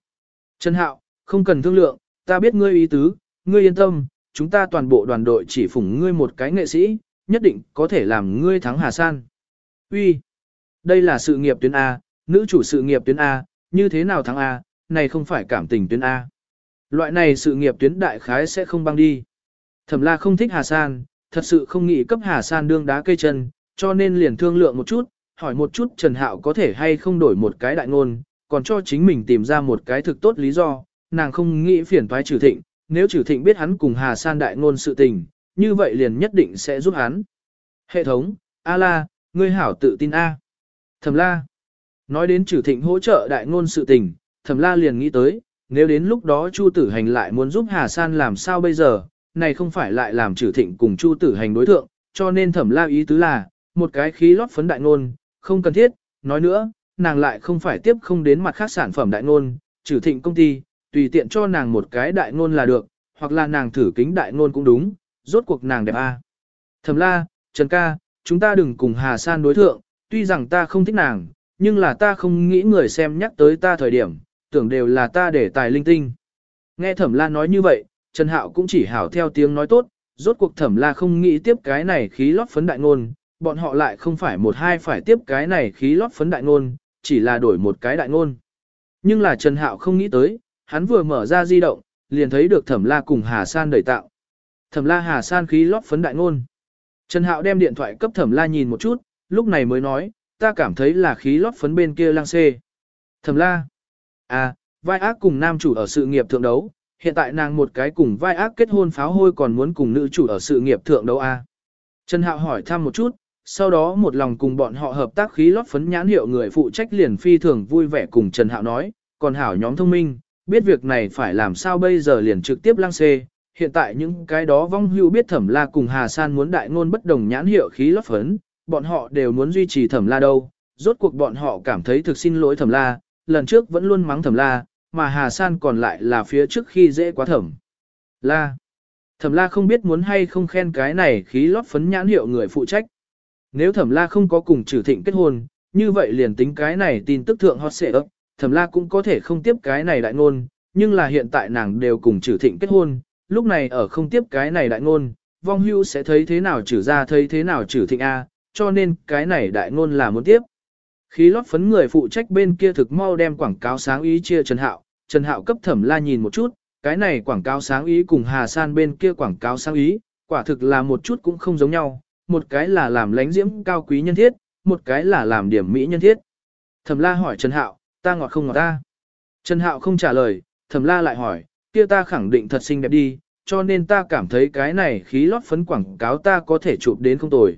Trần hạo, không cần thương lượng, ta biết ngươi ý tứ, ngươi yên tâm, chúng ta toàn bộ đoàn đội chỉ phụng ngươi một cái nghệ sĩ, nhất định có thể làm ngươi thắng Hà San. Uy, đây là sự nghiệp tuyến A, nữ chủ sự nghiệp tuyến A, như thế nào thắng A, này không phải cảm tình tuyến A. Loại này sự nghiệp tuyến đại khái sẽ không băng đi. Thẩm la không thích Hà San, thật sự không nghĩ cấp Hà San đương đá cây chân, cho nên liền thương lượng một chút, hỏi một chút Trần Hạo có thể hay không đổi một cái đại ngôn, còn cho chính mình tìm ra một cái thực tốt lý do, nàng không nghĩ phiền thoái trừ thịnh, nếu trừ thịnh biết hắn cùng Hà San đại ngôn sự tình, như vậy liền nhất định sẽ giúp hắn. Hệ thống, A la, ngươi hảo tự tin A. Thẩm la. Nói đến trừ thịnh hỗ trợ đại ngôn sự tình, thẩm la liền nghĩ tới, nếu đến lúc đó Chu tử hành lại muốn giúp Hà San làm sao bây giờ, này không phải lại làm trừ thịnh cùng Chu tử hành đối thượng, cho nên thẩm la ý tứ là, một cái khí lót phấn đại ngôn, không cần thiết, nói nữa, nàng lại không phải tiếp không đến mặt khác sản phẩm đại ngôn, trừ thịnh công ty, tùy tiện cho nàng một cái đại ngôn là được, hoặc là nàng thử kính đại ngôn cũng đúng, rốt cuộc nàng đẹp a. À. Thẩm la, Trần ca, chúng ta đừng cùng Hà San đối thượng, tuy rằng ta không thích nàng, nhưng là ta không nghĩ người xem nhắc tới ta thời điểm, tưởng đều là ta để tài linh tinh. Nghe thẩm la nói như vậy, Trần Hạo cũng chỉ hảo theo tiếng nói tốt, rốt cuộc thẩm la không nghĩ tiếp cái này khí lót phấn đại ngôn, bọn họ lại không phải một hai phải tiếp cái này khí lót phấn đại ngôn, chỉ là đổi một cái đại ngôn. Nhưng là Trần Hạo không nghĩ tới, hắn vừa mở ra di động, liền thấy được thẩm la cùng Hà San đẩy tạo. Thẩm la Hà San khí lót phấn đại ngôn. Trần Hạo đem điện thoại cấp thẩm la nhìn một chút, lúc này mới nói, ta cảm thấy là khí lót phấn bên kia lang xê. Thẩm la. À, vai ác cùng nam chủ ở sự nghiệp thượng đấu, hiện tại nàng một cái cùng vai ác kết hôn pháo hôi còn muốn cùng nữ chủ ở sự nghiệp thượng đấu a. À? Trần Hạo hỏi thăm một chút, sau đó một lòng cùng bọn họ hợp tác khí lót phấn nhãn hiệu người phụ trách liền phi thường vui vẻ cùng Trần Hạo nói, còn Hảo nhóm thông minh, biết việc này phải làm sao bây giờ liền trực tiếp lăng xê. Hiện tại những cái đó vong hưu biết thẩm la cùng Hà San muốn đại ngôn bất đồng nhãn hiệu khí lót phấn, bọn họ đều muốn duy trì thẩm la đâu. Rốt cuộc bọn họ cảm thấy thực xin lỗi thẩm la, lần trước vẫn luôn mắng thẩm la, mà Hà San còn lại là phía trước khi dễ quá thẩm. La. Thẩm la không biết muốn hay không khen cái này khí lót phấn nhãn hiệu người phụ trách. Nếu thẩm la không có cùng trừ thịnh kết hôn, như vậy liền tính cái này tin tức thượng hot sẽ ấp, Thẩm la cũng có thể không tiếp cái này đại ngôn, nhưng là hiện tại nàng đều cùng trừ thịnh kết hôn, lúc này ở không tiếp cái này đại ngôn, vong hưu sẽ thấy thế nào trừ ra thấy thế nào trừ thịnh A, cho nên cái này đại ngôn là muốn tiếp. Khí lót phấn người phụ trách bên kia thực mau đem quảng cáo sáng ý chia Trần Hạo, Trần Hạo cấp thẩm la nhìn một chút, cái này quảng cáo sáng ý cùng Hà San bên kia quảng cáo sáng ý, quả thực là một chút cũng không giống nhau, một cái là làm lánh diễm cao quý nhân thiết, một cái là làm điểm mỹ nhân thiết. Thẩm la hỏi Trần Hạo, ta ngọt không ngọt ta? Trần Hạo không trả lời, Thẩm la lại hỏi, kia ta khẳng định thật xinh đẹp đi, cho nên ta cảm thấy cái này khí lót phấn quảng cáo ta có thể chụp đến không tồi.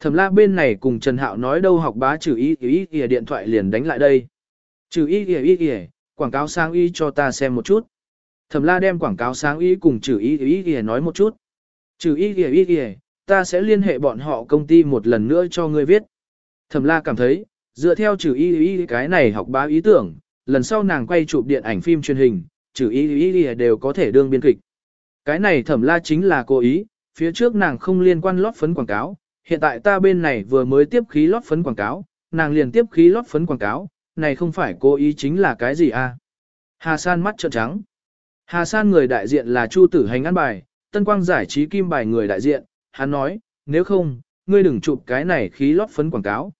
Thẩm la bên này cùng Trần Hạo nói đâu học bá trừ ý ý ý điện thoại liền đánh lại đây. Trừ ý ý ý ý, quảng cáo sáng ý cho ta xem một chút. Thẩm la đem quảng cáo sáng ý cùng trừ ý ý ý nói một chút. Trừ ý ý ý ý, ta sẽ liên hệ bọn họ công ty một lần nữa cho ngươi viết. Thẩm la cảm thấy, dựa theo trừ ý ý cái này học bá ý tưởng, lần sau nàng quay chụp điện ảnh phim truyền hình, trừ ý ý ý đều có thể đương biên kịch. Cái này thẩm la chính là cố ý, phía trước nàng không liên quan lót phấn quảng cáo, hiện tại ta bên này vừa mới tiếp khí lót phấn quảng cáo, nàng liền tiếp khí lót phấn quảng cáo, này không phải cố ý chính là cái gì à? Hà San mắt trợn trắng. Hà San người đại diện là Chu Tử Hành ăn bài, Tân Quang giải trí kim bài người đại diện, hắn nói, nếu không, ngươi đừng chụp cái này khí lót phấn quảng cáo.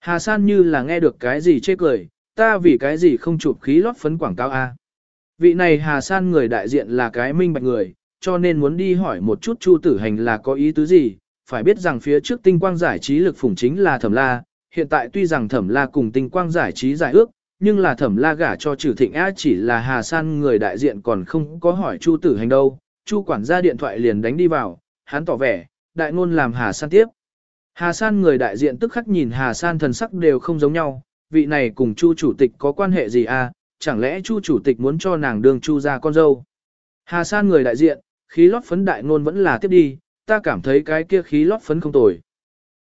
Hà San như là nghe được cái gì chê cười, ta vì cái gì không chụp khí lót phấn quảng cáo a? À? Vị này Hà San người đại diện là cái minh bạch người, cho nên muốn đi hỏi một chút Chu Tử Hành là có ý tứ gì, phải biết rằng phía trước tinh quang giải trí lực phủng chính là thẩm la, hiện tại tuy rằng thẩm la cùng tinh quang giải trí giải ước, nhưng là thẩm la gả cho Trử thịnh á chỉ là Hà San người đại diện còn không có hỏi Chu tử hành đâu, Chu quản gia điện thoại liền đánh đi vào, hắn tỏ vẻ, đại ngôn làm Hà San tiếp. Hà San người đại diện tức khắc nhìn Hà San thần sắc đều không giống nhau, vị này cùng Chu chủ tịch có quan hệ gì à, chẳng lẽ Chu chủ tịch muốn cho nàng đường Chu ra con dâu. Hà San người đại diện, khí lót phấn đại ngôn vẫn là tiếp đi, ta cảm thấy cái kia khí lót phấn không tồi.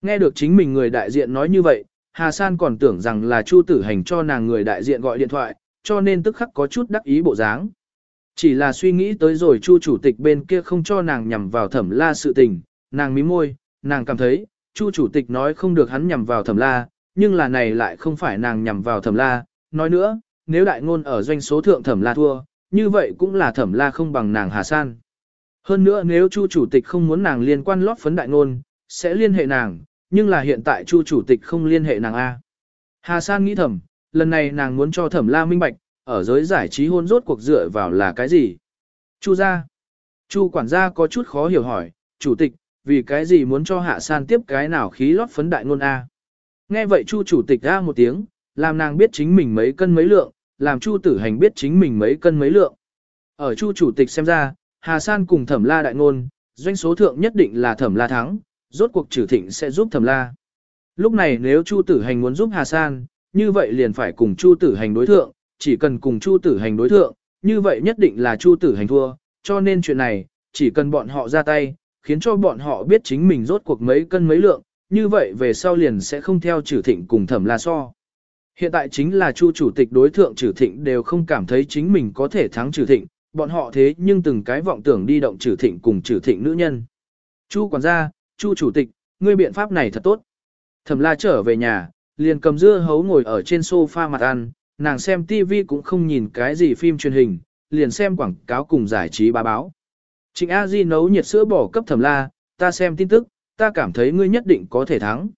Nghe được chính mình người đại diện nói như vậy, Hà San còn tưởng rằng là Chu Tử Hành cho nàng người đại diện gọi điện thoại, cho nên tức khắc có chút đắc ý bộ dáng. Chỉ là suy nghĩ tới rồi Chu chủ tịch bên kia không cho nàng nhằm vào thẩm la sự tình, nàng mím môi, nàng cảm thấy, Chu chủ tịch nói không được hắn nhằm vào thẩm la, nhưng là này lại không phải nàng nhằm vào thẩm la, nói nữa, nếu đại ngôn ở doanh số thượng thẩm la thua, như vậy cũng là thẩm la không bằng nàng Hà San. Hơn nữa nếu Chu chủ tịch không muốn nàng liên quan lót phấn đại ngôn, sẽ liên hệ nàng, nhưng là hiện tại Chu chủ tịch không liên hệ nàng A. Hà San nghĩ thầm, lần này nàng muốn cho thẩm la minh bạch, ở giới giải trí hôn rốt cuộc dựa vào là cái gì? Chu gia. Chu quản gia có chút khó hiểu hỏi, chủ tịch, vì cái gì muốn cho Hạ San tiếp cái nào khí lót phấn đại ngôn A? Nghe vậy Chu chủ tịch ra một tiếng, làm nàng biết chính mình mấy cân mấy lượng, làm Chu tử hành biết chính mình mấy cân mấy lượng. Ở Chu chủ tịch xem ra, Hà San cùng thẩm la đại ngôn, doanh số thượng nhất định là thẩm la thắng, rốt cuộc trừ thịnh sẽ giúp thẩm la. Lúc này nếu Chu tử hành muốn giúp Hà San, như vậy liền phải cùng Chu tử hành đối thượng, chỉ cần cùng Chu tử hành đối thượng, như vậy nhất định là Chu tử hành thua, cho nên chuyện này, chỉ cần bọn họ ra tay, khiến cho bọn họ biết chính mình rốt cuộc mấy cân mấy lượng, như vậy về sau liền sẽ không theo trừ thịnh cùng thẩm la so. Hiện tại chính là Chu chủ tịch đối thượng trừ thịnh đều không cảm thấy chính mình có thể thắng trừ thịnh, bọn họ thế nhưng từng cái vọng tưởng đi động trừ thịnh cùng trừ thịnh nữ nhân. Chu quản gia, Chu chủ tịch, ngươi biện pháp này thật tốt. Thẩm la trở về nhà, liền cầm dưa hấu ngồi ở trên sofa mặt ăn, nàng xem TV cũng không nhìn cái gì phim truyền hình, liền xem quảng cáo cùng giải trí bá báo. Trịnh A Di nấu nhiệt sữa bỏ cấp thẩm la, ta xem tin tức, ta cảm thấy ngươi nhất định có thể thắng.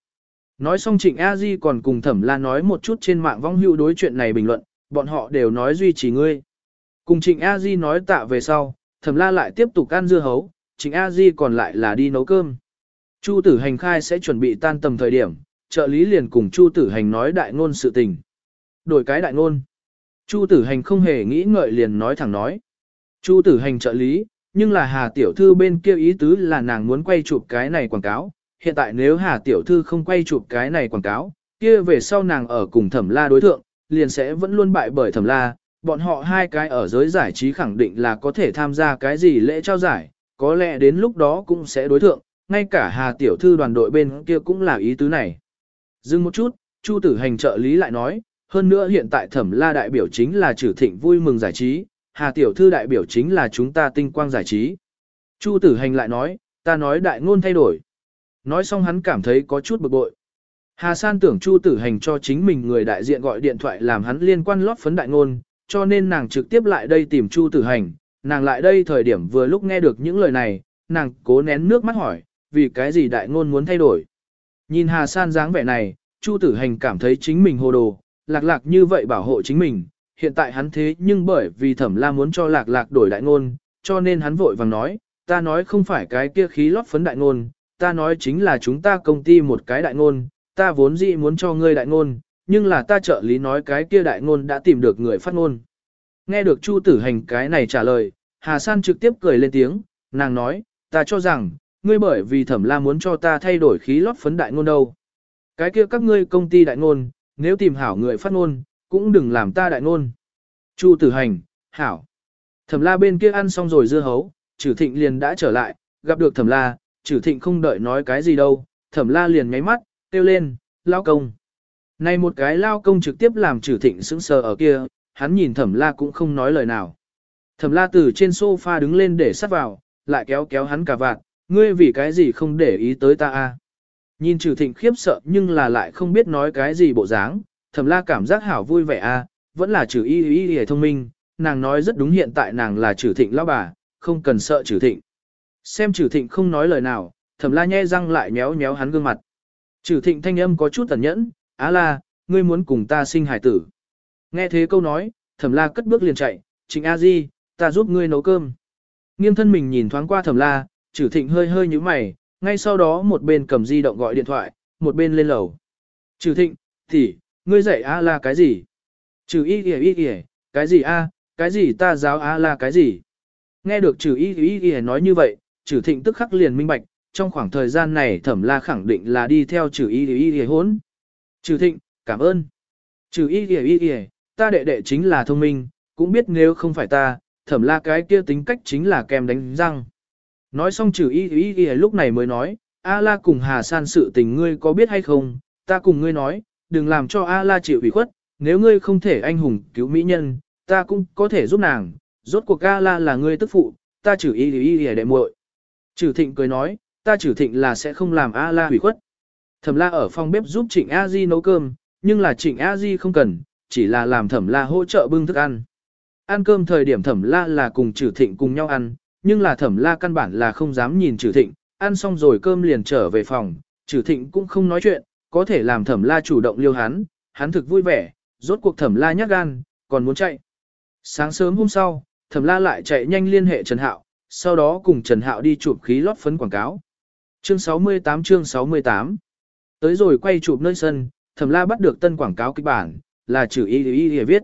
Nói xong Trịnh A Di còn cùng thẩm la nói một chút trên mạng vong hữu đối chuyện này bình luận, bọn họ đều nói duy trì ngươi. Cùng Trịnh A Di nói tạ về sau, thẩm la lại tiếp tục ăn dưa hấu, Trịnh A Di còn lại là đi nấu cơm. Chu tử hành khai sẽ chuẩn bị tan tầm thời điểm, trợ lý liền cùng Chu tử hành nói đại ngôn sự tình. Đổi cái đại ngôn. Chu tử hành không hề nghĩ ngợi liền nói thẳng nói. Chu tử hành trợ lý, nhưng là Hà Tiểu Thư bên kia ý tứ là nàng muốn quay chụp cái này quảng cáo. Hiện tại nếu Hà Tiểu Thư không quay chụp cái này quảng cáo, kia về sau nàng ở cùng thẩm la đối thượng, liền sẽ vẫn luôn bại bởi thẩm la. Bọn họ hai cái ở giới giải trí khẳng định là có thể tham gia cái gì lễ trao giải, có lẽ đến lúc đó cũng sẽ đối thượng, ngay cả Hà Tiểu Thư đoàn đội bên kia cũng là ý tứ này. Dừng một chút, Chu Tử Hành trợ lý lại nói, hơn nữa hiện tại thẩm la đại biểu chính là trừ thịnh vui mừng giải trí, Hà Tiểu Thư đại biểu chính là chúng ta tinh quang giải trí. Chu Tử Hành lại nói, ta nói đại ngôn thay đổi. Nói xong hắn cảm thấy có chút bực bội. Hà San tưởng Chu Tử Hành cho chính mình người đại diện gọi điện thoại làm hắn liên quan lót phấn đại ngôn, cho nên nàng trực tiếp lại đây tìm Chu Tử Hành, nàng lại đây thời điểm vừa lúc nghe được những lời này, nàng cố nén nước mắt hỏi, vì cái gì đại ngôn muốn thay đổi. Nhìn Hà San dáng vẻ này, Chu Tử Hành cảm thấy chính mình hồ đồ, lạc lạc như vậy bảo hộ chính mình, hiện tại hắn thế nhưng bởi vì thẩm la muốn cho lạc lạc đổi đại ngôn, cho nên hắn vội vàng nói, ta nói không phải cái kia khí lót phấn đại ngôn, ta nói chính là chúng ta công ty một cái đại ngôn, ta vốn dĩ muốn cho ngươi đại ngôn, nhưng là ta trợ lý nói cái kia đại ngôn đã tìm được người phát ngôn. Nghe được Chu Tử Hành cái này trả lời, Hà San trực tiếp cười lên tiếng, nàng nói, ta cho rằng, ngươi bởi vì thẩm la muốn cho ta thay đổi khí lót phấn đại ngôn đâu. Cái kia các ngươi công ty đại ngôn, nếu tìm hảo người phát ngôn, cũng đừng làm ta đại ngôn. Chu tử hành, hảo. Thẩm la bên kia ăn xong rồi dưa hấu, trừ thịnh liền đã trở lại, gặp được thẩm la, trừ thịnh không đợi nói cái gì đâu, thẩm la liền nháy mắt, kêu lên, lao công. Này một cái lao công trực tiếp làm trừ thịnh sững sờ ở kia, hắn nhìn thẩm la cũng không nói lời nào. Thẩm la từ trên sofa đứng lên để sát vào, lại kéo kéo hắn cả vạt, ngươi vì cái gì không để ý tới ta a? Nhìn trừ thịnh khiếp sợ nhưng là lại không biết nói cái gì bộ dáng, thẩm la cảm giác hảo vui vẻ a, vẫn là trừ y y y thông minh, nàng nói rất đúng hiện tại nàng là trừ thịnh lão bà, không cần sợ trừ thịnh. Xem trừ thịnh không nói lời nào, thẩm la nhe răng lại nhéo nhéo hắn gương mặt. Trừ thịnh thanh âm có chút tẩn nhẫn, á la, ngươi muốn cùng ta sinh hải tử. Nghe thế câu nói, thẩm la cất bước liền chạy, trịnh a di, ta giúp ngươi nấu cơm. Nghiêng thân mình nhìn thoáng qua thẩm la, trừ thịnh hơi hơi như mày, ngay sau đó một bên cầm di động gọi điện thoại, một bên lên lầu. Trừ thịnh, tỷ ngươi dạy A la cái gì? Trừ y kìa y kìa, cái gì A, cái gì ta giáo A la cái gì? Nghe được trừ y y y nói như vậy, trừ thịnh tức khắc liền minh bạch, trong khoảng thời gian này thẩm la khẳng định là đi theo trừ y y y hốn. Trừ thịnh, cảm ơn. Trừ y y y y, ta đệ đệ chính là thông minh, cũng biết nếu không phải ta, thẩm la cái kia tính cách chính là kèm đánh răng. Nói xong trừ y y y lúc này mới nói, A la cùng Hà San sự tình ngươi có biết hay không, ta cùng ngươi nói, đừng làm cho A la chịu ủy khuất, nếu ngươi không thể anh hùng cứu mỹ nhân, ta cũng có thể giúp nàng, rốt cuộc A la là ngươi tức phụ, ta trừ y y y đệ muội. Trử thịnh cười nói, ta trử thịnh là sẽ không làm A la hủy khuất. Thẩm la ở phòng bếp giúp trịnh A di nấu cơm, nhưng là trịnh A di không cần, chỉ là làm thẩm la hỗ trợ bưng thức ăn. Ăn cơm thời điểm thẩm la là cùng trử thịnh cùng nhau ăn, nhưng là thẩm la căn bản là không dám nhìn trử thịnh, ăn xong rồi cơm liền trở về phòng, trừ thịnh cũng không nói chuyện, có thể làm thẩm la chủ động liêu hắn, hắn thực vui vẻ, rốt cuộc thẩm la nhát gan, còn muốn chạy. Sáng sớm hôm sau, thẩm la lại chạy nhanh liên hệ Trần Hạo, sau đó cùng Trần Hạo đi chụp khí lót phấn quảng cáo. Chương 68 chương 68 Tới rồi quay chụp nơi sân, thẩm la bắt được tân quảng cáo kịch bản, là chữ y y y viết.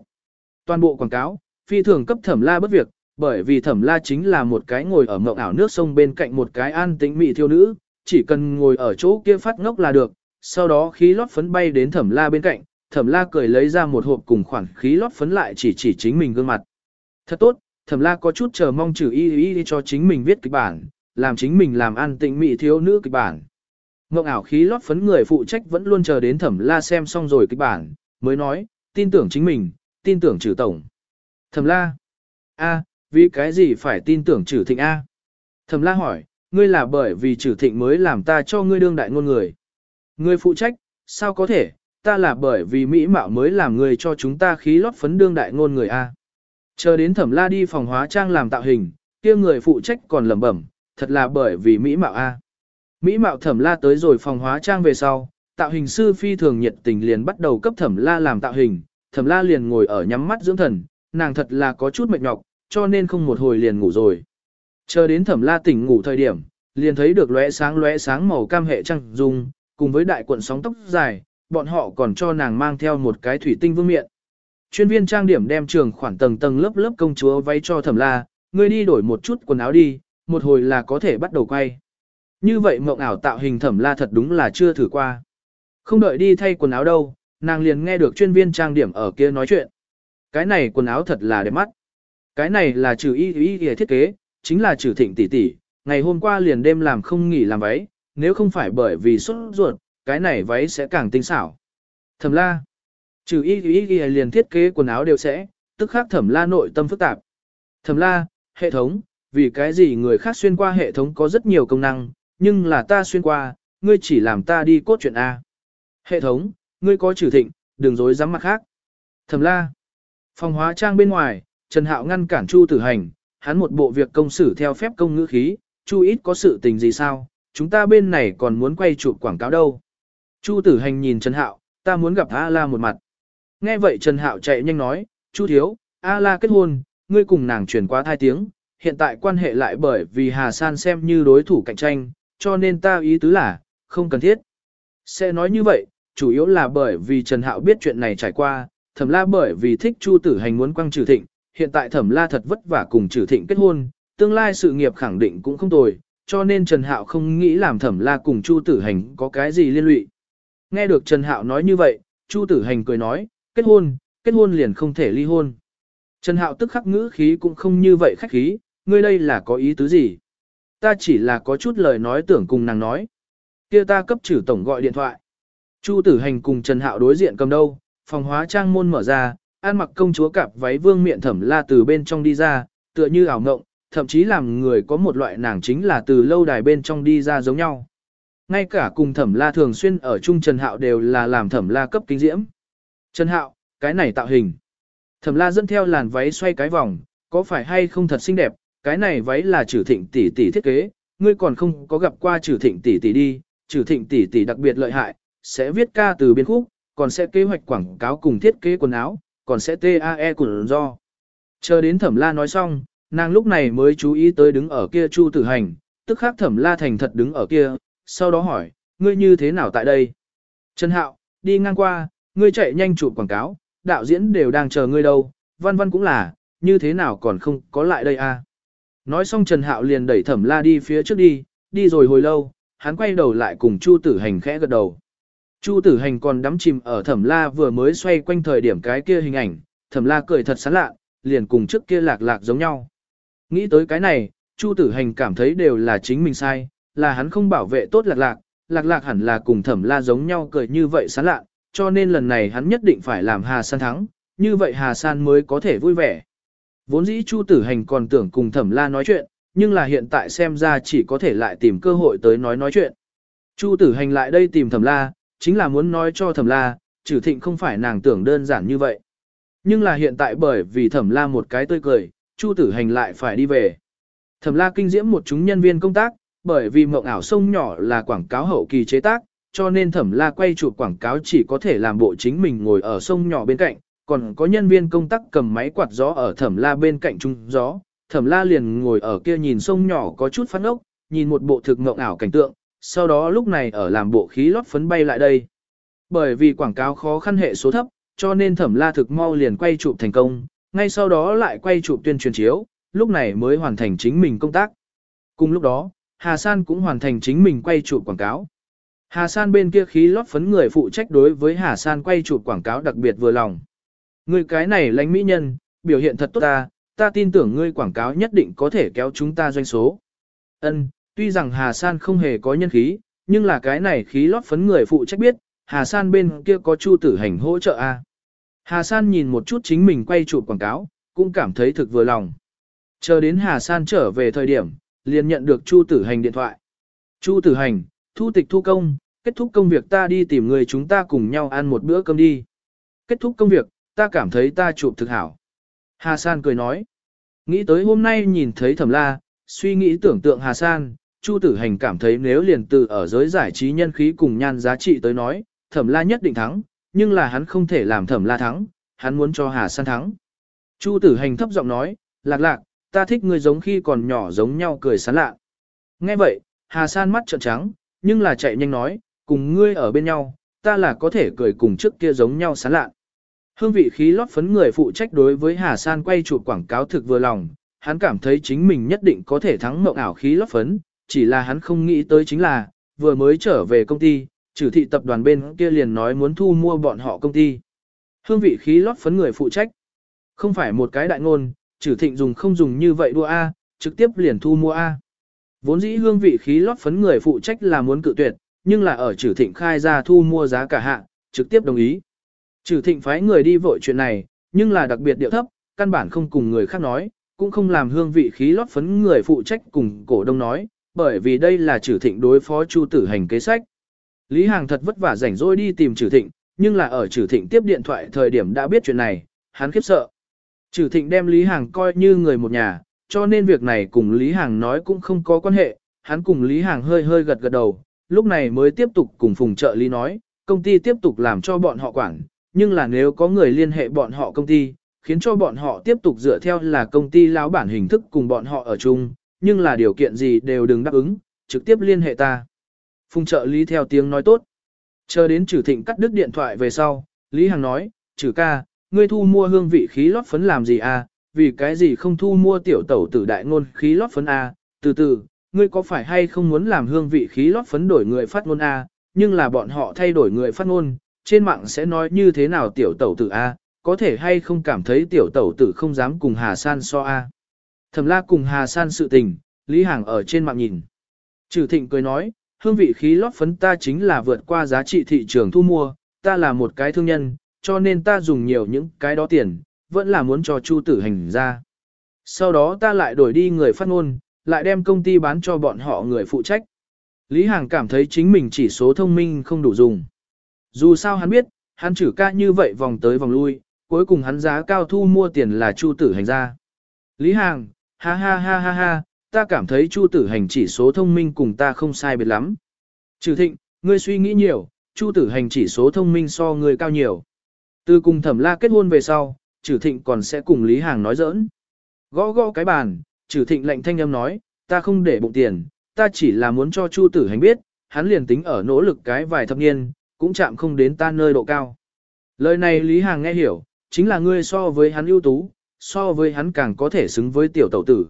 Toàn bộ quảng cáo, phi thường cấp thẩm la bất việc, bởi vì thẩm la chính là một cái ngồi ở mộng ảo nước sông bên cạnh một cái an tĩnh mỹ thiêu nữ, chỉ cần ngồi ở chỗ kia phát ngốc là được, sau đó khí lót phấn bay đến thẩm la bên cạnh, thẩm la cười lấy ra một hộp cùng khoản khí lót phấn lại chỉ chỉ chính mình gương mặt. Thật tốt, thẩm la có chút chờ mong trừ y y cho chính mình viết kịch bản, làm chính mình làm an tịnh mỹ thiếu nữ kịch bản. Ngộng ảo khí lót phấn người phụ trách vẫn luôn chờ đến thẩm la xem xong rồi kịch bản, mới nói, tin tưởng chính mình, tin tưởng trừ tổng. Thẩm la, a, vì cái gì phải tin tưởng trừ thịnh A? Thẩm la hỏi, ngươi là bởi vì trừ thịnh mới làm ta cho ngươi đương đại ngôn người. Ngươi phụ trách, sao có thể, ta là bởi vì Mỹ mạo mới làm người cho chúng ta khí lót phấn đương đại ngôn người A. Chờ đến thẩm la đi phòng hóa trang làm tạo hình, kia người phụ trách còn lẩm bẩm, thật là bởi vì Mỹ mạo A. Mỹ mạo thẩm la tới rồi phòng hóa trang về sau, tạo hình sư phi thường nhiệt tình liền bắt đầu cấp thẩm la làm tạo hình, thẩm la liền ngồi ở nhắm mắt dưỡng thần, nàng thật là có chút mệt nhọc, cho nên không một hồi liền ngủ rồi. Chờ đến thẩm la tỉnh ngủ thời điểm, liền thấy được lóe sáng lóe sáng màu cam hệ trăng dung, cùng với đại cuộn sóng tóc dài, bọn họ còn cho nàng mang theo một cái thủy tinh vương miện. Chuyên viên trang điểm đem trường khoản tầng tầng lớp lớp công chúa váy cho thẩm la, ngươi đi đổi một chút quần áo đi, một hồi là có thể bắt đầu quay. Như vậy mộng ảo tạo hình thẩm la thật đúng là chưa thử qua. Không đợi đi thay quần áo đâu, nàng liền nghe được chuyên viên trang điểm ở kia nói chuyện. Cái này quần áo thật là đẹp mắt. Cái này là trừ y y y thiết kế, chính là trừ thịnh tỷ tỷ, ngày hôm qua liền đêm làm không nghỉ làm váy, nếu không phải bởi vì sốt ruột, cái này váy sẽ càng tinh xảo. Thẩm la, trừ y y y liền thiết kế quần áo đều sẽ, tức khắc thẩm la nội tâm phức tạp. Thẩm la, hệ thống, vì cái gì người khác xuyên qua hệ thống có rất nhiều công năng, nhưng là ta xuyên qua, ngươi chỉ làm ta đi cốt chuyện A. Hệ thống, ngươi có trừ thịnh, đừng dối dám mặt khác. Thẩm la. Phòng hóa trang bên ngoài, Trần Hạo ngăn cản Chu Tử Hành, hắn một bộ việc công xử theo phép công ngữ khí, Chu ít có sự tình gì sao, chúng ta bên này còn muốn quay chụp quảng cáo đâu. Chu Tử Hành nhìn Trần Hạo, ta muốn gặp A-la một mặt. Nghe vậy Trần Hạo chạy nhanh nói, Chu Thiếu, A-la kết hôn, ngươi cùng nàng chuyển qua thai tiếng, hiện tại quan hệ lại bởi vì Hà San xem như đối thủ cạnh tranh, cho nên ta ý tứ là, không cần thiết. Sẽ nói như vậy, chủ yếu là bởi vì Trần Hạo biết chuyện này trải qua, thẩm la bởi vì thích Chu Tử Hành muốn quăng trừ thịnh, hiện tại thẩm la thật vất vả cùng trừ thịnh kết hôn, tương lai sự nghiệp khẳng định cũng không tồi, cho nên Trần Hạo không nghĩ làm thẩm la cùng Chu Tử Hành có cái gì liên lụy. Nghe được Trần Hạo nói như vậy, Chu Tử Hành cười nói, kết hôn, kết hôn liền không thể ly hôn. Trần Hạo tức khắc ngữ khí cũng không như vậy khách khí, ngươi đây là có ý tứ gì? Ta chỉ là có chút lời nói tưởng cùng nàng nói. kia ta cấp trừ tổng gọi điện thoại. Chu tử hành cùng Trần Hạo đối diện cầm đâu, phòng hóa trang môn mở ra, an mặc công chúa cặp váy vương miệng thẩm la từ bên trong đi ra, tựa như ảo ngộng, thậm chí làm người có một loại nàng chính là từ lâu đài bên trong đi ra giống nhau. Ngay cả cùng thẩm la thường xuyên ở chung Trần Hạo đều là làm thẩm la cấp kinh diễm. Trần Hạo, cái này tạo hình. Thẩm la dẫn theo làn váy xoay cái vòng, có phải hay không thật xinh đẹp, cái này váy là trừ thịnh tỷ tỷ thiết kế, ngươi còn không có gặp qua trừ thịnh tỷ tỷ đi, trừ thịnh tỷ tỷ đặc biệt lợi hại, sẽ viết ca từ biên khúc, còn sẽ kế hoạch quảng cáo cùng thiết kế quần áo, còn sẽ TAE quần do. Chờ đến thẩm la nói xong, nàng lúc này mới chú ý tới đứng ở kia chu tử hành, tức khắc thẩm la thành thật đứng ở kia, sau đó hỏi, ngươi như thế nào tại đây? Trần Hạo, đi ngang qua, ngươi chạy nhanh chụp quảng cáo, đạo diễn đều đang chờ ngươi đâu, văn văn cũng là, như thế nào còn không có lại đây à? Nói xong Trần Hạo liền đẩy thẩm la đi phía trước đi, đi rồi hồi lâu, hắn quay đầu lại cùng Chu tử hành khẽ gật đầu. Chu tử hành còn đắm chìm ở thẩm la vừa mới xoay quanh thời điểm cái kia hình ảnh, thẩm la cười thật sán lạ, liền cùng trước kia lạc lạc giống nhau. Nghĩ tới cái này, Chu tử hành cảm thấy đều là chính mình sai, là hắn không bảo vệ tốt lạc lạc, lạc lạc hẳn là cùng thẩm la giống nhau cười như vậy sán lạ, cho nên lần này hắn nhất định phải làm Hà San thắng, như vậy Hà San mới có thể vui vẻ. Vốn dĩ Chu tử hành còn tưởng cùng thẩm la nói chuyện, nhưng là hiện tại xem ra chỉ có thể lại tìm cơ hội tới nói nói chuyện. Chu tử hành lại đây tìm thẩm la, chính là muốn nói cho thẩm la, trừ thịnh không phải nàng tưởng đơn giản như vậy. Nhưng là hiện tại bởi vì thẩm la một cái tươi cười, chu tử hành lại phải đi về. Thẩm la kinh diễm một chúng nhân viên công tác, bởi vì mộng ảo sông nhỏ là quảng cáo hậu kỳ chế tác, cho nên thẩm la quay chụp quảng cáo chỉ có thể làm bộ chính mình ngồi ở sông nhỏ bên cạnh, còn có nhân viên công tác cầm máy quạt gió ở thẩm la bên cạnh trung gió. Thẩm la liền ngồi ở kia nhìn sông nhỏ có chút phát ốc, nhìn một bộ thực mộng ảo cảnh tượng, sau đó lúc này ở làm bộ khí lót phấn bay lại đây. Bởi vì quảng cáo khó khăn hệ số thấp, cho nên thẩm la thực mau liền quay chụp thành công, ngay sau đó lại quay chụp tuyên truyền chiếu, lúc này mới hoàn thành chính mình công tác. Cùng lúc đó, Hà San cũng hoàn thành chính mình quay chụp quảng cáo. Hà San bên kia khí lót phấn người phụ trách đối với Hà San quay chụp quảng cáo đặc biệt vừa lòng. Người cái này lãnh mỹ nhân, biểu hiện thật tốt ta, ta tin tưởng ngươi quảng cáo nhất định có thể kéo chúng ta doanh số. Ân, Tuy rằng Hà San không hề có nhân khí, nhưng là cái này khí lót phấn người phụ trách biết, Hà San bên kia có Chu Tử Hành hỗ trợ a. Hà San nhìn một chút chính mình quay chụp quảng cáo, cũng cảm thấy thực vừa lòng. Chờ đến Hà San trở về thời điểm, liền nhận được Chu Tử Hành điện thoại. Chu Tử Hành, thu tịch thu công, kết thúc công việc ta đi tìm người chúng ta cùng nhau ăn một bữa cơm đi. Kết thúc công việc, ta cảm thấy ta chụp thực hảo. Hà San cười nói. Nghĩ tới hôm nay nhìn thấy thẩm la, suy nghĩ tưởng tượng Hà San, Chu Tử Hành cảm thấy nếu liền từ ở giới giải trí nhân khí cùng nhan giá trị tới nói, Thẩm La nhất định thắng, nhưng là hắn không thể làm Thẩm La thắng, hắn muốn cho Hà San thắng. Chu Tử Hành thấp giọng nói, lạc lạc, ta thích người giống khi còn nhỏ giống nhau cười sán lạ. Nghe vậy, Hà San mắt trợn trắng, nhưng là chạy nhanh nói, cùng ngươi ở bên nhau, ta là có thể cười cùng trước kia giống nhau sán lạ. Hương vị khí lót phấn người phụ trách đối với Hà San quay chụp quảng cáo thực vừa lòng, hắn cảm thấy chính mình nhất định có thể thắng mộng ảo khí lót phấn, chỉ là hắn không nghĩ tới chính là, vừa mới trở về công ty, trừ thị tập đoàn bên kia liền nói muốn thu mua bọn họ công ty. Hương vị khí lót phấn người phụ trách. Không phải một cái đại ngôn, trừ thịnh dùng không dùng như vậy đua A, trực tiếp liền thu mua A. Vốn dĩ hương vị khí lót phấn người phụ trách là muốn cự tuyệt, nhưng là ở trừ thịnh khai ra thu mua giá cả hạ, trực tiếp đồng ý. Trừ thịnh phái người đi vội chuyện này, nhưng là đặc biệt điệu thấp, căn bản không cùng người khác nói, cũng không làm hương vị khí lót phấn người phụ trách cùng cổ đông nói, bởi vì đây là trừ thịnh đối phó Chu Tử Hành kế sách. Lý Hàng thật vất vả rảnh rỗi đi tìm Trử Thịnh, nhưng là ở Trử Thịnh tiếp điện thoại thời điểm đã biết chuyện này, hắn khiếp sợ. Trử Thịnh đem Lý Hàng coi như người một nhà, cho nên việc này cùng Lý Hàng nói cũng không có quan hệ, hắn cùng Lý Hàng hơi hơi gật gật đầu, lúc này mới tiếp tục cùng phùng trợ lý nói, công ty tiếp tục làm cho bọn họ quản, nhưng là nếu có người liên hệ bọn họ công ty, khiến cho bọn họ tiếp tục dựa theo là công ty lão bản hình thức cùng bọn họ ở chung, nhưng là điều kiện gì đều đừng đáp ứng, trực tiếp liên hệ ta. Phùng trợ lý theo tiếng nói tốt. Chờ đến trừ thịnh cắt đứt điện thoại về sau, Lý Hằng nói, trừ ca, ngươi thu mua hương vị khí lót phấn làm gì à, vì cái gì không thu mua tiểu tẩu tử đại ngôn khí lót phấn a từ từ, ngươi có phải hay không muốn làm hương vị khí lót phấn đổi người phát ngôn a nhưng là bọn họ thay đổi người phát ngôn, trên mạng sẽ nói như thế nào tiểu tẩu tử a, có thể hay không cảm thấy tiểu tẩu tử không dám cùng Hà San so a. Thẩm la cùng Hà San sự tình, Lý Hàng ở trên mạng nhìn. Trừ thịnh cười nói, hương vị khí lót phấn ta chính là vượt qua giá trị thị trường thu mua, ta là một cái thương nhân, cho nên ta dùng nhiều những cái đó tiền, vẫn là muốn cho Chu tử hành ra. Sau đó ta lại đổi đi người phát ngôn, lại đem công ty bán cho bọn họ người phụ trách. Lý Hàng cảm thấy chính mình chỉ số thông minh không đủ dùng. Dù sao hắn biết, hắn chử ca như vậy vòng tới vòng lui, cuối cùng hắn giá cao thu mua tiền là Chu tử hành ra. Lý Hàng, ha ha ha ha ha, ta cảm thấy Chu tử hành chỉ số thông minh cùng ta không sai biệt lắm. Trừ thịnh, ngươi suy nghĩ nhiều, Chu tử hành chỉ số thông minh so ngươi cao nhiều. Từ cùng thẩm la kết hôn về sau, Trử thịnh còn sẽ cùng Lý Hàng nói giỡn. Gõ gõ cái bàn, Trử thịnh lệnh thanh âm nói, ta không để bụng tiền, ta chỉ là muốn cho Chu tử hành biết, hắn liền tính ở nỗ lực cái vài thập niên, cũng chạm không đến ta nơi độ cao. Lời này Lý Hàng nghe hiểu, chính là ngươi so với hắn ưu tú, so với hắn càng có thể xứng với tiểu tẩu tử.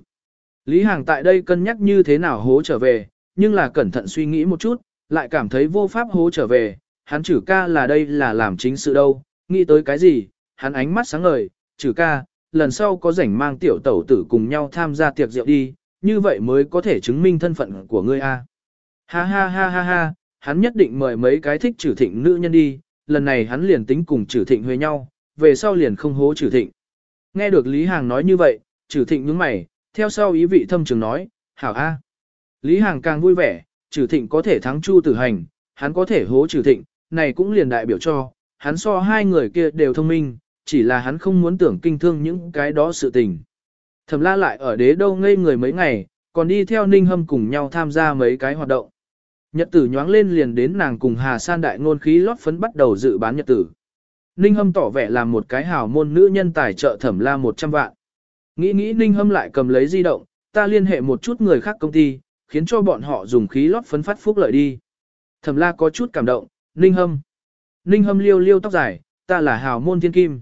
Lý Hàng tại đây cân nhắc như thế nào hố trở về, nhưng là cẩn thận suy nghĩ một chút, lại cảm thấy vô pháp hố trở về, hắn chử ca là đây là làm chính sự đâu, nghĩ tới cái gì, hắn ánh mắt sáng ngời, trừ ca, lần sau có rảnh mang tiểu tẩu tử cùng nhau tham gia tiệc rượu đi, như vậy mới có thể chứng minh thân phận của ngươi a. Ha ha ha ha ha, hắn nhất định mời mấy cái thích trừ thịnh nữ nhân đi, lần này hắn liền tính cùng trừ thịnh huề nhau, về sau liền không hố trừ thịnh. Nghe được Lý Hàng nói như vậy, trừ thịnh nhướng mày, theo sau ý vị thâm trường nói, hảo a. Lý Hàng càng vui vẻ, trừ thịnh có thể thắng chu tử hành, hắn có thể hố trừ thịnh, này cũng liền đại biểu cho, hắn so hai người kia đều thông minh, chỉ là hắn không muốn tưởng kinh thương những cái đó sự tình. Thẩm la lại ở đế đâu ngây người mấy ngày, còn đi theo Ninh Hâm cùng nhau tham gia mấy cái hoạt động. Nhật tử nhoáng lên liền đến nàng cùng Hà San đại ngôn khí lót phấn bắt đầu dự bán nhật tử. Ninh Hâm tỏ vẻ làm một cái hào môn nữ nhân tài trợ thẩm la 100 vạn. Nghĩ nghĩ Ninh Hâm lại cầm lấy di động, ta liên hệ một chút người khác công ty, khiến cho bọn họ dùng khí lót phấn phát phúc lợi đi. Thẩm la có chút cảm động, Ninh Hâm. Ninh Hâm liêu liêu tóc dài, ta là hào môn thiên kim.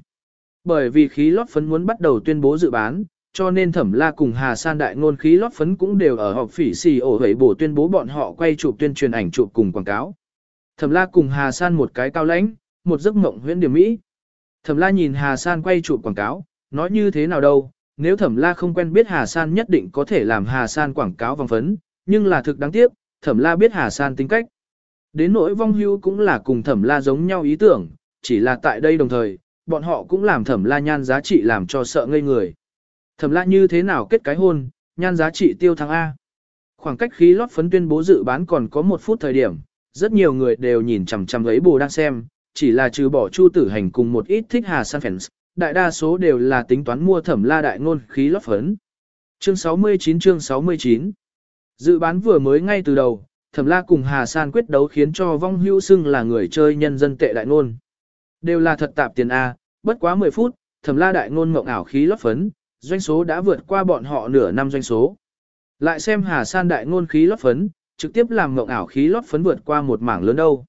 Bởi vì khí lót phấn muốn bắt đầu tuyên bố dự bán, cho nên thẩm la cùng Hà San đại ngôn khí lót phấn cũng đều ở họp phỉ xì ổ hấy bổ tuyên bố bọn họ quay chụp tuyên truyền ảnh chụp cùng quảng cáo. Thẩm la cùng Hà San một cái cao lãnh, một giấc mộng huyễn điểm mỹ. Thẩm la nhìn Hà San quay chụp quảng cáo, nói như thế nào đâu, nếu thẩm la không quen biết Hà San nhất định có thể làm Hà San quảng cáo vòng phấn, nhưng là thực đáng tiếc, thẩm la biết Hà San tính cách. Đến nỗi vong hưu cũng là cùng thẩm la giống nhau ý tưởng, chỉ là tại đây đồng thời, bọn họ cũng làm thẩm la nhan giá trị làm cho sợ ngây người. Thẩm la như thế nào kết cái hôn, nhan giá trị tiêu thắng A. Khoảng cách khí lót phấn tuyên bố dự bán còn có một phút thời điểm, rất nhiều người đều nhìn chằm chằm ấy bồ đang xem, chỉ là trừ bỏ chu tử hành cùng một ít thích hà san fans, đại đa số đều là tính toán mua thẩm la đại ngôn khí lót phấn. Chương 69 chương 69 Dự bán vừa mới ngay từ đầu, thẩm la cùng hà san quyết đấu khiến cho vong hữu xưng là người chơi nhân dân tệ đại ngôn. Đều là thật tạp tiền A, bất quá 10 phút, thẩm la đại ngôn mộng ảo khí lót phấn, doanh số đã vượt qua bọn họ nửa năm doanh số. Lại xem Hà San đại ngôn khí lót phấn, trực tiếp làm ngộng ảo khí lót phấn vượt qua một mảng lớn đâu.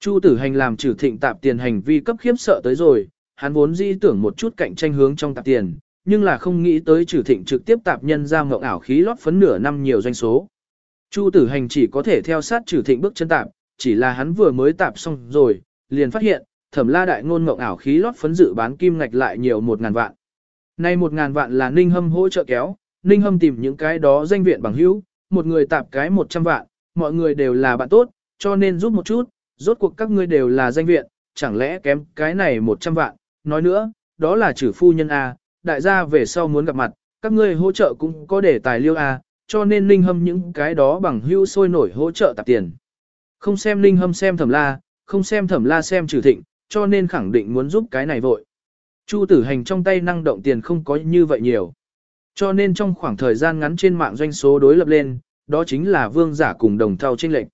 Chu tử hành làm trừ thịnh tạp tiền hành vi cấp khiếp sợ tới rồi, hắn vốn di tưởng một chút cạnh tranh hướng trong tạp tiền, nhưng là không nghĩ tới trừ thịnh trực tiếp tạp nhân ra ngộng ảo khí lót phấn nửa năm nhiều doanh số. Chu tử hành chỉ có thể theo sát trừ thịnh bước chân tạp, chỉ là hắn vừa mới tạp xong rồi, liền phát hiện, thẩm la đại ngôn ngộng ảo khí lót phấn dự bán kim ngạch lại nhiều một ngàn vạn. Nay một ngàn vạn là Ninh Hâm hỗ trợ kéo, Ninh Hâm tìm những cái đó danh viện bằng hữu, một người tạp cái một trăm vạn, mọi người đều là bạn tốt, cho nên giúp một chút, rốt cuộc các ngươi đều là danh viện, chẳng lẽ kém cái này một trăm vạn, nói nữa, đó là chử phu nhân A, đại gia về sau muốn gặp mặt, các ngươi hỗ trợ cũng có để tài liêu A, cho nên Ninh Hâm những cái đó bằng hữu sôi nổi hỗ trợ tạp tiền. Không xem Ninh Hâm xem Thẩm La, không xem Thẩm La xem Trừ Thịnh, cho nên khẳng định muốn giúp cái này vội. Chu tử hành trong tay năng động tiền không có như vậy nhiều. Cho nên trong khoảng thời gian ngắn trên mạng doanh số đối lập lên, đó chính là vương giả cùng đồng thau trên lệnh.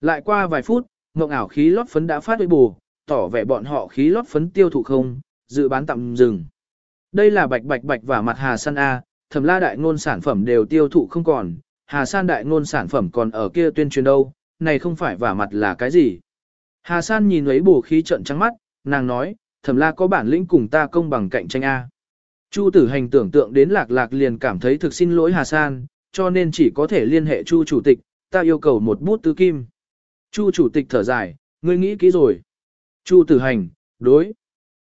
Lại qua vài phút, mộng ảo khí lót phấn đã phát huy bù, tỏ vẻ bọn họ khí lót phấn tiêu thụ không, dự bán tạm dừng. Đây là bạch bạch bạch và mặt Hà San A, thẩm la đại ngôn sản phẩm đều tiêu thụ không còn, Hà San đại ngôn sản phẩm còn ở kia tuyên truyền đâu, này không phải vả mặt là cái gì. Hà San nhìn ấy bổ khí trận trắng mắt, nàng nói, thẩm la có bản lĩnh cùng ta công bằng cạnh tranh A. Chu tử hành tưởng tượng đến lạc lạc liền cảm thấy thực xin lỗi Hà San, cho nên chỉ có thể liên hệ Chu chủ tịch, ta yêu cầu một bút tứ kim. Chu chủ tịch thở dài, ngươi nghĩ kỹ rồi. Chu tử hành, đối.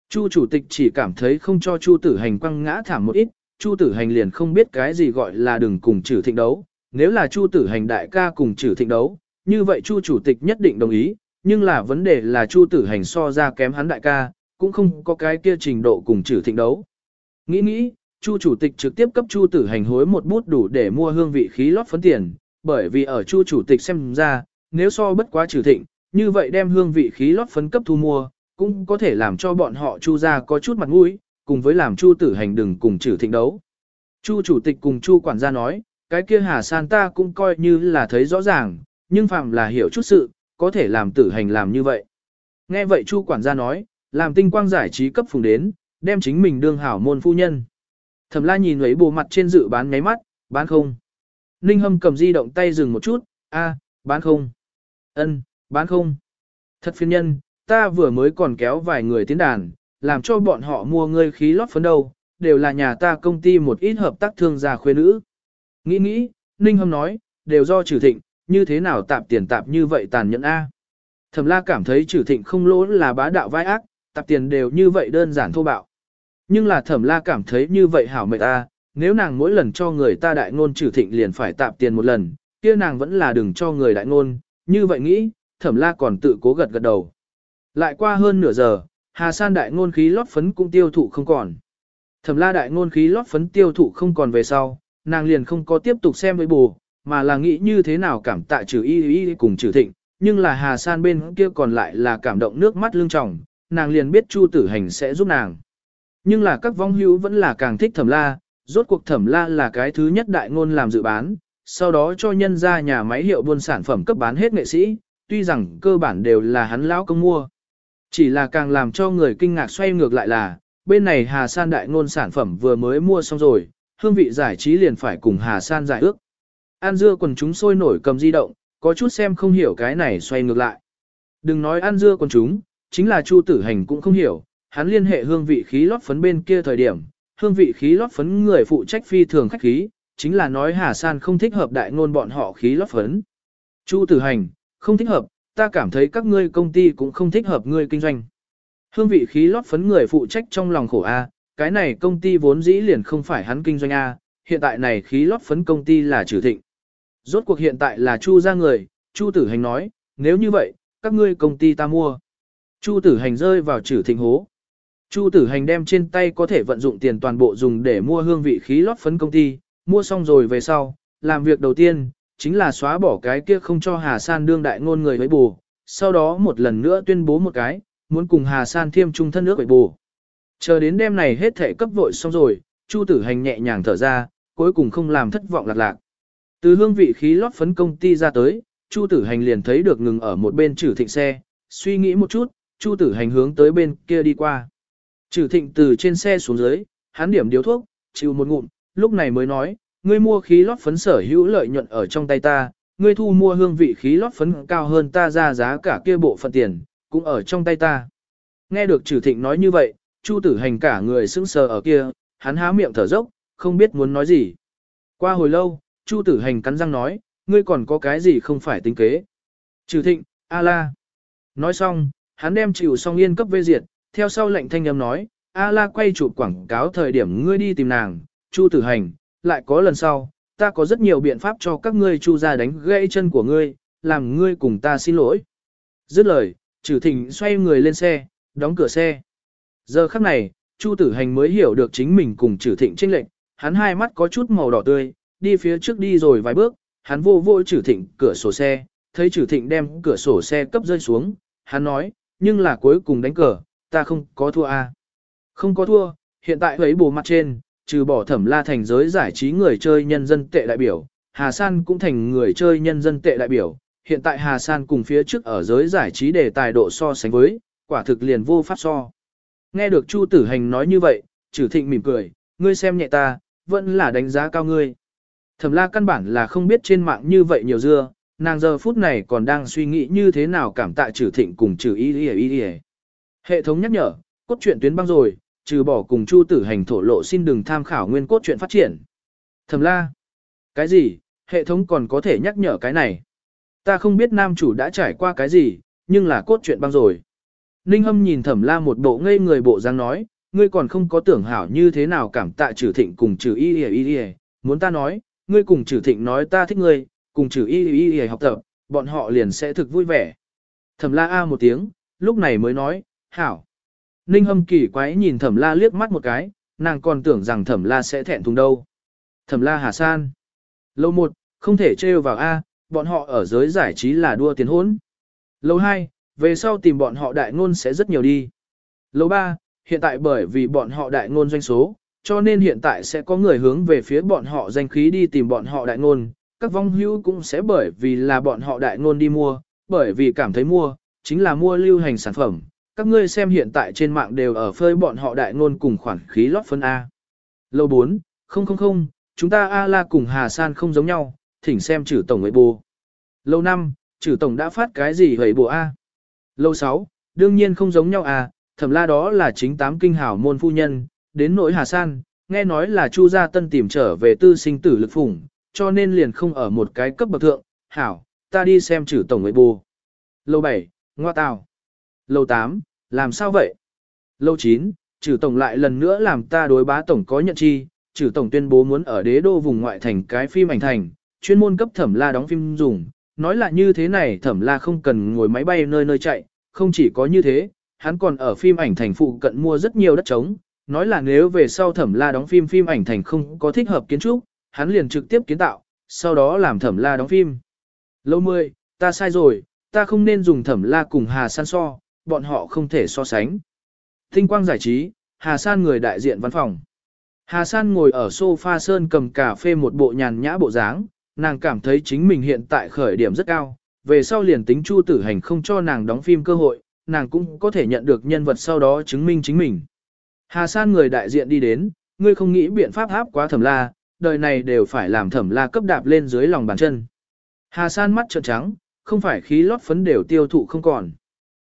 Chu chủ tịch chỉ cảm thấy không cho Chu tử hành quăng ngã thảm một ít, Chu tử hành liền không biết cái gì gọi là đừng cùng trừ thịnh đấu. Nếu là Chu tử hành đại ca cùng trừ thịnh đấu, như vậy Chu chủ tịch nhất định đồng ý, nhưng là vấn đề là Chu tử hành so ra kém hắn đại ca, cũng không có cái kia trình độ cùng trừ thịnh đấu. Nghĩ nghĩ, Chu chủ tịch trực tiếp cấp Chu tử hành hối một bút đủ để mua hương vị khí lót phấn tiền, bởi vì ở Chu chủ tịch xem ra, nếu so bất quá trừ thịnh, như vậy đem hương vị khí lót phấn cấp thu mua, cũng có thể làm cho bọn họ Chu ra có chút mặt mũi, cùng với làm Chu tử hành đừng cùng trừ thịnh đấu. Chu chủ tịch cùng Chu quản gia nói, cái kia Hà San ta cũng coi như là thấy rõ ràng, nhưng phạm là hiểu chút sự, có thể làm tử hành làm như vậy. Nghe vậy Chu quản gia nói, làm tinh quang giải trí cấp phùng đến, đem chính mình đương hảo môn phu nhân. Thẩm la nhìn lấy bộ mặt trên dự bán ngáy mắt, bán không. Ninh hâm cầm di động tay dừng một chút, a, bán không. ân, bán không. Thật phiên nhân, ta vừa mới còn kéo vài người tiến đàn, làm cho bọn họ mua ngươi khí lót phấn đâu, đều là nhà ta công ty một ít hợp tác thương gia khuê nữ. Nghĩ nghĩ, Ninh hâm nói, đều do trừ thịnh, như thế nào tạp tiền tạp như vậy tàn nhẫn a. Thẩm la cảm thấy trừ thịnh không lỗ là bá đạo vai ác, tạp tiền đều như vậy đơn giản thô bạo. Nhưng là thẩm la cảm thấy như vậy hảo mệt ta, nếu nàng mỗi lần cho người ta đại ngôn trừ thịnh liền phải tạp tiền một lần, kia nàng vẫn là đừng cho người đại ngôn, như vậy nghĩ, thẩm la còn tự cố gật gật đầu. Lại qua hơn nửa giờ, Hà San đại ngôn khí lót phấn cũng tiêu thụ không còn. Thẩm la đại ngôn khí lót phấn tiêu thụ không còn về sau, nàng liền không có tiếp tục xem với bù, mà là nghĩ như thế nào cảm tạ trừ y y cùng trừ thịnh, nhưng là Hà San bên kia còn lại là cảm động nước mắt lưng tròng, nàng liền biết Chu Tử Hành sẽ giúp nàng. Nhưng là các vong hữu vẫn là càng thích thẩm la, rốt cuộc thẩm la là cái thứ nhất đại ngôn làm dự bán, sau đó cho nhân ra nhà máy hiệu buôn sản phẩm cấp bán hết nghệ sĩ, tuy rằng cơ bản đều là hắn lão công mua. Chỉ là càng làm cho người kinh ngạc xoay ngược lại là, bên này Hà San đại ngôn sản phẩm vừa mới mua xong rồi, hương vị giải trí liền phải cùng Hà San giải ước. An dưa quần chúng sôi nổi cầm di động, có chút xem không hiểu cái này xoay ngược lại. Đừng nói ăn dưa quần chúng, chính là Chu Tử Hành cũng không hiểu, hắn liên hệ hương vị khí lót phấn bên kia thời điểm, hương vị khí lót phấn người phụ trách phi thường khách khí, chính là nói Hà San không thích hợp đại ngôn bọn họ khí lót phấn. Chu Tử Hành, không thích hợp, ta cảm thấy các ngươi công ty cũng không thích hợp ngươi kinh doanh. Hương vị khí lót phấn người phụ trách trong lòng khổ A, cái này công ty vốn dĩ liền không phải hắn kinh doanh A, hiện tại này khí lót phấn công ty là trừ thịnh. Rốt cuộc hiện tại là Chu ra người, Chu Tử Hành nói, nếu như vậy, các ngươi công ty ta mua. Chu Tử Hành rơi vào chữ thịnh hố. Chu tử hành đem trên tay có thể vận dụng tiền toàn bộ dùng để mua hương vị khí lót phấn công ty, mua xong rồi về sau, làm việc đầu tiên, chính là xóa bỏ cái kia không cho Hà San đương đại ngôn người với bù, sau đó một lần nữa tuyên bố một cái, muốn cùng Hà San thiêm trung thân nước với bù. Chờ đến đêm này hết thể cấp vội xong rồi, Chu tử hành nhẹ nhàng thở ra, cuối cùng không làm thất vọng lạc lạc. Từ hương vị khí lót phấn công ty ra tới, Chu tử hành liền thấy được ngừng ở một bên trừ thịnh xe, suy nghĩ một chút, Chu tử hành hướng tới bên kia đi qua. Trừ thịnh từ trên xe xuống dưới, hắn điểm điếu thuốc, chịu một ngụm, lúc này mới nói, ngươi mua khí lót phấn sở hữu lợi nhuận ở trong tay ta, ngươi thu mua hương vị khí lót phấn cao hơn ta ra giá cả kia bộ phận tiền, cũng ở trong tay ta. Nghe được trừ thịnh nói như vậy, Chu tử hành cả người sững sờ ở kia, hắn há miệng thở dốc, không biết muốn nói gì. Qua hồi lâu, Chu tử hành cắn răng nói, ngươi còn có cái gì không phải tính kế. Trừ thịnh, a la. Nói xong, hắn đem chịu song yên cấp vê diệt, theo sau lệnh thanh âm nói, A la quay chụp quảng cáo thời điểm ngươi đi tìm nàng, Chu tử hành, lại có lần sau, ta có rất nhiều biện pháp cho các ngươi Chu ra đánh gãy chân của ngươi, làm ngươi cùng ta xin lỗi. Dứt lời, trừ thịnh xoay người lên xe, đóng cửa xe. Giờ khắc này, Chu tử hành mới hiểu được chính mình cùng trừ thịnh tranh lệnh, hắn hai mắt có chút màu đỏ tươi, đi phía trước đi rồi vài bước, hắn vô vô trừ thịnh cửa sổ xe, thấy trừ thịnh đem cửa sổ xe cấp rơi xuống, hắn nói, nhưng là cuối cùng đánh cờ, ta không có thua à? Không có thua, hiện tại ấy bồ mặt trên, trừ bỏ thẩm la thành giới giải trí người chơi nhân dân tệ đại biểu, Hà San cũng thành người chơi nhân dân tệ đại biểu, hiện tại Hà San cùng phía trước ở giới giải trí đề tài độ so sánh với, quả thực liền vô pháp so. Nghe được Chu Tử Hành nói như vậy, Trử Thịnh mỉm cười, ngươi xem nhẹ ta, vẫn là đánh giá cao ngươi. Thẩm la căn bản là không biết trên mạng như vậy nhiều dưa, nàng giờ phút này còn đang suy nghĩ như thế nào cảm tạ trừ Thịnh cùng trừ Y Y Y Y. Hệ thống nhắc nhở, cốt truyện tuyến băng rồi, trừ bỏ cùng Chu Tử Hành thổ lộ xin đừng tham khảo nguyên cốt truyện phát triển. Thẩm la, cái gì, hệ thống còn có thể nhắc nhở cái này. Ta không biết nam chủ đã trải qua cái gì, nhưng là cốt truyện băng rồi. Ninh Hâm nhìn Thẩm La một bộ ngây người bộ dáng nói, ngươi còn không có tưởng hảo như thế nào cảm tạ trừ thịnh cùng trừ y y y y, muốn ta nói, ngươi cùng trừ thịnh nói ta thích ngươi, cùng trừ y y y học tập, bọn họ liền sẽ thực vui vẻ. Thẩm La a một tiếng, lúc này mới nói, hảo. Ninh Hâm kỳ quái nhìn Thẩm La liếc mắt một cái, nàng còn tưởng rằng Thẩm La sẽ thẹn thùng đâu. Thẩm La Hà San. Lâu một, không thể trêu vào A, bọn họ ở giới giải trí là đua tiền hỗn. Lâu hai, về sau tìm bọn họ đại ngôn sẽ rất nhiều đi. Lâu ba, hiện tại bởi vì bọn họ đại ngôn doanh số, cho nên hiện tại sẽ có người hướng về phía bọn họ danh khí đi tìm bọn họ đại ngôn. Các vong hữu cũng sẽ bởi vì là bọn họ đại ngôn đi mua, bởi vì cảm thấy mua, chính là mua lưu hành sản phẩm. Các ngươi xem hiện tại trên mạng đều ở phơi bọn họ đại ngôn cùng khoản khí lót phân A. Lâu 4, không không không, chúng ta A la cùng Hà San không giống nhau, thỉnh xem chữ tổng ấy bù. Lâu 5, chữ tổng đã phát cái gì vậy bù A. Lâu 6, đương nhiên không giống nhau a. thẩm la đó là chính tám kinh hảo môn phu nhân, đến nỗi Hà San, nghe nói là Chu Gia Tân tìm trở về tư sinh tử lực phủng, cho nên liền không ở một cái cấp bậc thượng, hảo, ta đi xem chữ tổng ấy bù. Lâu 7, ngoa tào. Lâu 8, làm sao vậy? Lâu 9, chữ tổng lại lần nữa làm ta đối bá tổng có nhận chi, chữ tổng tuyên bố muốn ở đế đô vùng ngoại thành cái phim ảnh thành, chuyên môn cấp thẩm la đóng phim dùng, nói là như thế này thẩm la không cần ngồi máy bay nơi nơi chạy, không chỉ có như thế, hắn còn ở phim ảnh thành phụ cận mua rất nhiều đất trống, nói là nếu về sau thẩm la đóng phim phim ảnh thành không có thích hợp kiến trúc, hắn liền trực tiếp kiến tạo, sau đó làm thẩm la đóng phim. Lâu mười, ta sai rồi, ta không nên dùng thẩm la cùng Hà San so, bọn họ không thể so sánh. Tinh quang giải trí, Hà San người đại diện văn phòng. Hà San ngồi ở sofa sơn cầm cà phê một bộ nhàn nhã bộ dáng, nàng cảm thấy chính mình hiện tại khởi điểm rất cao, về sau liền tính Chu Tử Hành không cho nàng đóng phim cơ hội, nàng cũng có thể nhận được nhân vật sau đó chứng minh chính mình. Hà San người đại diện đi đến, ngươi không nghĩ biện pháp áp quá thẩm la, đời này đều phải làm thẩm la cấp đạp lên dưới lòng bàn chân. Hà San mắt trợn trắng, không phải khí lót phấn đều tiêu thụ không còn.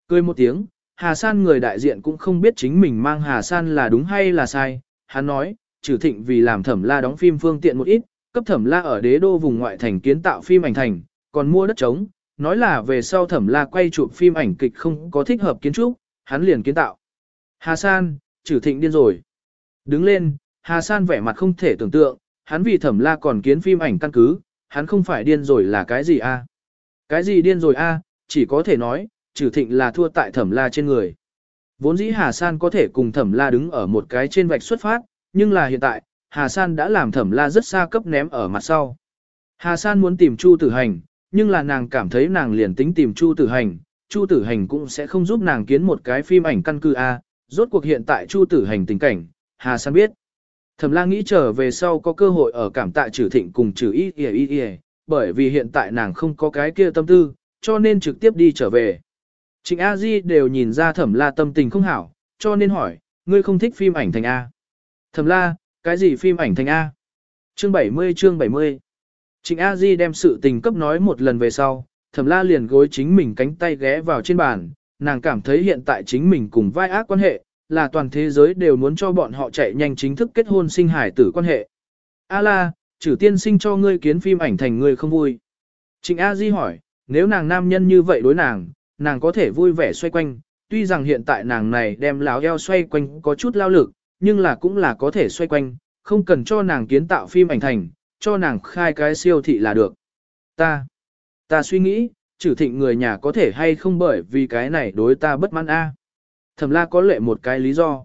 Cười một tiếng, Hà San người đại diện cũng không biết chính mình mang Hà San là đúng hay là sai, hắn nói, trừ thịnh vì làm thẩm la đóng phim phương tiện một ít, cấp thẩm la ở đế đô vùng ngoại thành kiến tạo phim ảnh thành, còn mua đất trống, nói là về sau thẩm la quay chụp phim ảnh kịch không có thích hợp kiến trúc, hắn liền kiến tạo. Hà San, trừ thịnh điên rồi. Đứng lên, Hà San vẻ mặt không thể tưởng tượng, hắn vì thẩm la còn kiến phim ảnh căn cứ, hắn không phải điên rồi là cái gì a? Cái gì điên rồi a? chỉ có thể nói, trừ thịnh là thua tại thẩm la trên người. Vốn dĩ Hà San có thể cùng thẩm la đứng ở một cái trên vạch xuất phát, nhưng là hiện tại, Hà San đã làm thẩm la rất xa cấp ném ở mặt sau. Hà San muốn tìm Chu Tử Hành, nhưng là nàng cảm thấy nàng liền tính tìm Chu Tử Hành, Chu Tử Hành cũng sẽ không giúp nàng kiến một cái phim ảnh căn cứ A, rốt cuộc hiện tại Chu Tử Hành tình cảnh, Hà San biết. Thẩm la nghĩ trở về sau có cơ hội ở cảm tạ trừ thịnh cùng trừ y y y y, bởi vì hiện tại nàng không có cái kia tâm tư, cho nên trực tiếp đi trở về. Trịnh A Di đều nhìn ra thẩm la tâm tình không hảo, cho nên hỏi, ngươi không thích phim ảnh thành A. Thẩm la, cái gì phim ảnh thành A? Chương 70 chương 70 Trịnh A Di đem sự tình cấp nói một lần về sau, thẩm la liền gối chính mình cánh tay ghé vào trên bàn, nàng cảm thấy hiện tại chính mình cùng vai ác quan hệ, là toàn thế giới đều muốn cho bọn họ chạy nhanh chính thức kết hôn sinh hải tử quan hệ. A la, trừ tiên sinh cho ngươi kiến phim ảnh thành ngươi không vui. Trịnh A Di hỏi, nếu nàng nam nhân như vậy đối nàng, nàng có thể vui vẻ xoay quanh, tuy rằng hiện tại nàng này đem láo eo xoay quanh có chút lao lực, nhưng là cũng là có thể xoay quanh, không cần cho nàng kiến tạo phim ảnh thành, cho nàng khai cái siêu thị là được. Ta, ta suy nghĩ, trừ thịnh người nhà có thể hay không bởi vì cái này đối ta bất mãn a. Thẩm la có lệ một cái lý do.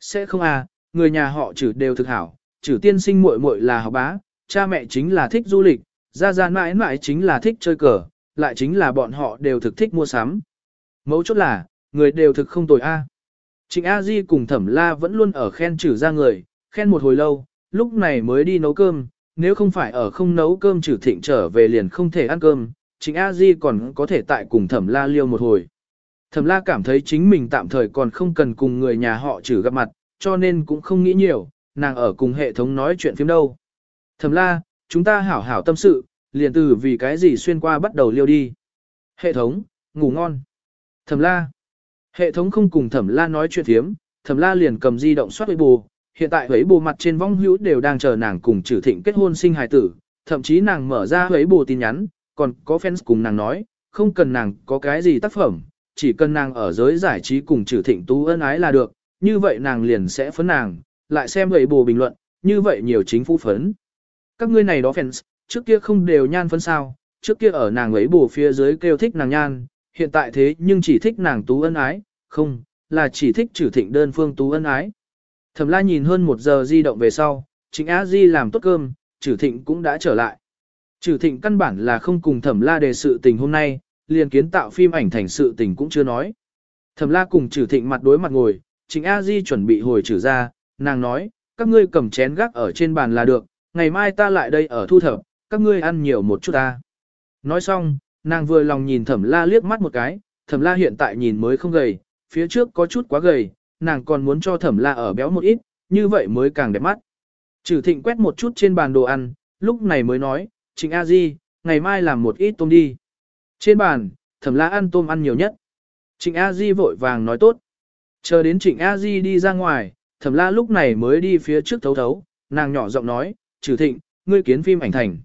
Sẽ không a, người nhà họ trừ đều thực hảo, trừ tiên sinh muội muội là học bá, cha mẹ chính là thích du lịch, gia gia mãi mãi chính là thích chơi cờ, lại chính là bọn họ đều thực thích mua sắm. Mấu chốt là, người đều thực không tồi a. Trịnh A Di cùng Thẩm La vẫn luôn ở khen trừ ra người, khen một hồi lâu, lúc này mới đi nấu cơm, nếu không phải ở không nấu cơm trừ thịnh trở về liền không thể ăn cơm, Trịnh A Di còn có thể tại cùng Thẩm La liêu một hồi. Thẩm La cảm thấy chính mình tạm thời còn không cần cùng người nhà họ trừ gặp mặt, cho nên cũng không nghĩ nhiều, nàng ở cùng hệ thống nói chuyện phim đâu. Thẩm La, chúng ta hảo hảo tâm sự, liền từ vì cái gì xuyên qua bắt đầu liêu đi. Hệ thống, ngủ ngon. Thẩm La. Hệ thống không cùng Thẩm La nói chuyện thiếm, Thẩm La liền cầm di động soát bù. Hiện tại ấy bù mặt trên vong hữu đều đang chờ nàng cùng trừ thịnh kết hôn sinh hài tử, thậm chí nàng mở ra ấy bù tin nhắn, còn có fans cùng nàng nói, không cần nàng có cái gì tác phẩm, chỉ cần nàng ở giới giải trí cùng trừ thịnh tú ân ái là được, như vậy nàng liền sẽ phấn nàng, lại xem ấy bù bình luận, như vậy nhiều chính phủ phấn. Các ngươi này đó fans, trước kia không đều nhan phấn sao, trước kia ở nàng ấy bù phía dưới kêu thích nàng nhan, hiện tại thế nhưng chỉ thích nàng tú ân ái, không, là chỉ thích trừ thịnh đơn phương tú ân ái. Thẩm la nhìn hơn một giờ di động về sau, chính Á Di làm tốt cơm, trừ thịnh cũng đã trở lại. Trừ thịnh căn bản là không cùng thẩm la đề sự tình hôm nay, liền kiến tạo phim ảnh thành sự tình cũng chưa nói. Thẩm la cùng trừ thịnh mặt đối mặt ngồi, chính A Di chuẩn bị hồi trừ ra, nàng nói, các ngươi cầm chén gác ở trên bàn là được, ngày mai ta lại đây ở thu thập, các ngươi ăn nhiều một chút ta. Nói xong, nàng vừa lòng nhìn thẩm la liếc mắt một cái, thẩm la hiện tại nhìn mới không gầy, phía trước có chút quá gầy, nàng còn muốn cho thẩm la ở béo một ít, như vậy mới càng đẹp mắt. Trừ thịnh quét một chút trên bàn đồ ăn, lúc này mới nói, Trịnh A Di, ngày mai làm một ít tôm đi. Trên bàn, thẩm la ăn tôm ăn nhiều nhất. Trịnh A Di vội vàng nói tốt. Chờ đến Trịnh A Di đi ra ngoài, thẩm la lúc này mới đi phía trước thấu thấu, nàng nhỏ giọng nói, trừ thịnh, ngươi kiến phim ảnh thành.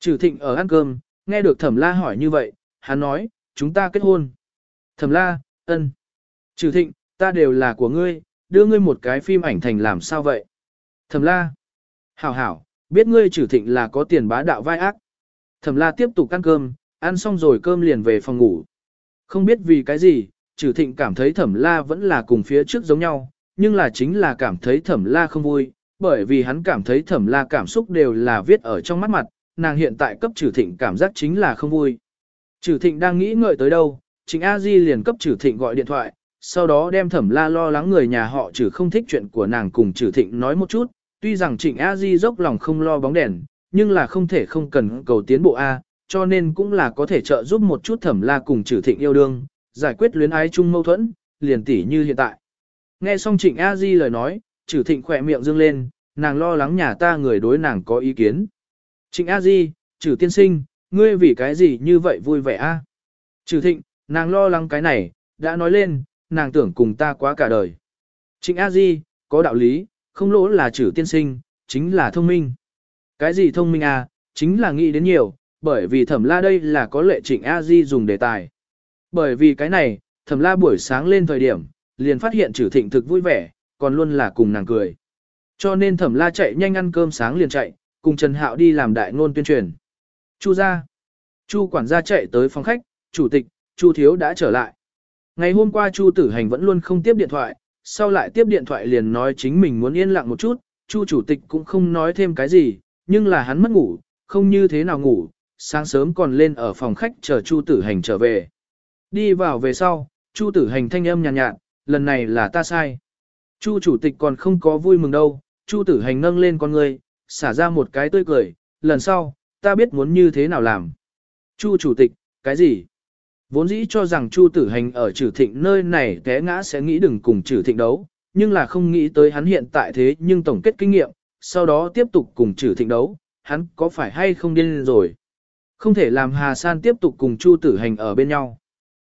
Trừ thịnh ở ăn cơm, nghe được thẩm la hỏi như vậy, hắn nói, chúng ta kết hôn. Thẩm la, ân. Trừ thịnh, ta đều là của ngươi, đưa ngươi một cái phim ảnh thành làm sao vậy? Thẩm la. Hảo hảo, biết ngươi trừ thịnh là có tiền bá đạo vai ác. Thẩm la tiếp tục ăn cơm, ăn xong rồi cơm liền về phòng ngủ. Không biết vì cái gì, trừ thịnh cảm thấy thẩm la vẫn là cùng phía trước giống nhau, nhưng là chính là cảm thấy thẩm la không vui, bởi vì hắn cảm thấy thẩm la cảm xúc đều là viết ở trong mắt mặt, nàng hiện tại cấp trừ thịnh cảm giác chính là không vui. Trừ thịnh đang nghĩ ngợi tới đâu, chính A Di liền cấp trừ thịnh gọi điện thoại, sau đó đem thẩm la lo lắng người nhà họ trừ không thích chuyện của nàng cùng trừ thịnh nói một chút, tuy rằng trịnh A Di dốc lòng không lo bóng đèn, nhưng là không thể không cần cầu tiến bộ A, cho nên cũng là có thể trợ giúp một chút thẩm la cùng trừ thịnh yêu đương, giải quyết luyến ái chung mâu thuẫn, liền tỉ như hiện tại. Nghe xong trịnh A Di lời nói, trừ thịnh khỏe miệng dương lên, nàng lo lắng nhà ta người đối nàng có ý kiến. Trịnh A Di, trừ tiên sinh, ngươi vì cái gì như vậy vui vẻ a? Trừ thịnh, nàng lo lắng cái này, đã nói lên, nàng tưởng cùng ta quá cả đời. Trịnh A Di, có đạo lý, không lỗ là chữ tiên sinh, chính là thông minh. Cái gì thông minh à, chính là nghĩ đến nhiều, bởi vì thẩm la đây là có lệ trịnh A Di dùng đề tài. Bởi vì cái này, thẩm la buổi sáng lên thời điểm, liền phát hiện trừ thịnh thực vui vẻ, còn luôn là cùng nàng cười. Cho nên thẩm la chạy nhanh ăn cơm sáng liền chạy, cùng Trần Hạo đi làm đại ngôn tuyên truyền. Chu ra. Chu quản gia chạy tới phòng khách, chủ tịch, Chu thiếu đã trở lại. Ngày hôm qua Chu tử hành vẫn luôn không tiếp điện thoại, sau lại tiếp điện thoại liền nói chính mình muốn yên lặng một chút, Chu chủ tịch cũng không nói thêm cái gì, nhưng là hắn mất ngủ, không như thế nào ngủ, sáng sớm còn lên ở phòng khách chờ Chu tử hành trở về. Đi vào về sau, Chu tử hành thanh âm nhàn nhạt, nhạt, lần này là ta sai. Chu chủ tịch còn không có vui mừng đâu, Chu tử hành nâng lên con người, xả ra một cái tươi cười, lần sau, ta biết muốn như thế nào làm. Chu chủ tịch, cái gì? Vốn dĩ cho rằng Chu tử hành ở trừ thịnh nơi này té ngã sẽ nghĩ đừng cùng trừ thịnh đấu, nhưng là không nghĩ tới hắn hiện tại thế nhưng tổng kết kinh nghiệm, sau đó tiếp tục cùng trừ thịnh đấu, hắn có phải hay không điên rồi. Không thể làm Hà San tiếp tục cùng Chu tử hành ở bên nhau.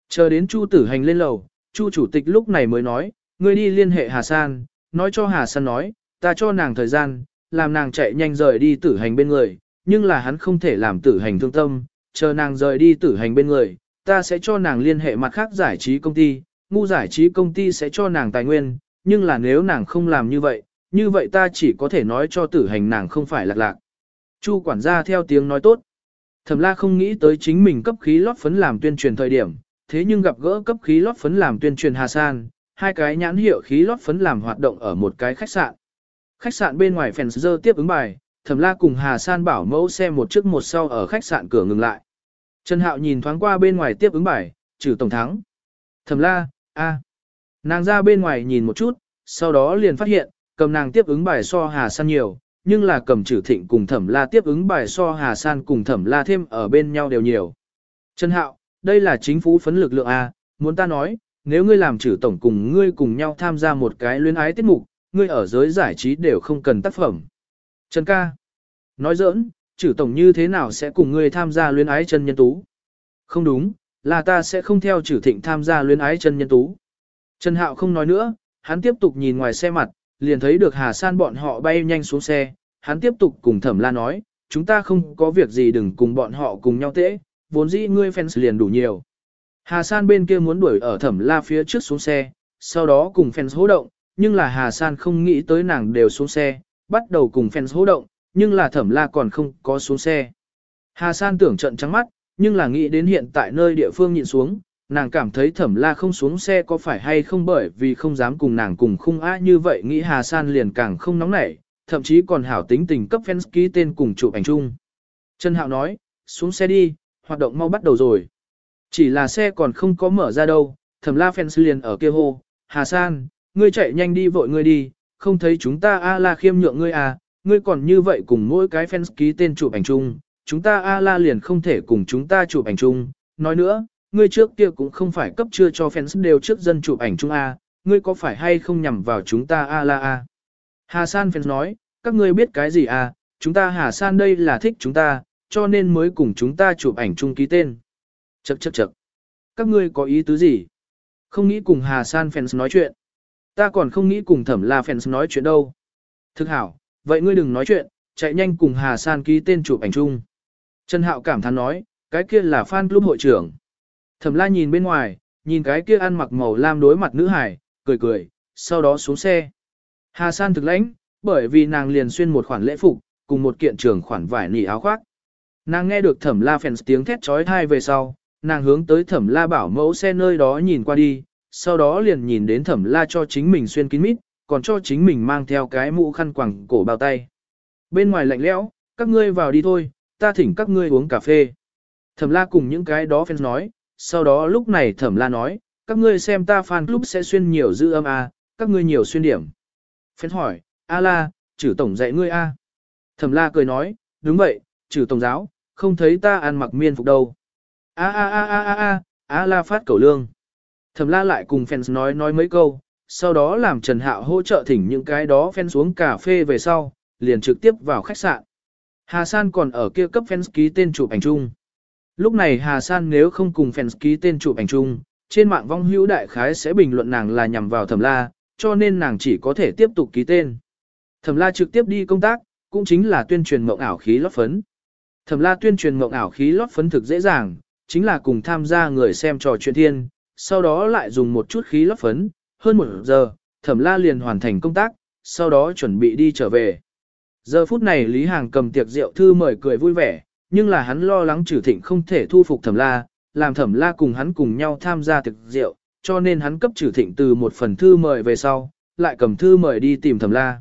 Chờ đến Chu tử hành lên lầu, Chu chủ tịch lúc này mới nói, ngươi đi liên hệ Hà San, nói cho Hà San nói, ta cho nàng thời gian, làm nàng chạy nhanh rời đi tử hành bên người, nhưng là hắn không thể làm tử hành thương tâm, chờ nàng rời đi tử hành bên người, ta sẽ cho nàng liên hệ mặt khác giải trí công ty, ngu giải trí công ty sẽ cho nàng tài nguyên, nhưng là nếu nàng không làm như vậy, như vậy ta chỉ có thể nói cho tử hành nàng không phải lạc lạc. Chu quản gia theo tiếng nói tốt. Thẩm la không nghĩ tới chính mình cấp khí lót phấn làm tuyên truyền thời điểm, thế nhưng gặp gỡ cấp khí lót phấn làm tuyên truyền Hà San, hai cái nhãn hiệu khí lót phấn làm hoạt động ở một cái khách sạn. Khách sạn bên ngoài Fenster tiếp ứng bài, Thẩm La cùng Hà San bảo mẫu xe một trước một sau ở khách sạn cửa ngừng lại. Trần Hạo nhìn thoáng qua bên ngoài tiếp ứng bài, trừ tổng thắng. Thẩm la, a. Nàng ra bên ngoài nhìn một chút, sau đó liền phát hiện, cầm nàng tiếp ứng bài so Hà San nhiều, nhưng là cầm trừ thịnh cùng thẩm la tiếp ứng bài so Hà San cùng thẩm la thêm ở bên nhau đều nhiều. Trần Hạo, đây là chính phủ phấn lực lượng A, muốn ta nói, nếu ngươi làm trừ tổng cùng ngươi cùng nhau tham gia một cái luyến ái tiết mục, ngươi ở giới giải trí đều không cần tác phẩm. Trần ca, nói giỡn, chử tổng như thế nào sẽ cùng ngươi tham gia luyến ái chân nhân tú? Không đúng, là ta sẽ không theo chử thịnh tham gia luyến ái chân nhân tú. Trần Hạo không nói nữa, hắn tiếp tục nhìn ngoài xe mặt, liền thấy được Hà San bọn họ bay nhanh xuống xe, hắn tiếp tục cùng Thẩm La nói, chúng ta không có việc gì đừng cùng bọn họ cùng nhau tễ, vốn dĩ ngươi fans liền đủ nhiều. Hà San bên kia muốn đuổi ở Thẩm La phía trước xuống xe, sau đó cùng fans hỗ động, nhưng là Hà San không nghĩ tới nàng đều xuống xe, bắt đầu cùng fans hỗ động, nhưng là Thẩm La còn không có xuống xe. Hà San tưởng trận trắng mắt, nhưng là nghĩ đến hiện tại nơi địa phương nhịn xuống, nàng cảm thấy thẩm la không xuống xe có phải hay không bởi vì không dám cùng nàng cùng khung á như vậy nghĩ Hà San liền càng không nóng nảy, thậm chí còn hảo tính tình cấp fans ký tên cùng chụp ảnh chung. Trần Hạo nói, xuống xe đi, hoạt động mau bắt đầu rồi. Chỉ là xe còn không có mở ra đâu, thẩm la fans liền ở kia hô, Hà San, ngươi chạy nhanh đi vội ngươi đi, không thấy chúng ta A la khiêm nhượng ngươi à, ngươi còn như vậy cùng mỗi cái fans ký tên chụp ảnh chung, chúng ta A la liền không thể cùng chúng ta chụp ảnh chung, nói nữa, ngươi trước kia cũng không phải cấp chưa cho fans đều trước dân chụp ảnh chung A, ngươi có phải hay không nhằm vào chúng ta A la A. Hà San fans nói, các ngươi biết cái gì A, chúng ta Hà San đây là thích chúng ta, cho nên mới cùng chúng ta chụp ảnh chung ký tên. Chậc chậc chậc. Các ngươi có ý tứ gì? Không nghĩ cùng Hà San fans nói chuyện. Ta còn không nghĩ cùng thẩm la fans nói chuyện đâu. Thực hảo, vậy ngươi đừng nói chuyện, chạy nhanh cùng Hà San ký tên chụp ảnh chung. Trần Hạo cảm thán nói, cái kia là fan club hội trưởng. Thẩm la nhìn bên ngoài, nhìn cái kia ăn mặc màu lam đối mặt nữ hải, cười cười, sau đó xuống xe. Hà San thực lãnh, bởi vì nàng liền xuyên một khoản lễ phục, cùng một kiện trường khoản vải nỉ áo khoác. Nàng nghe được thẩm la phèn tiếng thét trói thai về sau, nàng hướng tới thẩm la bảo mẫu xe nơi đó nhìn qua đi, sau đó liền nhìn đến thẩm la cho chính mình xuyên kín mít, còn cho chính mình mang theo cái mũ khăn quàng cổ bao tay. Bên ngoài lạnh lẽo, các ngươi vào đi thôi, ta thỉnh các ngươi uống cà phê. Thẩm la cùng những cái đó fans nói, sau đó lúc này thẩm la nói, các ngươi xem ta fan club sẽ xuyên nhiều dư âm A, các ngươi nhiều xuyên điểm. Fans hỏi, A la, chử tổng dạy ngươi A. Thẩm la cười nói, đúng vậy, chử tổng giáo, không thấy ta ăn mặc miên phục đâu. A a a a a a, A la phát cầu lương. Thẩm la lại cùng fans nói nói mấy câu, sau đó làm Trần Hạo hỗ trợ thỉnh những cái đó fans xuống cà phê về sau, liền trực tiếp vào khách sạn. Hà San còn ở kia cấp fans ký tên chụp ảnh chung. Lúc này Hà San nếu không cùng fans ký tên chụp ảnh chung, trên mạng vong hữu đại khái sẽ bình luận nàng là nhằm vào thẩm la, cho nên nàng chỉ có thể tiếp tục ký tên. Thẩm la trực tiếp đi công tác, cũng chính là tuyên truyền mộng ảo khí lót phấn. Thẩm la tuyên truyền mộng ảo khí lót phấn thực dễ dàng, chính là cùng tham gia người xem trò chuyện thiên, sau đó lại dùng một chút khí lót phấn, hơn một giờ, thẩm la liền hoàn thành công tác, sau đó chuẩn bị đi trở về. Giờ phút này Lý Hàng cầm tiệc rượu thư mời cười vui vẻ, nhưng là hắn lo lắng trừ thịnh không thể thu phục thẩm la, làm thẩm la cùng hắn cùng nhau tham gia tiệc rượu, cho nên hắn cấp trừ thịnh từ một phần thư mời về sau, lại cầm thư mời đi tìm thẩm la.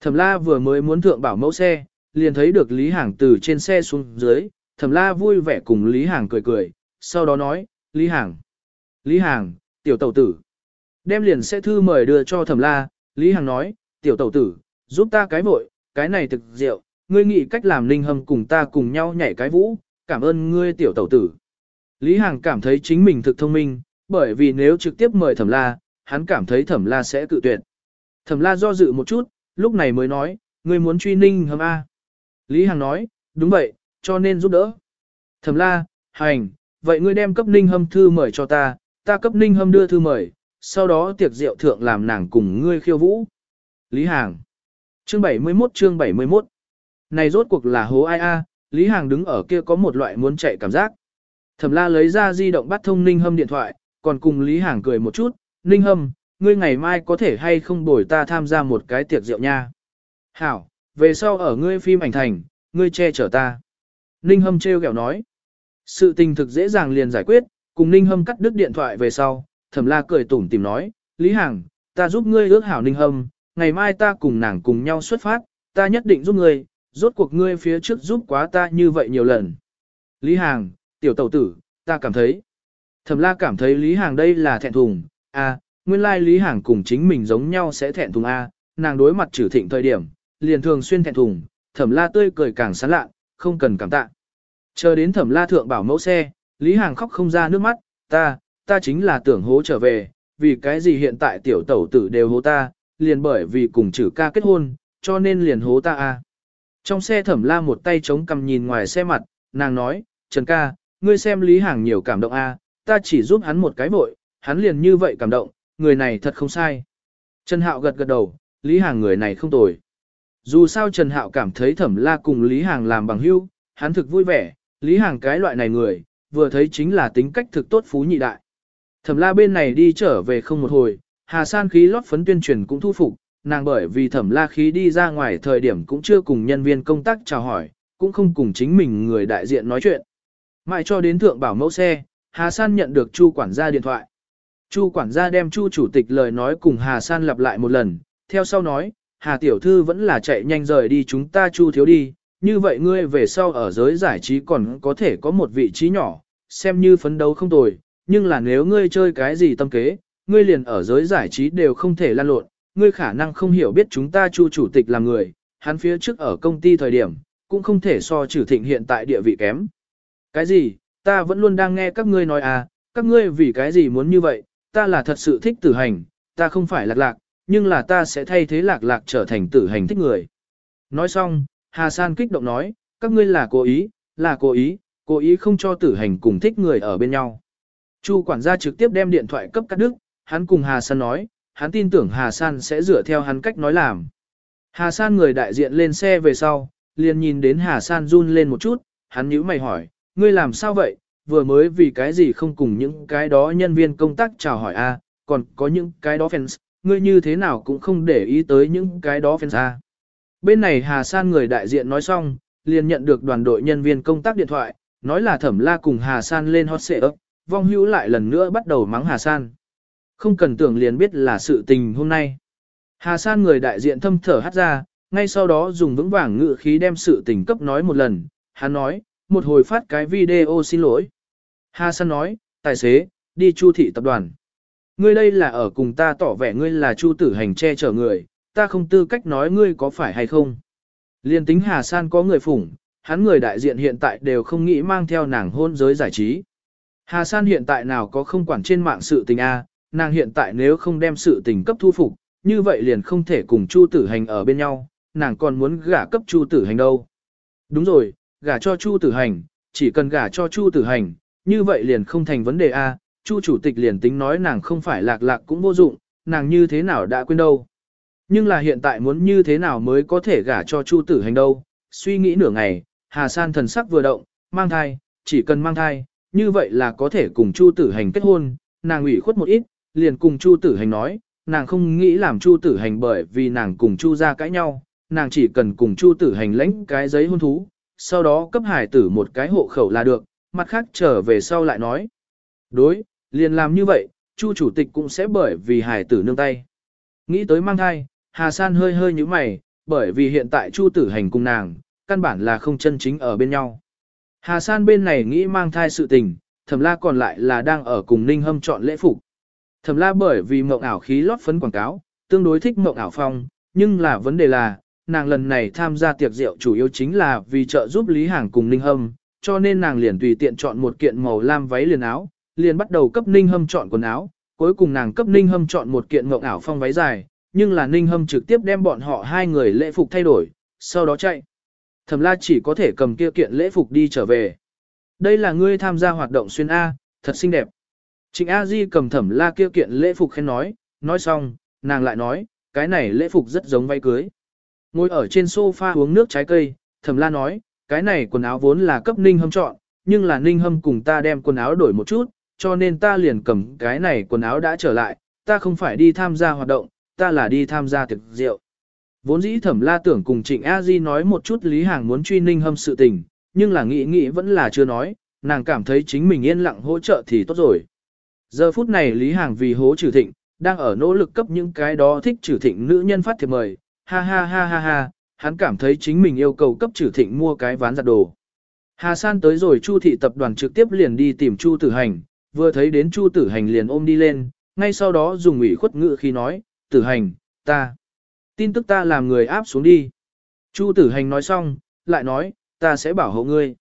Thẩm la vừa mới muốn thượng bảo mẫu xe, liền thấy được Lý Hàng từ trên xe xuống dưới, thẩm la vui vẻ cùng Lý Hàng cười cười, sau đó nói, Lý Hàng, Lý Hàng, tiểu tẩu tử. Đem liền sẽ thư mời đưa cho thẩm la, Lý Hằng nói, tiểu tẩu tử, giúp ta cái vội, cái này thực rượu, ngươi nghĩ cách làm ninh hâm cùng ta cùng nhau nhảy cái vũ, cảm ơn ngươi tiểu tẩu tử. Lý Hằng cảm thấy chính mình thực thông minh, bởi vì nếu trực tiếp mời thẩm la, hắn cảm thấy thẩm la sẽ cự tuyệt. Thẩm la do dự một chút, lúc này mới nói, ngươi muốn truy ninh hâm A. Lý Hằng nói, đúng vậy, cho nên giúp đỡ. Thẩm la, hành, vậy ngươi đem cấp ninh hâm thư mời cho ta, ta cấp ninh hâm đưa thư mời, sau đó tiệc rượu thượng làm nàng cùng ngươi khiêu vũ. Lý Hàng. Chương 71 chương 71 Này rốt cuộc là hố ai a? Lý Hàng đứng ở kia có một loại muốn chạy cảm giác. Thẩm la lấy ra di động bắt thông Ninh Hâm điện thoại, còn cùng Lý Hàng cười một chút, Ninh Hâm, ngươi ngày mai có thể hay không đổi ta tham gia một cái tiệc rượu nha. Hảo, về sau ở ngươi phim ảnh thành, ngươi che chở ta. Ninh Hâm treo kẹo nói. Sự tình thực dễ dàng liền giải quyết, cùng Ninh Hâm cắt đứt điện thoại về sau, Thẩm la cười tủm tìm nói, Lý Hằng, ta giúp ngươi ước hảo Ninh Hâm, ngày mai ta cùng nàng cùng nhau xuất phát, ta nhất định giúp ngươi, rốt cuộc ngươi phía trước giúp quá ta như vậy nhiều lần. Lý Hằng, tiểu tẩu tử, ta cảm thấy. Thẩm la cảm thấy Lý Hằng đây là thẹn thùng, a, nguyên lai Lý Hằng cùng chính mình giống nhau sẽ thẹn thùng a, nàng đối mặt trừ thịnh thời điểm, liền thường xuyên thẹn thùng, thẩm la tươi cười càng sán lạ, không cần cảm tạ. Chờ đến thẩm la thượng bảo mẫu xe, Lý Hằng khóc không ra nước mắt, ta, ta chính là tưởng hố trở về, vì cái gì hiện tại tiểu tẩu tử đều hố ta, liền bởi vì cùng chử ca kết hôn, cho nên liền hố ta a. Trong xe thẩm la một tay chống cầm nhìn ngoài xe mặt, nàng nói, Trần ca, ngươi xem Lý Hàng nhiều cảm động a, ta chỉ giúp hắn một cái vội, hắn liền như vậy cảm động, người này thật không sai. Trần Hạo gật gật đầu, Lý Hàng người này không tồi. Dù sao Trần Hạo cảm thấy thẩm la cùng Lý Hàng làm bằng hữu, hắn thực vui vẻ, Lý Hàng cái loại này người, vừa thấy chính là tính cách thực tốt phú nhị đại. Thẩm la bên này đi trở về không một hồi, Hà San khí lót phấn tuyên truyền cũng thu phục, nàng bởi vì thẩm la khí đi ra ngoài thời điểm cũng chưa cùng nhân viên công tác chào hỏi, cũng không cùng chính mình người đại diện nói chuyện. Mãi cho đến thượng bảo mẫu xe, Hà San nhận được Chu quản gia điện thoại. Chu quản gia đem Chu chủ tịch lời nói cùng Hà San lặp lại một lần, theo sau nói, Hà tiểu thư vẫn là chạy nhanh rời đi chúng ta Chu thiếu đi, như vậy ngươi về sau ở giới giải trí còn có thể có một vị trí nhỏ, xem như phấn đấu không tồi, nhưng là nếu ngươi chơi cái gì tâm kế, ngươi liền ở giới giải trí đều không thể lan lộn, ngươi khả năng không hiểu biết chúng ta Chu chủ tịch là người, hắn phía trước ở công ty thời điểm, cũng không thể so trừ thịnh hiện tại địa vị kém. Cái gì, ta vẫn luôn đang nghe các ngươi nói à, các ngươi vì cái gì muốn như vậy, ta là thật sự thích tử hành, ta không phải lạc lạc, nhưng là ta sẽ thay thế lạc lạc trở thành tử hành thích người. Nói xong, Hà San kích động nói, các ngươi là cố ý, là cố ý, cố ý không cho tử hành cùng thích người ở bên nhau. Chu quản gia trực tiếp đem điện thoại cấp cắt đứt, hắn cùng Hà San nói, hắn tin tưởng Hà San sẽ dựa theo hắn cách nói làm. Hà San người đại diện lên xe về sau, liền nhìn đến Hà San run lên một chút, hắn nhíu mày hỏi, ngươi làm sao vậy, vừa mới vì cái gì không cùng những cái đó nhân viên công tác chào hỏi a, còn có những cái đó fans, ngươi như thế nào cũng không để ý tới những cái đó fans a. Bên này Hà San người đại diện nói xong, liền nhận được đoàn đội nhân viên công tác điện thoại, nói là thẩm la cùng Hà San lên hot xệ ấp, vong hữu lại lần nữa bắt đầu mắng Hà San. Không cần tưởng liền biết là sự tình hôm nay. Hà San người đại diện thâm thở hát ra, ngay sau đó dùng vững vàng ngự khí đem sự tình cấp nói một lần, hắn nói, một hồi phát cái video xin lỗi. Hà San nói, tài xế, đi chu thị tập đoàn. Ngươi đây là ở cùng ta tỏ vẻ ngươi là chu tử hành che chở người, ta không tư cách nói ngươi có phải hay không. Liên tính Hà San có người phủng, hắn người đại diện hiện tại đều không nghĩ mang theo nàng hôn giới giải trí. Hà San hiện tại nào có không quản trên mạng sự tình A, nàng hiện tại nếu không đem sự tình cấp thu phục, như vậy liền không thể cùng Chu Tử Hành ở bên nhau, nàng còn muốn gả cấp Chu Tử Hành đâu. Đúng rồi, gả cho Chu Tử Hành, chỉ cần gả cho Chu Tử Hành, như vậy liền không thành vấn đề A, Chu Chủ tịch liền tính nói nàng không phải lạc lạc cũng vô dụng, nàng như thế nào đã quên đâu. Nhưng là hiện tại muốn như thế nào mới có thể gả cho Chu Tử Hành đâu, suy nghĩ nửa ngày, Hà San thần sắc vừa động, mang thai, chỉ cần mang thai, như vậy là có thể cùng Chu Tử Hành kết hôn, nàng ủy khuất một ít, liền cùng Chu Tử Hành nói, nàng không nghĩ làm Chu Tử Hành bởi vì nàng cùng Chu ra cãi nhau, nàng chỉ cần cùng Chu Tử Hành lãnh cái giấy hôn thú, sau đó cấp hải tử một cái hộ khẩu là được, mặt khác trở về sau lại nói. Đối, liền làm như vậy, Chu chủ tịch cũng sẽ bởi vì hải tử nương tay. Nghĩ tới mang thai, Hà San hơi hơi như mày, bởi vì hiện tại Chu tử hành cùng nàng, căn bản là không chân chính ở bên nhau. Hà San bên này nghĩ mang thai sự tình, thẩm la còn lại là đang ở cùng Ninh Hâm chọn lễ phục. Thẩm la bởi vì mộng ảo khí lót phấn quảng cáo, tương đối thích mộng ảo phong, nhưng là vấn đề là, nàng lần này tham gia tiệc rượu chủ yếu chính là vì trợ giúp Lý Hàng cùng Ninh Hâm, cho nên nàng liền tùy tiện chọn một kiện màu lam váy liền áo, liền bắt đầu cấp Ninh Hâm chọn quần áo, cuối cùng nàng cấp Ninh Hâm chọn một kiện mộng ảo phong váy dài, nhưng là Ninh Hâm trực tiếp đem bọn họ hai người lễ phục thay đổi, sau đó chạy. Thẩm la chỉ có thể cầm kia kiện lễ phục đi trở về. Đây là ngươi tham gia hoạt động xuyên A, thật xinh đẹp. Trịnh A Di cầm thẩm la kia kiện lễ phục khen nói, nói xong, nàng lại nói, cái này lễ phục rất giống váy cưới. Ngồi ở trên sofa uống nước trái cây, thẩm la nói, cái này quần áo vốn là cấp ninh hâm chọn, nhưng là ninh hâm cùng ta đem quần áo đổi một chút, cho nên ta liền cầm cái này quần áo đã trở lại, ta không phải đi tham gia hoạt động, ta là đi tham gia thực rượu. Vốn dĩ thẩm la tưởng cùng trịnh A Di nói một chút Lý Hàng muốn truy ninh hâm sự tình, nhưng là nghĩ nghĩ vẫn là chưa nói, nàng cảm thấy chính mình yên lặng hỗ trợ thì tốt rồi. Giờ phút này Lý Hàng vì hố trừ thịnh, đang ở nỗ lực cấp những cái đó thích trừ thịnh nữ nhân phát thiệp mời, ha ha ha ha ha, hắn cảm thấy chính mình yêu cầu cấp trừ thịnh mua cái ván giặt đồ. Hà San tới rồi Chu thị tập đoàn trực tiếp liền đi tìm Chu Tử Hành, vừa thấy đến Chu Tử Hành liền ôm đi lên, ngay sau đó dùng ủy khuất ngự khi nói, Tử Hành, ta, tin tức ta làm người áp xuống đi. Chu Tử Hành nói xong, lại nói, ta sẽ bảo hộ ngươi.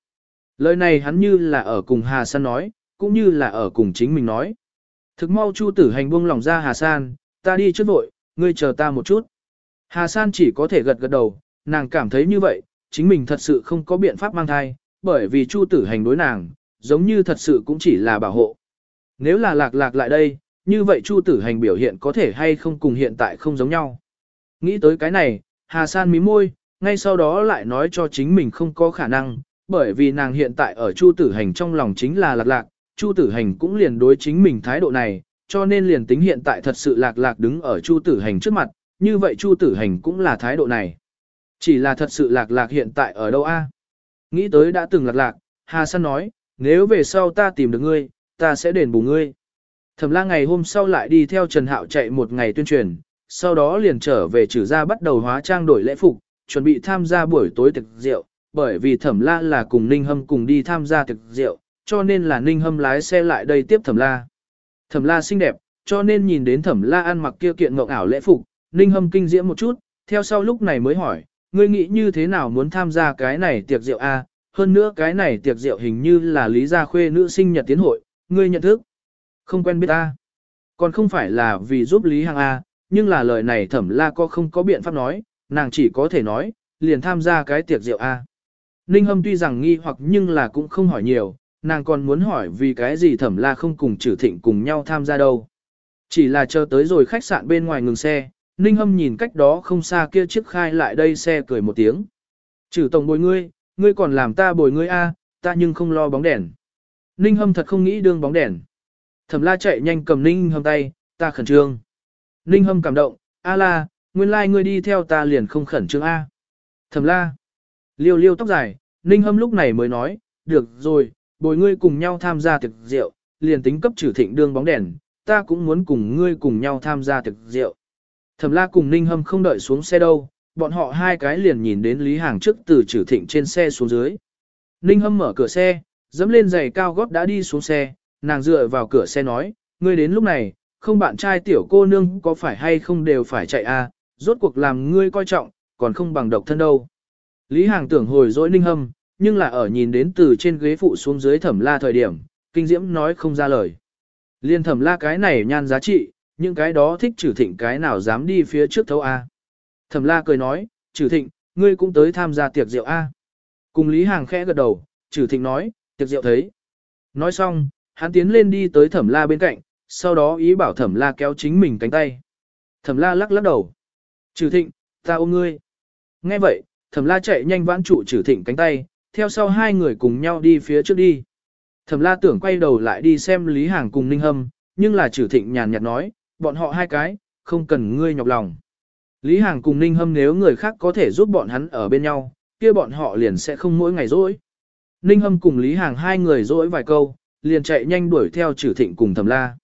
Lời này hắn như là ở cùng Hà San nói, cũng như là ở cùng chính mình nói. Thực mau Chu Tử Hành buông lòng ra Hà San, ta đi trước vội, ngươi chờ ta một chút. Hà San chỉ có thể gật gật đầu, nàng cảm thấy như vậy, chính mình thật sự không có biện pháp mang thai, bởi vì Chu Tử Hành đối nàng, giống như thật sự cũng chỉ là bảo hộ. Nếu là lạc lạc lại đây, như vậy Chu Tử Hành biểu hiện có thể hay không cùng hiện tại không giống nhau. Nghĩ tới cái này, Hà San mím môi, ngay sau đó lại nói cho chính mình không có khả năng, bởi vì nàng hiện tại ở Chu Tử Hành trong lòng chính là lạc lạc, Chu Tử Hành cũng liền đối chính mình thái độ này, cho nên liền tính hiện tại thật sự lạc lạc đứng ở Chu Tử Hành trước mặt, như vậy Chu Tử Hành cũng là thái độ này. Chỉ là thật sự lạc lạc hiện tại ở đâu a? Nghĩ tới đã từng lạc lạc, Hà San nói, nếu về sau ta tìm được ngươi, ta sẽ đền bù ngươi. Thẩm la ngày hôm sau lại đi theo Trần Hạo chạy một ngày tuyên truyền, sau đó liền trở về trừ ra bắt đầu hóa trang đổi lễ phục, chuẩn bị tham gia buổi tối tiệc rượu, bởi vì thẩm la là cùng Ninh Hâm cùng đi tham gia tiệc rượu, cho nên là Ninh Hâm lái xe lại đây tiếp thẩm la. Thẩm la xinh đẹp, cho nên nhìn đến thẩm la ăn mặc kia kiện ngộng ảo lễ phục, Ninh Hâm kinh diễm một chút, theo sau lúc này mới hỏi, ngươi nghĩ như thế nào muốn tham gia cái này tiệc rượu a? hơn nữa cái này tiệc rượu hình như là lý gia khuê nữ sinh nhật tiến hội, ngươi nhận thức. Không quen biết ta. Còn không phải là vì giúp Lý Hằng A, nhưng là lời này thẩm la có không có biện pháp nói, nàng chỉ có thể nói, liền tham gia cái tiệc rượu A. Ninh Hâm tuy rằng nghi hoặc nhưng là cũng không hỏi nhiều, nàng còn muốn hỏi vì cái gì thẩm la không cùng trừ thịnh cùng nhau tham gia đâu. Chỉ là chờ tới rồi khách sạn bên ngoài ngừng xe, Ninh Hâm nhìn cách đó không xa kia chiếc khai lại đây xe cười một tiếng. Trừ tổng bồi ngươi, ngươi còn làm ta bồi ngươi a, ta nhưng không lo bóng đèn. Ninh Hâm thật không nghĩ đương bóng đèn. Thẩm la chạy nhanh cầm Ninh Hâm tay, ta khẩn trương. Ninh Hâm cảm động, a la, nguyên lai like ngươi đi theo ta liền không khẩn trương a. Thẩm la, liêu liêu tóc dài, Ninh Hâm lúc này mới nói, được rồi, bồi ngươi cùng nhau tham gia tiệc rượu, liền tính cấp trừ thịnh đương bóng đèn, ta cũng muốn cùng ngươi cùng nhau tham gia tiệc rượu. Thẩm la cùng Ninh Hâm không đợi xuống xe đâu, bọn họ hai cái liền nhìn đến Lý Hàng trước từ trừ thịnh trên xe xuống dưới. Ninh Hâm mở cửa xe, dẫm lên giày cao gót đã đi xuống xe, nàng dựa vào cửa xe nói, ngươi đến lúc này, không bạn trai tiểu cô nương có phải hay không đều phải chạy à, rốt cuộc làm ngươi coi trọng, còn không bằng độc thân đâu. Lý Hàng tưởng hồi dỗi Ninh Hâm, nhưng là ở nhìn đến từ trên ghế phụ xuống dưới thẩm la thời điểm, kinh diễm nói không ra lời. Liên thẩm la cái này nhan giá trị, những cái đó thích trừ thịnh cái nào dám đi phía trước thấu A. Thẩm la cười nói, trừ thịnh, ngươi cũng tới tham gia tiệc rượu A. Cùng Lý Hàng khẽ gật đầu, trừ thịnh nói, tiệc rượu thấy. Nói xong, hắn tiến lên đi tới thẩm la bên cạnh, sau đó ý bảo thẩm la kéo chính mình cánh tay. Thẩm la lắc lắc đầu. Trừ thịnh, ta ôm ngươi. Nghe vậy, thẩm la chạy nhanh vãn trụ trừ thịnh cánh tay, theo sau hai người cùng nhau đi phía trước đi. Thẩm la tưởng quay đầu lại đi xem Lý Hàng cùng Ninh Hâm, nhưng là trừ thịnh nhàn nhạt nói, bọn họ hai cái, không cần ngươi nhọc lòng. Lý Hàng cùng Ninh Hâm nếu người khác có thể giúp bọn hắn ở bên nhau, kia bọn họ liền sẽ không mỗi ngày dỗi. Ninh Hâm cùng Lý Hàng hai người dỗi vài câu, liền chạy nhanh đuổi theo trừ Thịnh cùng Thẩm La.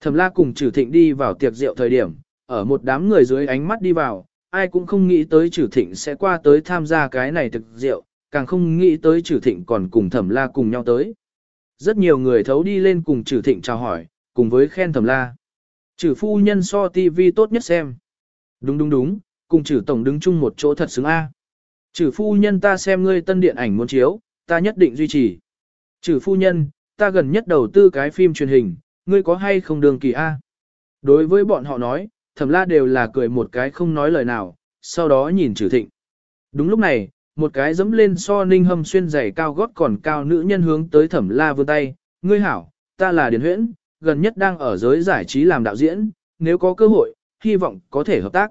Thẩm La cùng Trử Thịnh đi vào tiệc rượu thời điểm, ở một đám người dưới ánh mắt đi vào, ai cũng không nghĩ tới Trử Thịnh sẽ qua tới tham gia cái này thực rượu, càng không nghĩ tới Trử Thịnh còn cùng Thẩm La cùng nhau tới. Rất nhiều người thấu đi lên cùng Trử Thịnh chào hỏi, cùng với khen Thẩm La. Trử phu nhân so TV tốt nhất xem. Đúng đúng đúng, cùng Trử tổng đứng chung một chỗ thật xứng a. Trử phu nhân ta xem ngươi tân điện ảnh muốn chiếu, ta nhất định duy trì. Trử phu nhân, ta gần nhất đầu tư cái phim truyền hình, ngươi có hay không đường kỳ A. Đối với bọn họ nói, thẩm la đều là cười một cái không nói lời nào, sau đó nhìn trừ thịnh. Đúng lúc này, một cái dẫm lên so ninh hâm xuyên giày cao gót còn cao nữ nhân hướng tới thẩm la vươn tay, ngươi hảo, ta là Điền Huyễn, gần nhất đang ở giới giải trí làm đạo diễn, nếu có cơ hội, hy vọng có thể hợp tác.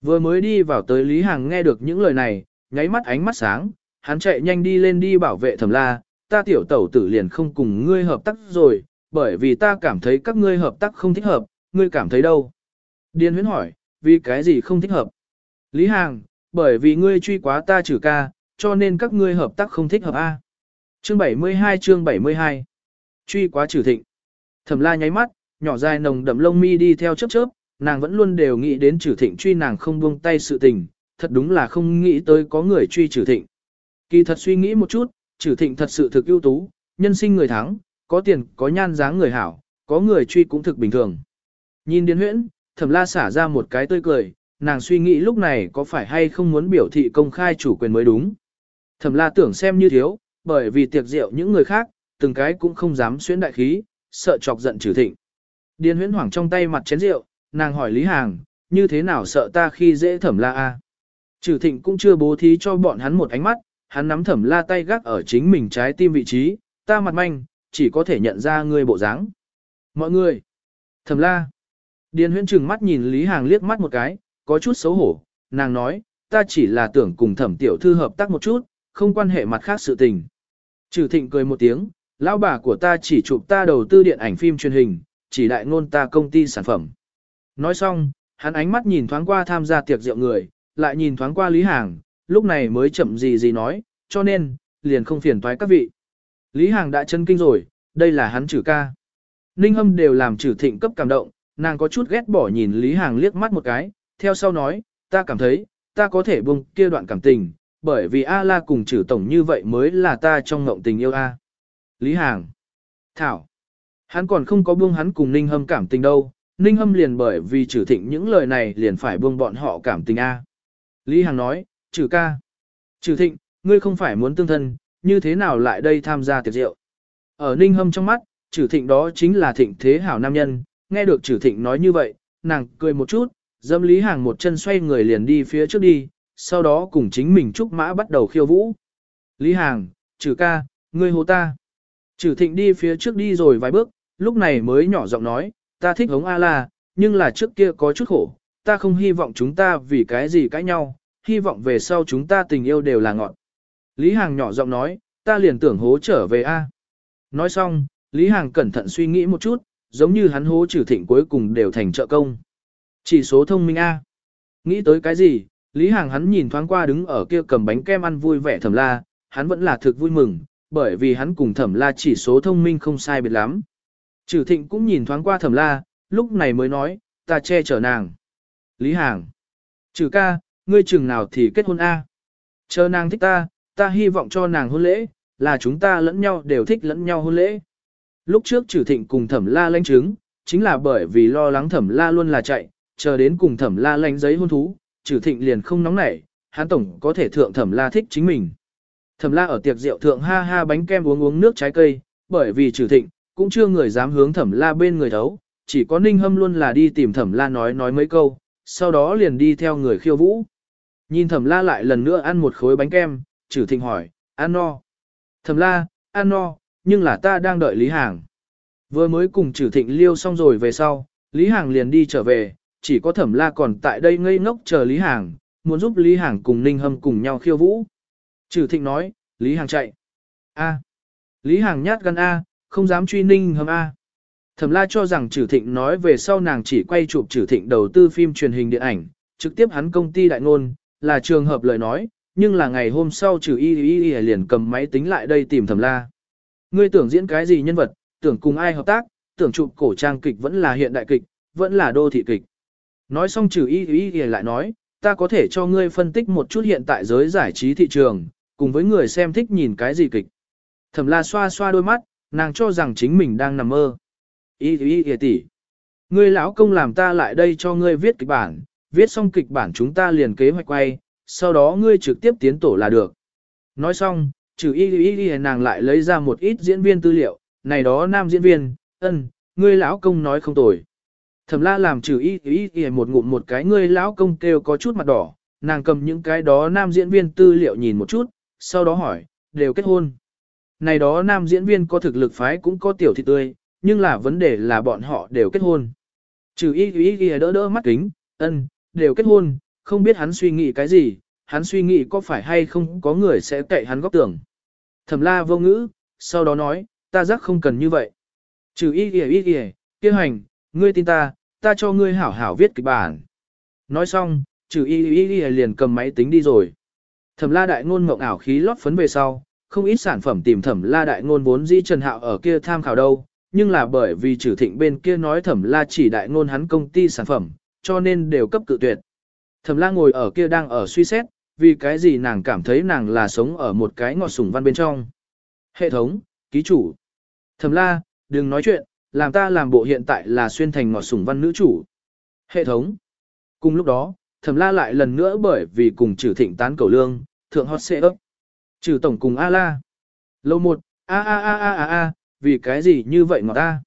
Vừa mới đi vào tới Lý Hàng nghe được những lời này, nháy mắt ánh mắt sáng, hắn chạy nhanh đi lên đi bảo vệ thẩm la, ta tiểu tẩu tử liền không cùng ngươi hợp tác rồi, bởi vì ta cảm thấy các ngươi hợp tác không thích hợp, ngươi cảm thấy đâu? Điền huyến hỏi, vì cái gì không thích hợp? Lý Hàng, bởi vì ngươi truy quá ta trừ ca, cho nên các ngươi hợp tác không thích hợp A. Chương 72 chương 72 Truy quá trừ thịnh. Thẩm la nháy mắt, nhỏ dài nồng đậm lông mi đi theo chớp chớp, nàng vẫn luôn đều nghĩ đến trừ thịnh truy nàng không buông tay sự tình, thật đúng là không nghĩ tới có người truy trừ thịnh. Kỳ thật suy nghĩ một chút, trừ thịnh thật sự thực ưu tú, nhân sinh người thắng, có tiền, có nhan dáng người hảo, có người truy cũng thực bình thường. Nhìn Điền Huyễn, Thẩm La xả ra một cái tươi cười, nàng suy nghĩ lúc này có phải hay không muốn biểu thị công khai chủ quyền mới đúng. Thẩm La tưởng xem như thiếu, bởi vì tiệc rượu những người khác, từng cái cũng không dám xuyến đại khí, sợ chọc giận trừ thịnh. Điền Huyễn hoảng trong tay mặt chén rượu, nàng hỏi Lý Hàng, như thế nào sợ ta khi dễ Thẩm La a? Trừ thịnh cũng chưa bố thí cho bọn hắn một ánh mắt, hắn nắm Thẩm La tay gác ở chính mình trái tim vị trí, ta mặt manh, chỉ có thể nhận ra ngươi bộ dáng. Mọi người, thầm La. Điền Huyễn trừng mắt nhìn Lý Hàng liếc mắt một cái, có chút xấu hổ, nàng nói, ta chỉ là tưởng cùng Thẩm tiểu thư hợp tác một chút, không quan hệ mặt khác sự tình. Trừ thịnh cười một tiếng, lão bà của ta chỉ chụp ta đầu tư điện ảnh phim truyền hình, chỉ đại ngôn ta công ty sản phẩm. Nói xong, hắn ánh mắt nhìn thoáng qua tham gia tiệc rượu người, lại nhìn thoáng qua Lý Hàng, lúc này mới chậm gì gì nói, cho nên, liền không phiền toái các vị. Lý Hàng đã chân kinh rồi, đây là hắn trừ ca. Ninh Hâm đều làm trừ thịnh cấp cảm động, nàng có chút ghét bỏ nhìn Lý Hàng liếc mắt một cái, theo sau nói, ta cảm thấy, ta có thể buông kia đoạn cảm tình, bởi vì A La cùng trừ tổng như vậy mới là ta trong ngộng tình yêu A. Lý Hàng. Thảo. Hắn còn không có buông hắn cùng Ninh Hâm cảm tình đâu, Ninh Hâm liền bởi vì trừ thịnh những lời này liền phải buông bọn họ cảm tình A. Lý Hàng nói, trừ ca. Trừ thịnh, ngươi không phải muốn tương thân, như thế nào lại đây tham gia tiệc rượu. Ở Ninh Hâm trong mắt, trừ thịnh đó chính là thịnh thế hảo nam nhân, nghe được trừ thịnh nói như vậy, nàng cười một chút, dâm Lý Hàng một chân xoay người liền đi phía trước đi, sau đó cùng chính mình trúc mã bắt đầu khiêu vũ. Lý Hàng, trừ ca, ngươi hô ta. Trừ thịnh đi phía trước đi rồi vài bước, lúc này mới nhỏ giọng nói, ta thích hống A-la, nhưng là trước kia có chút khổ, ta không hy vọng chúng ta vì cái gì cãi nhau, hy vọng về sau chúng ta tình yêu đều là ngọn. Lý Hàng nhỏ giọng nói, ta liền tưởng hố trở về A. Nói xong, Lý Hàng cẩn thận suy nghĩ một chút, giống như hắn hố trừ thịnh cuối cùng đều thành trợ công. Chỉ số thông minh A. Nghĩ tới cái gì, Lý Hàng hắn nhìn thoáng qua đứng ở kia cầm bánh kem ăn vui vẻ thẩm la, hắn vẫn là thực vui mừng, bởi vì hắn cùng thẩm la chỉ số thông minh không sai biệt lắm. Trừ thịnh cũng nhìn thoáng qua thẩm la, lúc này mới nói, ta che chở nàng. Lý Hàng. Trừ ca, ngươi chừng nào thì kết hôn A. Chờ nàng thích ta, ta hy vọng cho nàng hôn lễ, là chúng ta lẫn nhau đều thích lẫn nhau hôn lễ. Lúc trước trừ thịnh cùng thẩm la lãnh chứng, chính là bởi vì lo lắng thẩm la luôn là chạy, chờ đến cùng thẩm la lãnh giấy hôn thú, trừ thịnh liền không nóng nảy, hắn tổng có thể thượng thẩm la thích chính mình. Thẩm la ở tiệc rượu thượng ha ha bánh kem uống uống nước trái cây, bởi vì trừ thịnh, cũng chưa người dám hướng thẩm la bên người thấu, chỉ có ninh hâm luôn là đi tìm thẩm la nói nói mấy câu, sau đó liền đi theo người khiêu vũ. Nhìn thẩm la lại lần nữa ăn một khối bánh kem, trừ thịnh hỏi, ăn no. Thẩm la, ăn no, nhưng là ta đang đợi Lý Hàng. Vừa mới cùng trừ thịnh liêu xong rồi về sau, Lý Hàng liền đi trở về, chỉ có thẩm la còn tại đây ngây ngốc chờ Lý Hàng, muốn giúp Lý Hàng cùng Ninh Hâm cùng nhau khiêu vũ. Trừ thịnh nói, Lý Hàng chạy. A. Lý Hàng nhát gan A, không dám truy Ninh Hâm A. Thẩm la cho rằng trừ thịnh nói về sau nàng chỉ quay chụp trừ thịnh đầu tư phim truyền hình điện ảnh, trực tiếp hắn công ty đại ngôn, là trường hợp lời nói, nhưng là ngày hôm sau trừ y y y liền cầm máy tính lại đây tìm thẩm la. Ngươi tưởng diễn cái gì nhân vật, tưởng cùng ai hợp tác, tưởng chụp cổ trang kịch vẫn là hiện đại kịch, vẫn là đô thị kịch. Nói xong trừ y y y lại nói, ta có thể cho ngươi phân tích một chút hiện tại giới giải trí thị trường, cùng với người xem thích nhìn cái gì kịch. Thẩm la xoa xoa đôi mắt, nàng cho rằng chính mình đang nằm mơ. Y y y tỷ, ngươi lão công làm ta lại đây cho ngươi viết kịch bản, viết xong kịch bản chúng ta liền kế hoạch quay, sau đó ngươi trực tiếp tiến tổ là được. Nói xong, trừ y y y nàng lại lấy ra một ít diễn viên tư liệu, này đó nam diễn viên, ân, ngươi lão công nói không tồi. Thẩm la làm trừ y y y một ngụm một cái ngươi lão công kêu có chút mặt đỏ, nàng cầm những cái đó nam diễn viên tư liệu nhìn một chút, sau đó hỏi, đều kết hôn. Này đó nam diễn viên có thực lực phái cũng có tiểu thị tươi, nhưng là vấn đề là bọn họ đều kết hôn. Trừ y y y đỡ đỡ mắt kính, ân, đều kết hôn, không biết hắn suy nghĩ cái gì, hắn suy nghĩ có phải hay không có người sẽ cậy hắn góc tưởng. Thẩm la vô ngữ, sau đó nói, ta giác không cần như vậy. Trừ y y y y, kêu hành, ngươi tin ta, ta cho ngươi hảo hảo viết kịch bản. Nói xong, trừ y y y liền cầm máy tính đi rồi. Thẩm la đại ngôn mộng ảo khí lót phấn về sau, không ít sản phẩm tìm thẩm la đại ngôn vốn dĩ trần hạo ở kia tham khảo đâu, nhưng là bởi vì trừ thịnh bên kia nói thẩm la chỉ đại ngôn hắn công ty sản phẩm, cho nên đều cấp cự tuyệt. Thẩm la ngồi ở kia đang ở suy xét, vì cái gì nàng cảm thấy nàng là sống ở một cái ngọt sủng văn bên trong. Hệ thống, ký chủ. Thẩm la, đừng nói chuyện, làm ta làm bộ hiện tại là xuyên thành ngọt sủng văn nữ chủ. Hệ thống. Cùng lúc đó, thẩm la lại lần nữa bởi vì cùng trừ thịnh tán cầu lương, thượng hot xệ ấp. Trừ tổng cùng A la. Lâu một, a a a a a a, vì cái gì như vậy ngọt ta.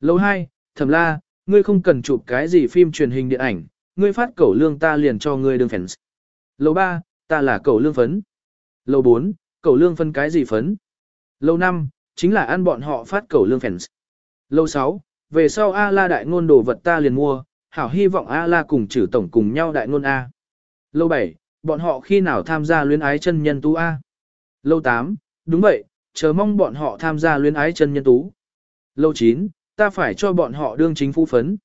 Lâu hai, thẩm la, ngươi không cần chụp cái gì phim truyền hình điện ảnh, ngươi phát cẩu lương ta liền cho ngươi đương fans. Lâu ba, ta là cẩu lương phấn. Lâu bốn, cẩu lương phân cái gì phấn. Lâu năm, chính là ăn bọn họ phát cẩu lương fans. Lâu sáu, về sau A la đại ngôn đồ vật ta liền mua, hảo hy vọng A la cùng trừ tổng cùng nhau đại ngôn A. Lâu bảy, bọn họ khi nào tham gia luyến ái chân nhân tú A. Lâu tám, đúng vậy, chờ mong bọn họ tham gia luyến ái chân nhân tú. Lâu chín, ta phải cho bọn họ đương chính phủ phấn.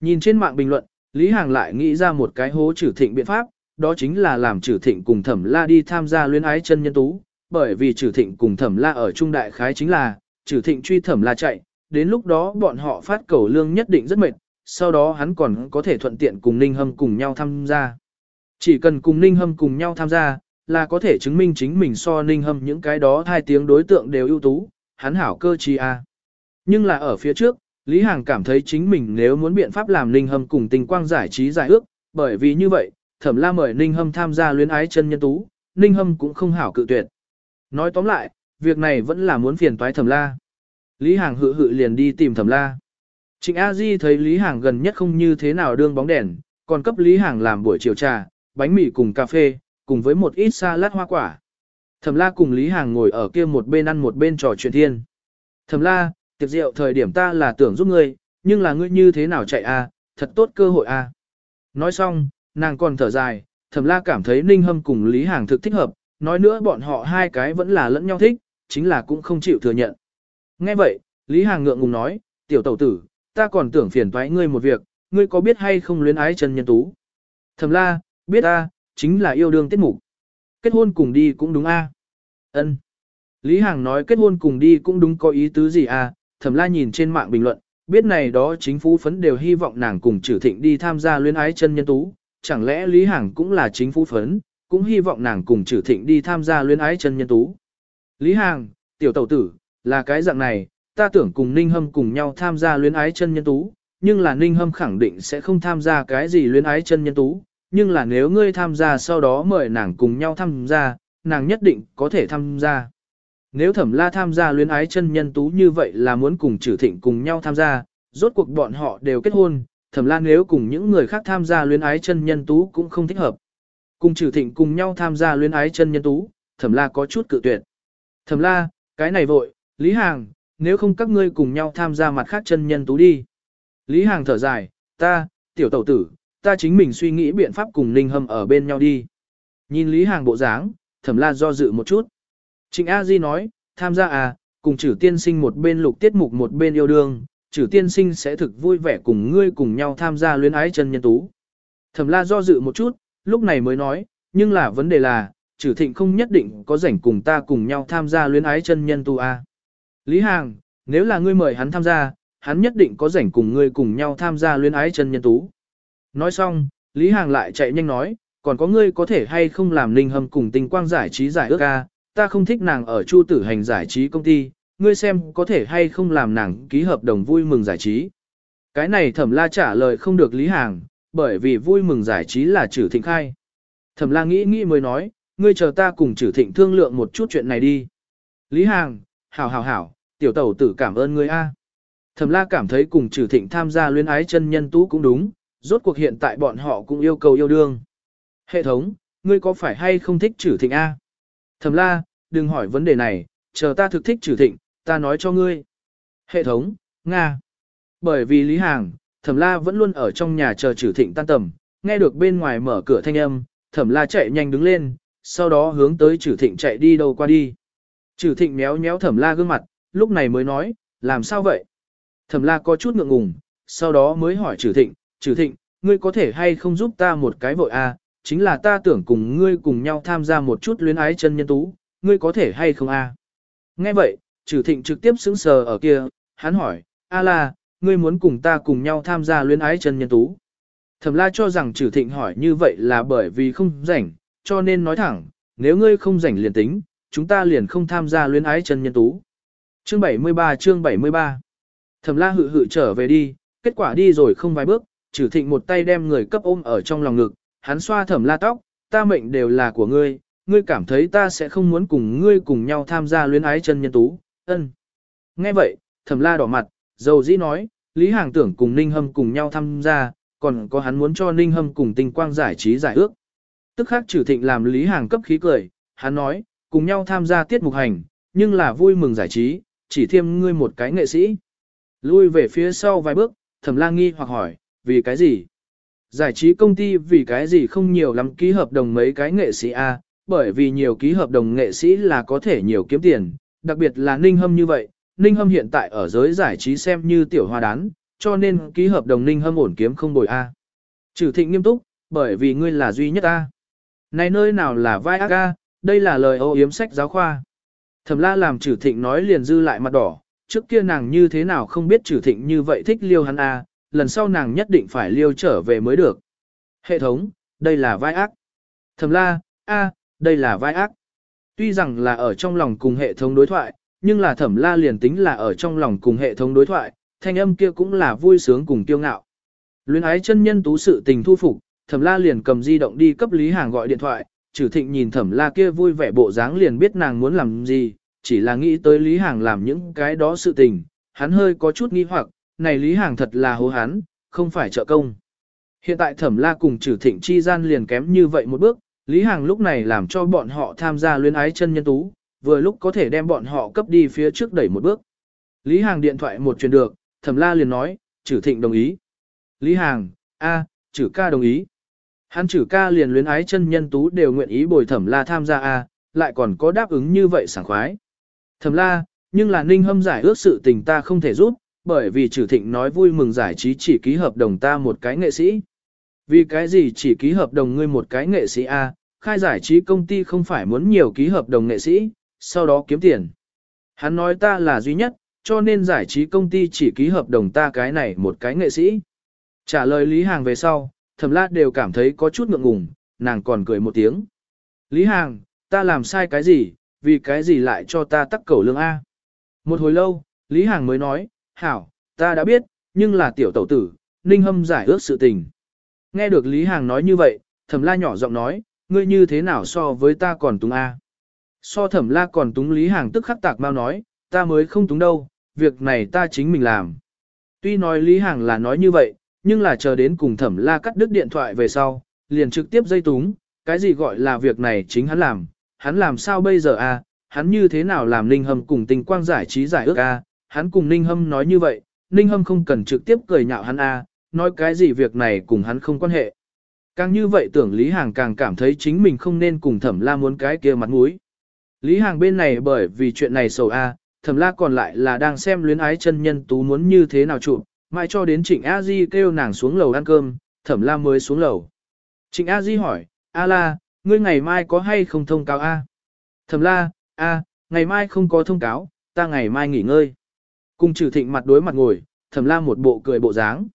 Nhìn trên mạng bình luận, Lý Hàng lại nghĩ ra một cái hố trừ thịnh biện pháp, đó chính là làm trừ thịnh cùng thẩm la đi tham gia luyến ái chân nhân tú, bởi vì trừ thịnh cùng thẩm la ở trung đại khái chính là, trừ thịnh truy thẩm la chạy, đến lúc đó bọn họ phát cầu lương nhất định rất mệt, sau đó hắn còn có thể thuận tiện cùng Ninh Hâm cùng nhau tham gia. Chỉ cần cùng Ninh Hâm cùng nhau tham gia, là có thể chứng minh chính mình so Ninh Hâm những cái đó hai tiếng đối tượng đều ưu tú, hắn hảo cơ chi a. Nhưng là ở phía trước, Lý Hàng cảm thấy chính mình nếu muốn biện pháp làm Ninh Hâm cùng tình quang giải trí giải ước, bởi vì như vậy, Thẩm La mời Ninh Hâm tham gia luyến ái chân nhân tú, Ninh Hâm cũng không hảo cự tuyệt. Nói tóm lại, việc này vẫn là muốn phiền toái Thẩm La. Lý Hàng hự hự liền đi tìm Thẩm La. Trịnh A Di thấy Lý Hàng gần nhất không như thế nào đương bóng đèn, còn cấp Lý Hàng làm buổi chiều trà, bánh mì cùng cà phê, cùng với một ít salad hoa quả. Thẩm La cùng Lý Hàng ngồi ở kia một bên ăn một bên trò chuyện thiên. Thẩm La, tiệc rượu thời điểm ta là tưởng giúp ngươi, nhưng là ngươi như thế nào chạy a, thật tốt cơ hội a. Nói xong, nàng còn thở dài, Thẩm La cảm thấy Ninh Hâm cùng Lý Hàng thực thích hợp, nói nữa bọn họ hai cái vẫn là lẫn nhau thích, chính là cũng không chịu thừa nhận. Nghe vậy, Lý Hàng ngượng ngùng nói, tiểu tẩu tử, ta còn tưởng phiền toái ngươi một việc, ngươi có biết hay không luyến ái Trần Nhân Tú? Thẩm La, biết a, chính là yêu đương tiết mục. Kết hôn cùng đi cũng đúng a. Ân. Lý Hàng nói kết hôn cùng đi cũng đúng có ý tứ gì à? Thẩm La nhìn trên mạng bình luận, biết này đó chính phủ phấn đều hy vọng nàng cùng Trử Thịnh đi tham gia luyến ái chân nhân tú, chẳng lẽ Lý Hàng cũng là chính phủ phấn, cũng hy vọng nàng cùng Trử Thịnh đi tham gia luyến ái chân nhân tú. Lý Hàng, tiểu tẩu tử, là cái dạng này, ta tưởng cùng Ninh Hâm cùng nhau tham gia luyến ái chân nhân tú, nhưng là Ninh Hâm khẳng định sẽ không tham gia cái gì luyến ái chân nhân tú, nhưng là nếu ngươi tham gia sau đó mời nàng cùng nhau tham gia, nàng nhất định có thể tham gia. Nếu thẩm la tham gia luyến ái chân nhân tú như vậy là muốn cùng trừ thịnh cùng nhau tham gia, rốt cuộc bọn họ đều kết hôn, thẩm la nếu cùng những người khác tham gia luyến ái chân nhân tú cũng không thích hợp. Cùng trừ thịnh cùng nhau tham gia luyến ái chân nhân tú, thẩm la có chút cự tuyệt. Thẩm la, cái này vội, Lý Hàng, nếu không các ngươi cùng nhau tham gia mặt khác chân nhân tú đi. Lý Hàng thở dài, ta, tiểu tẩu tử, ta chính mình suy nghĩ biện pháp cùng Ninh Hâm ở bên nhau đi. Nhìn Lý Hàng bộ dáng, thẩm la do dự một chút. Trịnh A Di nói, tham gia à, cùng chử tiên sinh một bên lục tiết mục một bên yêu đương, chử tiên sinh sẽ thực vui vẻ cùng ngươi cùng nhau tham gia luyến ái chân nhân tú. Thẩm la do dự một chút, lúc này mới nói, nhưng là vấn đề là, chử thịnh không nhất định có rảnh cùng ta cùng nhau tham gia luyến ái chân nhân tu à. Lý Hàng, nếu là ngươi mời hắn tham gia, hắn nhất định có rảnh cùng ngươi cùng nhau tham gia luyến ái chân nhân tú. Nói xong, Lý Hàng lại chạy nhanh nói, còn có ngươi có thể hay không làm linh hâm cùng tình quang giải trí giải ước ca, ta không thích nàng ở chu tử hành giải trí công ty, ngươi xem có thể hay không làm nàng ký hợp đồng vui mừng giải trí. Cái này thẩm la trả lời không được Lý Hàng, bởi vì vui mừng giải trí là trừ thịnh khai. Thẩm la nghĩ nghĩ mới nói, ngươi chờ ta cùng trừ thịnh thương lượng một chút chuyện này đi. Lý Hàng, hảo hảo hảo, tiểu tẩu tử cảm ơn ngươi a. Thẩm la cảm thấy cùng trừ thịnh tham gia luyến ái chân nhân tú cũng đúng, rốt cuộc hiện tại bọn họ cũng yêu cầu yêu đương. Hệ thống, ngươi có phải hay không thích trừ thịnh a? Thẩm la, đừng hỏi vấn đề này, chờ ta thực thích trừ thịnh, ta nói cho ngươi. Hệ thống, Nga. Bởi vì Lý Hàng, Thẩm la vẫn luôn ở trong nhà chờ trừ thịnh tan tầm, nghe được bên ngoài mở cửa thanh âm, Thẩm la chạy nhanh đứng lên, sau đó hướng tới trừ thịnh chạy đi đâu qua đi. Trừ thịnh méo méo Thẩm la gương mặt, lúc này mới nói, làm sao vậy? Thẩm la có chút ngượng ngùng, sau đó mới hỏi trừ thịnh, trừ thịnh, ngươi có thể hay không giúp ta một cái vội a? À? chính là ta tưởng cùng ngươi cùng nhau tham gia một chút luyến ái chân nhân tú, ngươi có thể hay không a? Nghe vậy, trừ thịnh trực tiếp sững sờ ở kia, hắn hỏi, a la, ngươi muốn cùng ta cùng nhau tham gia luyến ái chân nhân tú. Thẩm la cho rằng trừ thịnh hỏi như vậy là bởi vì không rảnh, cho nên nói thẳng, nếu ngươi không rảnh liền tính, chúng ta liền không tham gia luyến ái chân nhân tú. Chương 73 chương 73 Thẩm la hự hự trở về đi, kết quả đi rồi không vài bước, trừ thịnh một tay đem người cấp ôm ở trong lòng ngực, hắn xoa thẩm la tóc, ta mệnh đều là của ngươi, ngươi cảm thấy ta sẽ không muốn cùng ngươi cùng nhau tham gia luyến ái chân nhân tú, ân. Nghe vậy, thẩm la đỏ mặt, dầu dĩ nói, Lý Hàng tưởng cùng Ninh Hâm cùng nhau tham gia, còn có hắn muốn cho Ninh Hâm cùng tinh quang giải trí giải ước. Tức khắc trừ thịnh làm Lý Hàng cấp khí cười, hắn nói, cùng nhau tham gia tiết mục hành, nhưng là vui mừng giải trí, chỉ thêm ngươi một cái nghệ sĩ. Lui về phía sau vài bước, thẩm la nghi hoặc hỏi, vì cái gì? Giải trí công ty vì cái gì không nhiều lắm ký hợp đồng mấy cái nghệ sĩ A, bởi vì nhiều ký hợp đồng nghệ sĩ là có thể nhiều kiếm tiền, đặc biệt là Ninh Hâm như vậy, Ninh Hâm hiện tại ở giới giải trí xem như tiểu hoa đán, cho nên ký hợp đồng Ninh Hâm ổn kiếm không bồi A. Trừ thịnh nghiêm túc, bởi vì ngươi là duy nhất A. Này nơi nào là vai ác A, đây là lời ô yếm sách giáo khoa. Thẩm la làm trừ thịnh nói liền dư lại mặt đỏ, trước kia nàng như thế nào không biết trừ thịnh như vậy thích liêu hắn A, lần sau nàng nhất định phải liêu trở về mới được. Hệ thống, đây là vai ác. Thẩm la, A, đây là vai ác. Tuy rằng là ở trong lòng cùng hệ thống đối thoại, nhưng là thẩm la liền tính là ở trong lòng cùng hệ thống đối thoại, thanh âm kia cũng là vui sướng cùng kiêu ngạo. Luyến ái chân nhân tú sự tình thu phục, thẩm la liền cầm di động đi cấp lý hàng gọi điện thoại, trừ thịnh nhìn thẩm la kia vui vẻ bộ dáng liền biết nàng muốn làm gì, chỉ là nghĩ tới lý hàng làm những cái đó sự tình, hắn hơi có chút nghi hoặc, này lý hàng thật là hố hắn, không phải trợ công. Hiện tại thẩm la cùng trừ thịnh chi gian liền kém như vậy một bước, Lý Hàng lúc này làm cho bọn họ tham gia luyến ái chân nhân tú, vừa lúc có thể đem bọn họ cấp đi phía trước đẩy một bước. Lý Hàng điện thoại một truyền được, Thẩm La liền nói, Chử Thịnh đồng ý. Lý Hàng, a, à, Chử ca đồng ý. Hắn Chử ca liền luyến ái chân nhân tú đều nguyện ý bồi Thẩm La tham gia a, lại còn có đáp ứng như vậy sảng khoái. Thẩm La, nhưng là Ninh Hâm giải ước sự tình ta không thể giúp, bởi vì Chử Thịnh nói vui mừng giải trí chỉ ký hợp đồng ta một cái nghệ sĩ. Vì cái gì chỉ ký hợp đồng ngươi một cái nghệ sĩ A, khai giải trí công ty không phải muốn nhiều ký hợp đồng nghệ sĩ, sau đó kiếm tiền. Hắn nói ta là duy nhất, cho nên giải trí công ty chỉ ký hợp đồng ta cái này một cái nghệ sĩ. Trả lời Lý Hàng về sau, thẩm lát đều cảm thấy có chút ngượng ngùng, nàng còn cười một tiếng. Lý Hàng, ta làm sai cái gì, vì cái gì lại cho ta tắc cầu lương A. Một hồi lâu, Lý Hàng mới nói, hảo, ta đã biết, nhưng là tiểu tẩu tử, ninh hâm giải ước sự tình. Nghe được Lý Hàng nói như vậy, thẩm la nhỏ giọng nói, ngươi như thế nào so với ta còn túng A. So thẩm la còn túng Lý Hàng tức khắc tạc mau nói, ta mới không túng đâu, việc này ta chính mình làm. Tuy nói Lý Hàng là nói như vậy, nhưng là chờ đến cùng thẩm la cắt đứt điện thoại về sau, liền trực tiếp dây túng, cái gì gọi là việc này chính hắn làm, hắn làm sao bây giờ a? hắn như thế nào làm Ninh Hâm cùng tình quang giải trí giải ước a? hắn cùng Ninh Hâm nói như vậy, Ninh Hâm không cần trực tiếp cười nhạo hắn a, nói cái gì việc này cùng hắn không quan hệ. Càng như vậy tưởng Lý Hàng càng cảm thấy chính mình không nên cùng thẩm la muốn cái kia mặt mũi. Lý Hàng bên này bởi vì chuyện này sầu a, thẩm la còn lại là đang xem luyến ái chân nhân tú muốn như thế nào chụp, mãi cho đến Trịnh A Di kêu nàng xuống lầu ăn cơm, thẩm la mới xuống lầu. Trịnh A Di hỏi, A la, ngươi ngày mai có hay không thông cáo A? Thẩm la, A, ngày mai không có thông cáo, ta ngày mai nghỉ ngơi. Cùng trừ thịnh mặt đối mặt ngồi, thẩm la một bộ cười bộ dáng.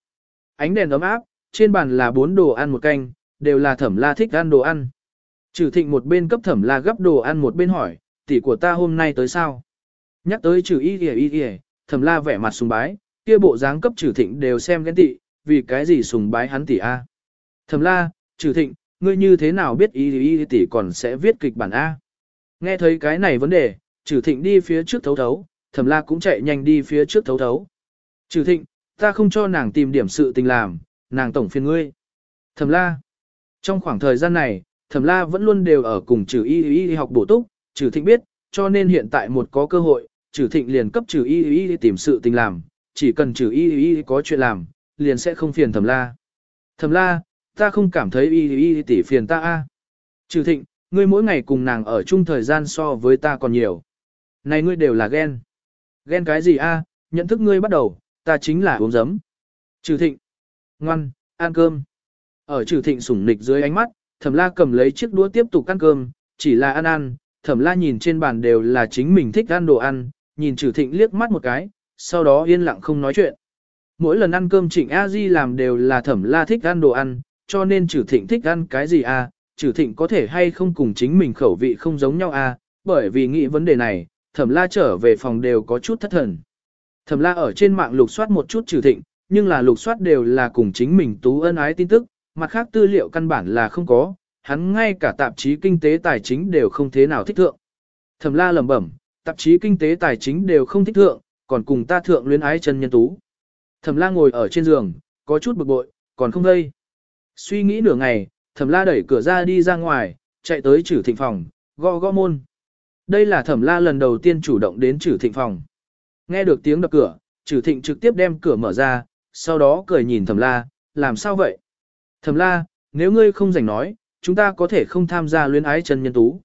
Ánh đèn ấm áp, trên bàn là bốn đồ ăn một canh, đều là thẩm la thích ăn đồ ăn. Trừ thịnh một bên cấp thẩm la gấp đồ ăn một bên hỏi, tỷ của ta hôm nay tới sao? Nhắc tới trừ y kìa y kìa, thẩm la vẻ mặt sùng bái, kia bộ dáng cấp trừ thịnh đều xem ghen tị, vì cái gì sùng bái hắn tỷ a? Thẩm la, trừ thịnh, ngươi như thế nào biết y y tỷ còn sẽ viết kịch bản a? Nghe thấy cái này vấn đề, trừ thịnh đi phía trước thấu thấu, thẩm la cũng chạy nhanh đi phía trước thấu thấu. Trừ thịnh, ta không cho nàng tìm điểm sự tình làm, nàng tổng phiền ngươi. Thẩm la. Trong khoảng thời gian này, thẩm la vẫn luôn đều ở cùng trừ y y học bổ túc, trừ thịnh biết, cho nên hiện tại một có cơ hội, trừ thịnh liền cấp trừ y y tìm sự tình làm, chỉ cần trừ y y có chuyện làm, liền sẽ không phiền thẩm la. Thẩm la, ta không cảm thấy y y tỷ phiền ta a. Trừ thịnh, ngươi mỗi ngày cùng nàng ở chung thời gian so với ta còn nhiều. Này ngươi đều là ghen. Ghen cái gì a? nhận thức ngươi bắt đầu, ta chính là uống giấm. Trừ thịnh. Ngoan, ăn cơm. Ở trừ thịnh sủng nịch dưới ánh mắt, thẩm la cầm lấy chiếc đũa tiếp tục ăn cơm, chỉ là ăn ăn, thẩm la nhìn trên bàn đều là chính mình thích ăn đồ ăn, nhìn trừ thịnh liếc mắt một cái, sau đó yên lặng không nói chuyện. Mỗi lần ăn cơm trịnh A Di làm đều là thẩm la thích ăn đồ ăn, cho nên trừ thịnh thích ăn cái gì a? À, trừ thịnh có thể hay không cùng chính mình khẩu vị không giống nhau a? À, bởi vì nghĩ vấn đề này, thẩm la trở về phòng đều có chút thất thần. Thẩm la ở trên mạng lục soát một chút trừ thịnh, nhưng là lục soát đều là cùng chính mình tú ân ái tin tức, mặt khác tư liệu căn bản là không có, hắn ngay cả tạp chí kinh tế tài chính đều không thế nào thích thượng. Thẩm la lẩm bẩm, tạp chí kinh tế tài chính đều không thích thượng, còn cùng ta thượng luyến ái chân nhân tú. Thẩm la ngồi ở trên giường, có chút bực bội, còn không đây. Suy nghĩ nửa ngày, thẩm la đẩy cửa ra đi ra ngoài, chạy tới trừ thịnh phòng, gõ gõ môn. Đây là thẩm la lần đầu tiên chủ động đến trừ thịnh phòng. Nghe được tiếng đập cửa, trừ thịnh trực tiếp đem cửa mở ra, sau đó cười nhìn thẩm la, làm sao vậy? Thẩm la, nếu ngươi không rảnh nói, chúng ta có thể không tham gia luyến ái chân nhân tú.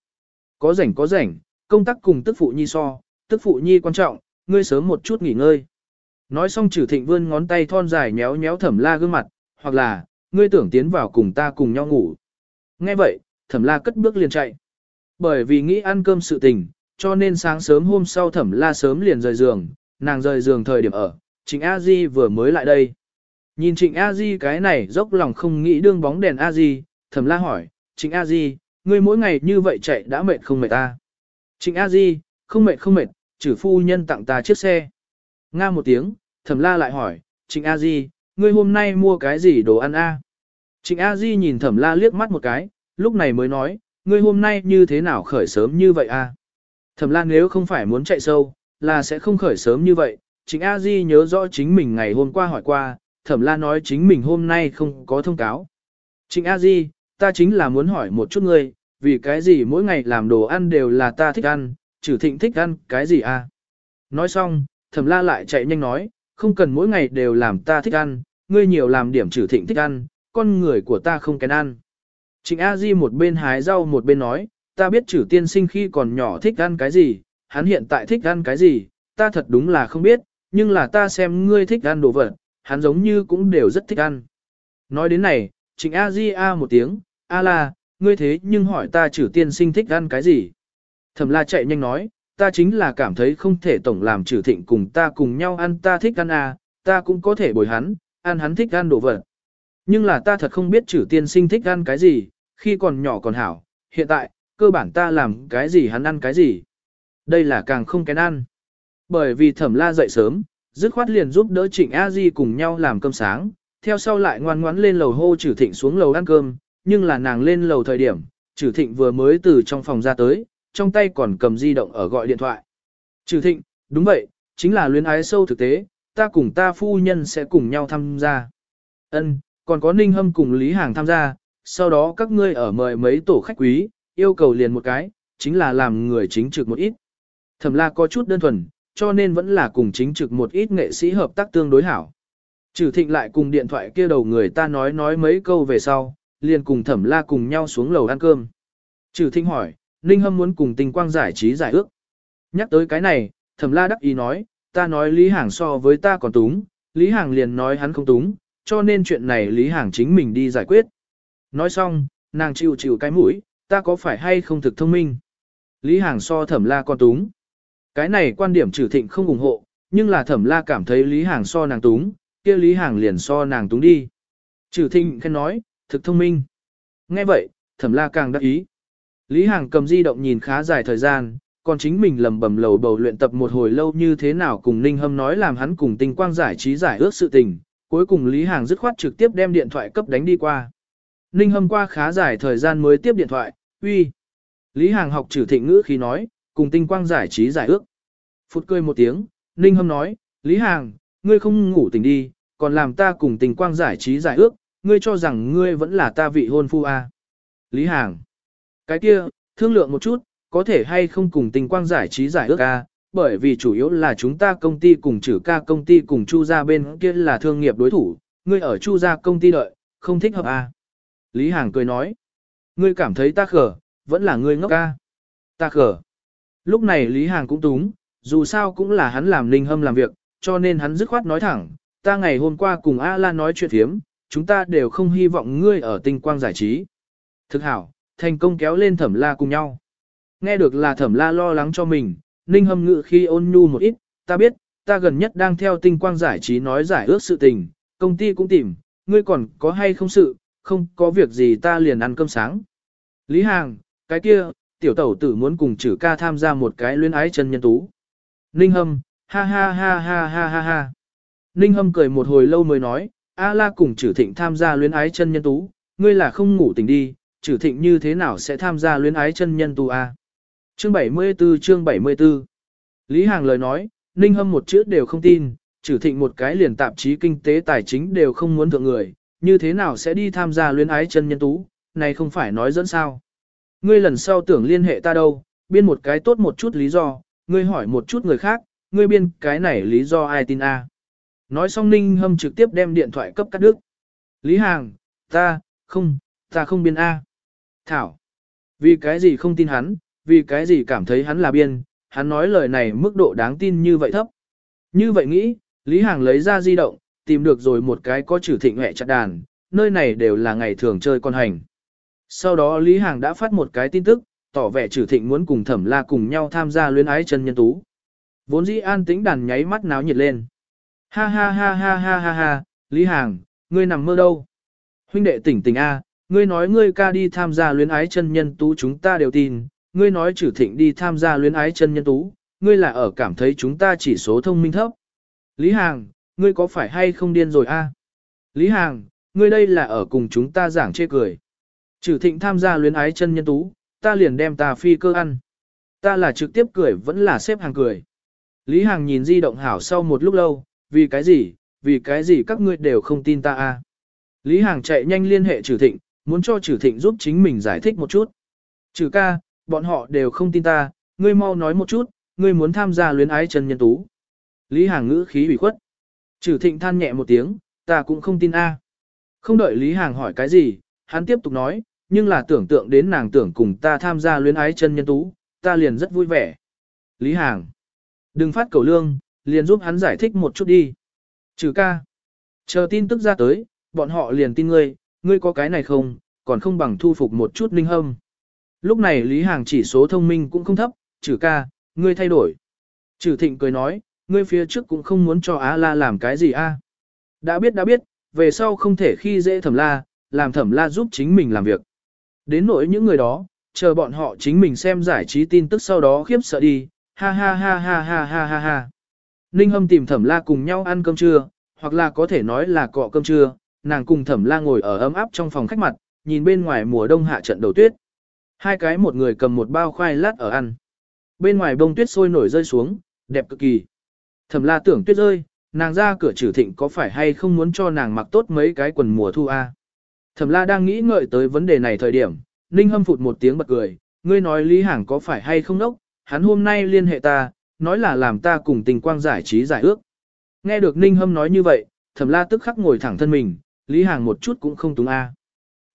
Có rảnh có rảnh, công tác cùng tức phụ nhi so, tức phụ nhi quan trọng, ngươi sớm một chút nghỉ ngơi. Nói xong trừ thịnh vươn ngón tay thon dài nhéo nhéo thẩm la gương mặt, hoặc là, ngươi tưởng tiến vào cùng ta cùng nhau ngủ. Nghe vậy, thẩm la cất bước liền chạy. Bởi vì nghĩ ăn cơm sự tình, cho nên sáng sớm hôm sau thẩm la sớm liền rời giường, nàng rời giường thời điểm ở, Trịnh A Di vừa mới lại đây. Nhìn Trịnh A Di cái này dốc lòng không nghĩ đương bóng đèn A Di, thẩm la hỏi, Trịnh A Di, ngươi mỗi ngày như vậy chạy đã mệt không mệt ta? Trịnh A Di, không mệt không mệt, chử phu nhân tặng ta chiếc xe. Nga một tiếng, thẩm la lại hỏi, Trịnh A Di, ngươi hôm nay mua cái gì đồ ăn a? Trịnh A Di nhìn thẩm la liếc mắt một cái, lúc này mới nói, ngươi hôm nay như thế nào khởi sớm như vậy a? Thẩm Lan nếu không phải muốn chạy sâu, là sẽ không khởi sớm như vậy. Chính A Di nhớ rõ chính mình ngày hôm qua hỏi qua, thẩm Lan nói chính mình hôm nay không có thông cáo. Chính A Di, ta chính là muốn hỏi một chút ngươi, vì cái gì mỗi ngày làm đồ ăn đều là ta thích ăn, trừ thịnh thích ăn cái gì à? Nói xong, thẩm la lại chạy nhanh nói, không cần mỗi ngày đều làm ta thích ăn, ngươi nhiều làm điểm trừ thịnh thích ăn, con người của ta không kén ăn. Trịnh A Di một bên hái rau một bên nói, ta biết trừ tiên sinh khi còn nhỏ thích ăn cái gì, hắn hiện tại thích ăn cái gì, ta thật đúng là không biết, nhưng là ta xem ngươi thích ăn đồ vật, hắn giống như cũng đều rất thích ăn. Nói đến này, Trịnh A Di A một tiếng, A la, ngươi thế nhưng hỏi ta trừ tiên sinh thích ăn cái gì. Thẩm la chạy nhanh nói, ta chính là cảm thấy không thể tổng làm trừ thịnh cùng ta cùng nhau ăn ta thích ăn à, ta cũng có thể bồi hắn, ăn hắn thích ăn đồ vật. Nhưng là ta thật không biết trừ tiên sinh thích ăn cái gì, khi còn nhỏ còn hảo, hiện tại, cơ bản ta làm cái gì hắn ăn cái gì. Đây là càng không kén ăn. Bởi vì thẩm la dậy sớm, dứt khoát liền giúp đỡ trịnh A Di cùng nhau làm cơm sáng, theo sau lại ngoan ngoãn lên lầu hô trừ thịnh xuống lầu ăn cơm, nhưng là nàng lên lầu thời điểm, trừ thịnh vừa mới từ trong phòng ra tới, trong tay còn cầm di động ở gọi điện thoại. Trừ thịnh, đúng vậy, chính là luyến ái sâu thực tế, ta cùng ta phu nhân sẽ cùng nhau tham gia. Ân, còn có Ninh Hâm cùng Lý Hàng tham gia, sau đó các ngươi ở mời mấy tổ khách quý, yêu cầu liền một cái, chính là làm người chính trực một ít. Thẩm la có chút đơn thuần, cho nên vẫn là cùng chính trực một ít nghệ sĩ hợp tác tương đối hảo. Trừ thịnh lại cùng điện thoại kia đầu người ta nói nói mấy câu về sau, liền cùng thẩm la cùng nhau xuống lầu ăn cơm. Trừ thịnh hỏi, Ninh Hâm muốn cùng tình quang giải trí giải ước. Nhắc tới cái này, thẩm la đắc ý nói, ta nói Lý Hàng so với ta còn túng, Lý Hàng liền nói hắn không túng, cho nên chuyện này Lý Hàng chính mình đi giải quyết. Nói xong, nàng chịu chịu cái mũi, ta có phải hay không thực thông minh? Lý Hàng so thẩm la còn túng. Cái này quan điểm trừ thịnh không ủng hộ, nhưng là thẩm la cảm thấy Lý Hàng so nàng túng, kia Lý Hàng liền so nàng túng đi. Trừ thịnh khen nói, thực thông minh. Nghe vậy, thẩm la càng đắc ý. Lý Hàng cầm di động nhìn khá dài thời gian, còn chính mình lầm bầm lầu bầu luyện tập một hồi lâu như thế nào cùng Ninh Hâm nói làm hắn cùng tinh quang giải trí giải ước sự tình. Cuối cùng Lý Hàng dứt khoát trực tiếp đem điện thoại cấp đánh đi qua. Ninh Hâm qua khá dài thời gian mới tiếp điện thoại, uy. Lý Hàng học trừ thịnh ngữ khi nói, cùng tinh quang giải trí giải ước. Phút cười một tiếng, Ninh Hâm nói, Lý Hàng, ngươi không ngủ tỉnh đi, còn làm ta cùng tinh quang giải trí giải ước, ngươi cho rằng ngươi vẫn là ta vị hôn phu à. Lý Hàng, cái kia, thương lượng một chút, có thể hay không cùng tinh quang giải trí giải ước à, bởi vì chủ yếu là chúng ta công ty cùng trừ ca công ty cùng chu gia bên kia là thương nghiệp đối thủ, ngươi ở chu gia công ty đợi, không thích hợp à. Lý Hàng cười nói, ngươi cảm thấy ta khở, vẫn là ngươi ngốc ca. Ta khở. Lúc này Lý Hàng cũng túng, dù sao cũng là hắn làm linh hâm làm việc, cho nên hắn dứt khoát nói thẳng, ta ngày hôm qua cùng A La nói chuyện thiếm, chúng ta đều không hy vọng ngươi ở tinh quang giải trí. Thực hảo, thành công kéo lên thẩm la cùng nhau. Nghe được là thẩm la lo lắng cho mình, ninh hâm ngự khi ôn nhu một ít, ta biết, ta gần nhất đang theo tinh quang giải trí nói giải ước sự tình, công ty cũng tìm, ngươi còn có hay không sự, không có việc gì ta liền ăn cơm sáng. Lý Hàng, cái kia, tiểu tẩu tử muốn cùng chử ca tham gia một cái luyến ái chân nhân tú. Ninh Hâm, ha ha ha ha ha ha ha. Ninh Hâm cười một hồi lâu mới nói, A la cùng chử thịnh tham gia luyến ái chân nhân tú, ngươi là không ngủ tỉnh đi, chử thịnh như thế nào sẽ tham gia luyến ái chân nhân tú a? Chương 74 chương 74 Lý Hàng lời nói, Ninh Hâm một chữ đều không tin, Chử thịnh một cái liền tạp chí kinh tế tài chính đều không muốn thượng người, như thế nào sẽ đi tham gia luyến ái chân nhân tú, này không phải nói dẫn sao. Ngươi lần sau tưởng liên hệ ta đâu, biên một cái tốt một chút lý do, ngươi hỏi một chút người khác, ngươi biên cái này lý do ai tin a? Nói xong Ninh Hâm trực tiếp đem điện thoại cấp cắt đứt. Lý Hàng, ta, không, ta không biên A. Thảo, vì cái gì không tin hắn, vì cái gì cảm thấy hắn là biên, hắn nói lời này mức độ đáng tin như vậy thấp. Như vậy nghĩ, Lý Hàng lấy ra di động, tìm được rồi một cái có trừ thịnh hệ chặt đàn, nơi này đều là ngày thường chơi con hành. Sau đó Lý Hàng đã phát một cái tin tức, tỏ vẻ trừ thịnh muốn cùng thẩm la cùng nhau tham gia luyến ái chân nhân tú. Vốn dĩ an tĩnh đàn nháy mắt náo nhiệt lên. Ha ha ha ha ha ha ha, Lý Hàng, ngươi nằm mơ đâu? Huynh đệ tỉnh tỉnh A, ngươi nói ngươi ca đi tham gia luyến ái chân nhân tú chúng ta đều tin, ngươi nói trừ thịnh đi tham gia luyến ái chân nhân tú, ngươi là ở cảm thấy chúng ta chỉ số thông minh thấp. Lý Hàng, ngươi có phải hay không điên rồi a? Lý Hàng, ngươi đây là ở cùng chúng ta giảng chê cười. Trừ thịnh tham gia luyến ái chân nhân tú, ta liền đem ta phi cơ ăn. Ta là trực tiếp cười vẫn là xếp hàng cười. Lý Hàng nhìn di động hảo sau một lúc lâu, vì cái gì, vì cái gì các ngươi đều không tin ta a? Lý Hàng chạy nhanh liên hệ trừ thịnh, muốn cho trừ thịnh giúp chính mình giải thích một chút. Trừ ca, bọn họ đều không tin ta, ngươi mau nói một chút, ngươi muốn tham gia luyến ái chân nhân tú. Lý Hàng ngữ khí ủy khuất. Trừ thịnh than nhẹ một tiếng, ta cũng không tin A. Không đợi Lý Hàng hỏi cái gì, hắn tiếp tục nói, nhưng là tưởng tượng đến nàng tưởng cùng ta tham gia luyến ái chân nhân tú, ta liền rất vui vẻ. Lý Hàng, đừng phát cầu lương, liền giúp hắn giải thích một chút đi. Trừ ca, chờ tin tức ra tới, bọn họ liền tin ngươi, ngươi có cái này không, còn không bằng thu phục một chút linh hâm. Lúc này Lý Hàng chỉ số thông minh cũng không thấp, trừ ca, ngươi thay đổi. Trừ thịnh cười nói, ngươi phía trước cũng không muốn cho Á La làm cái gì a? Đã biết đã biết, về sau không thể khi dễ thẩm la, làm thẩm la giúp chính mình làm việc. Đến nỗi những người đó, chờ bọn họ chính mình xem giải trí tin tức sau đó khiếp sợ đi, ha ha ha ha ha ha ha ha. Ninh Hâm tìm thẩm la cùng nhau ăn cơm trưa, hoặc là có thể nói là cọ cơm trưa, nàng cùng thẩm la ngồi ở ấm áp trong phòng khách mặt, nhìn bên ngoài mùa đông hạ trận đầu tuyết. Hai cái một người cầm một bao khoai lát ở ăn. Bên ngoài bông tuyết sôi nổi rơi xuống, đẹp cực kỳ. Thẩm la tưởng tuyết rơi, nàng ra cửa trừ thịnh có phải hay không muốn cho nàng mặc tốt mấy cái quần mùa thu a? Thẩm la đang nghĩ ngợi tới vấn đề này thời điểm, Ninh hâm phụt một tiếng bật cười, ngươi nói Lý Hàng có phải hay không nốc, hắn hôm nay liên hệ ta, nói là làm ta cùng tình quang giải trí giải ước. Nghe được Ninh hâm nói như vậy, thẩm la tức khắc ngồi thẳng thân mình, Lý Hàng một chút cũng không túng a.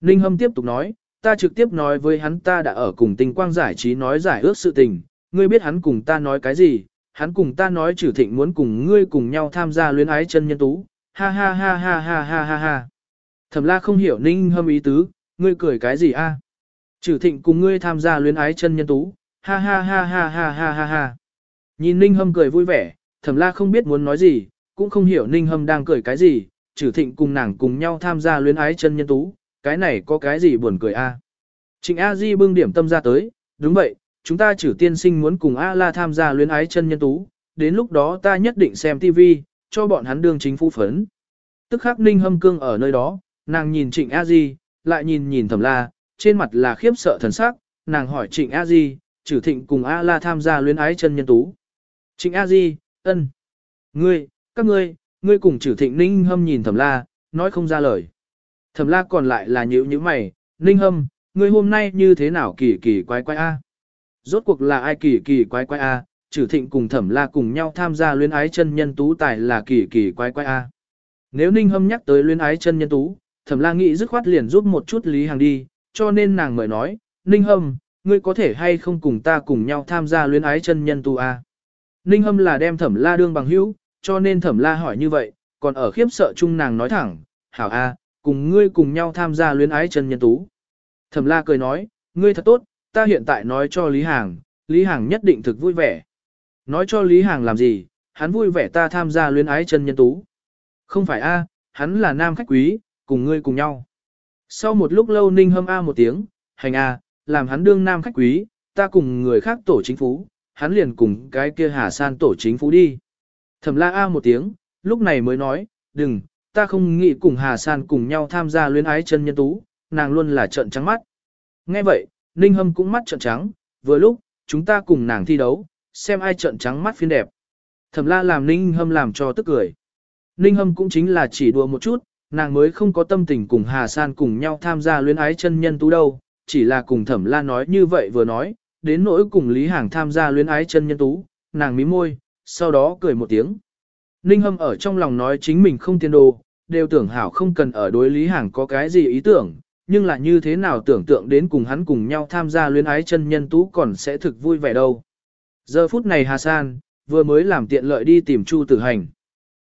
Ninh hâm tiếp tục nói, ta trực tiếp nói với hắn ta đã ở cùng tình quang giải trí nói giải ước sự tình, ngươi biết hắn cùng ta nói cái gì, hắn cùng ta nói trừ thịnh muốn cùng ngươi cùng nhau tham gia luyến ái chân nhân tú, ha ha ha ha ha ha ha ha. Thẩm la không hiểu ninh hâm ý tứ, ngươi cười cái gì a? À? Trừ thịnh cùng ngươi tham gia luyến ái chân nhân tú, ha ha ha ha ha ha ha ha. Nhìn ninh hâm cười vui vẻ, thẩm la không biết muốn nói gì, cũng không hiểu ninh hâm đang cười cái gì, trừ thịnh cùng nàng cùng nhau tham gia luyến ái chân nhân tú, cái này có cái gì buồn cười a? Trịnh A Di bưng điểm tâm ra tới, đúng vậy, chúng ta trừ tiên sinh muốn cùng A La tham gia luyến ái chân nhân tú, đến lúc đó ta nhất định xem TV, cho bọn hắn đương chính phủ phấn. Tức khắc ninh hâm cương ở nơi đó, nàng nhìn trịnh A Di, lại nhìn nhìn thẩm la, trên mặt là khiếp sợ thần sắc, nàng hỏi trịnh A Di, trừ thịnh cùng A La tham gia luyến ái chân nhân tú. Trịnh A Di, ân, ngươi, các ngươi, ngươi cùng trừ thịnh ninh hâm nhìn thẩm la, nói không ra lời. Thẩm la còn lại là nhữ như mày, ninh hâm, ngươi hôm nay như thế nào kỳ kỳ quái quái a? Rốt cuộc là ai kỳ kỳ quái quái a? Trừ thịnh cùng thẩm la cùng nhau tham gia luyến ái chân nhân tú tài là kỳ kỳ quái quái a. Nếu ninh hâm nhắc tới luyến ái chân nhân tú, thẩm la nghĩ dứt khoát liền giúp một chút lý hàng đi, cho nên nàng mời nói, ninh hâm, ngươi có thể hay không cùng ta cùng nhau tham gia luyến ái chân nhân tú a? Ninh hâm là đem thẩm la đương bằng hữu, cho nên thẩm la hỏi như vậy, còn ở khiếp sợ chung nàng nói thẳng, hảo a, cùng ngươi cùng nhau tham gia luyến ái chân nhân tú. Thẩm la cười nói, ngươi thật tốt, ta hiện tại nói cho Lý Hàng, Lý Hàng nhất định thực vui vẻ. Nói cho Lý Hàng làm gì, hắn vui vẻ ta tham gia luyến ái chân nhân tú. Không phải a, hắn là nam khách quý, cùng ngươi cùng nhau. Sau một lúc lâu ninh hâm a một tiếng, hành a, làm hắn đương nam khách quý, ta cùng người khác tổ chính phủ, hắn liền cùng cái kia Hà San tổ chính phủ đi. Thẩm la a một tiếng, lúc này mới nói, đừng, ta không nghĩ cùng Hà San cùng nhau tham gia luyến ái chân nhân tú, nàng luôn là trận trắng mắt. Nghe vậy, Ninh Hâm cũng mắt trợn trắng, vừa lúc, chúng ta cùng nàng thi đấu, xem ai trợn trắng mắt phiên đẹp. Thẩm la làm Ninh Hâm làm cho tức cười. Ninh Hâm cũng chính là chỉ đùa một chút, nàng mới không có tâm tình cùng Hà San cùng nhau tham gia luyến ái chân nhân tú đâu, chỉ là cùng Thẩm la nói như vậy vừa nói, đến nỗi cùng Lý Hàng tham gia luyến ái chân nhân tú, nàng mím môi, sau đó cười một tiếng. Ninh Hâm ở trong lòng nói chính mình không tiên đồ, đều tưởng hảo không cần ở đối Lý Hàng có cái gì ý tưởng, nhưng là như thế nào tưởng tượng đến cùng hắn cùng nhau tham gia luyến ái chân nhân tú còn sẽ thực vui vẻ đâu. Giờ phút này Hà San, vừa mới làm tiện lợi đi tìm Chu Tử Hành.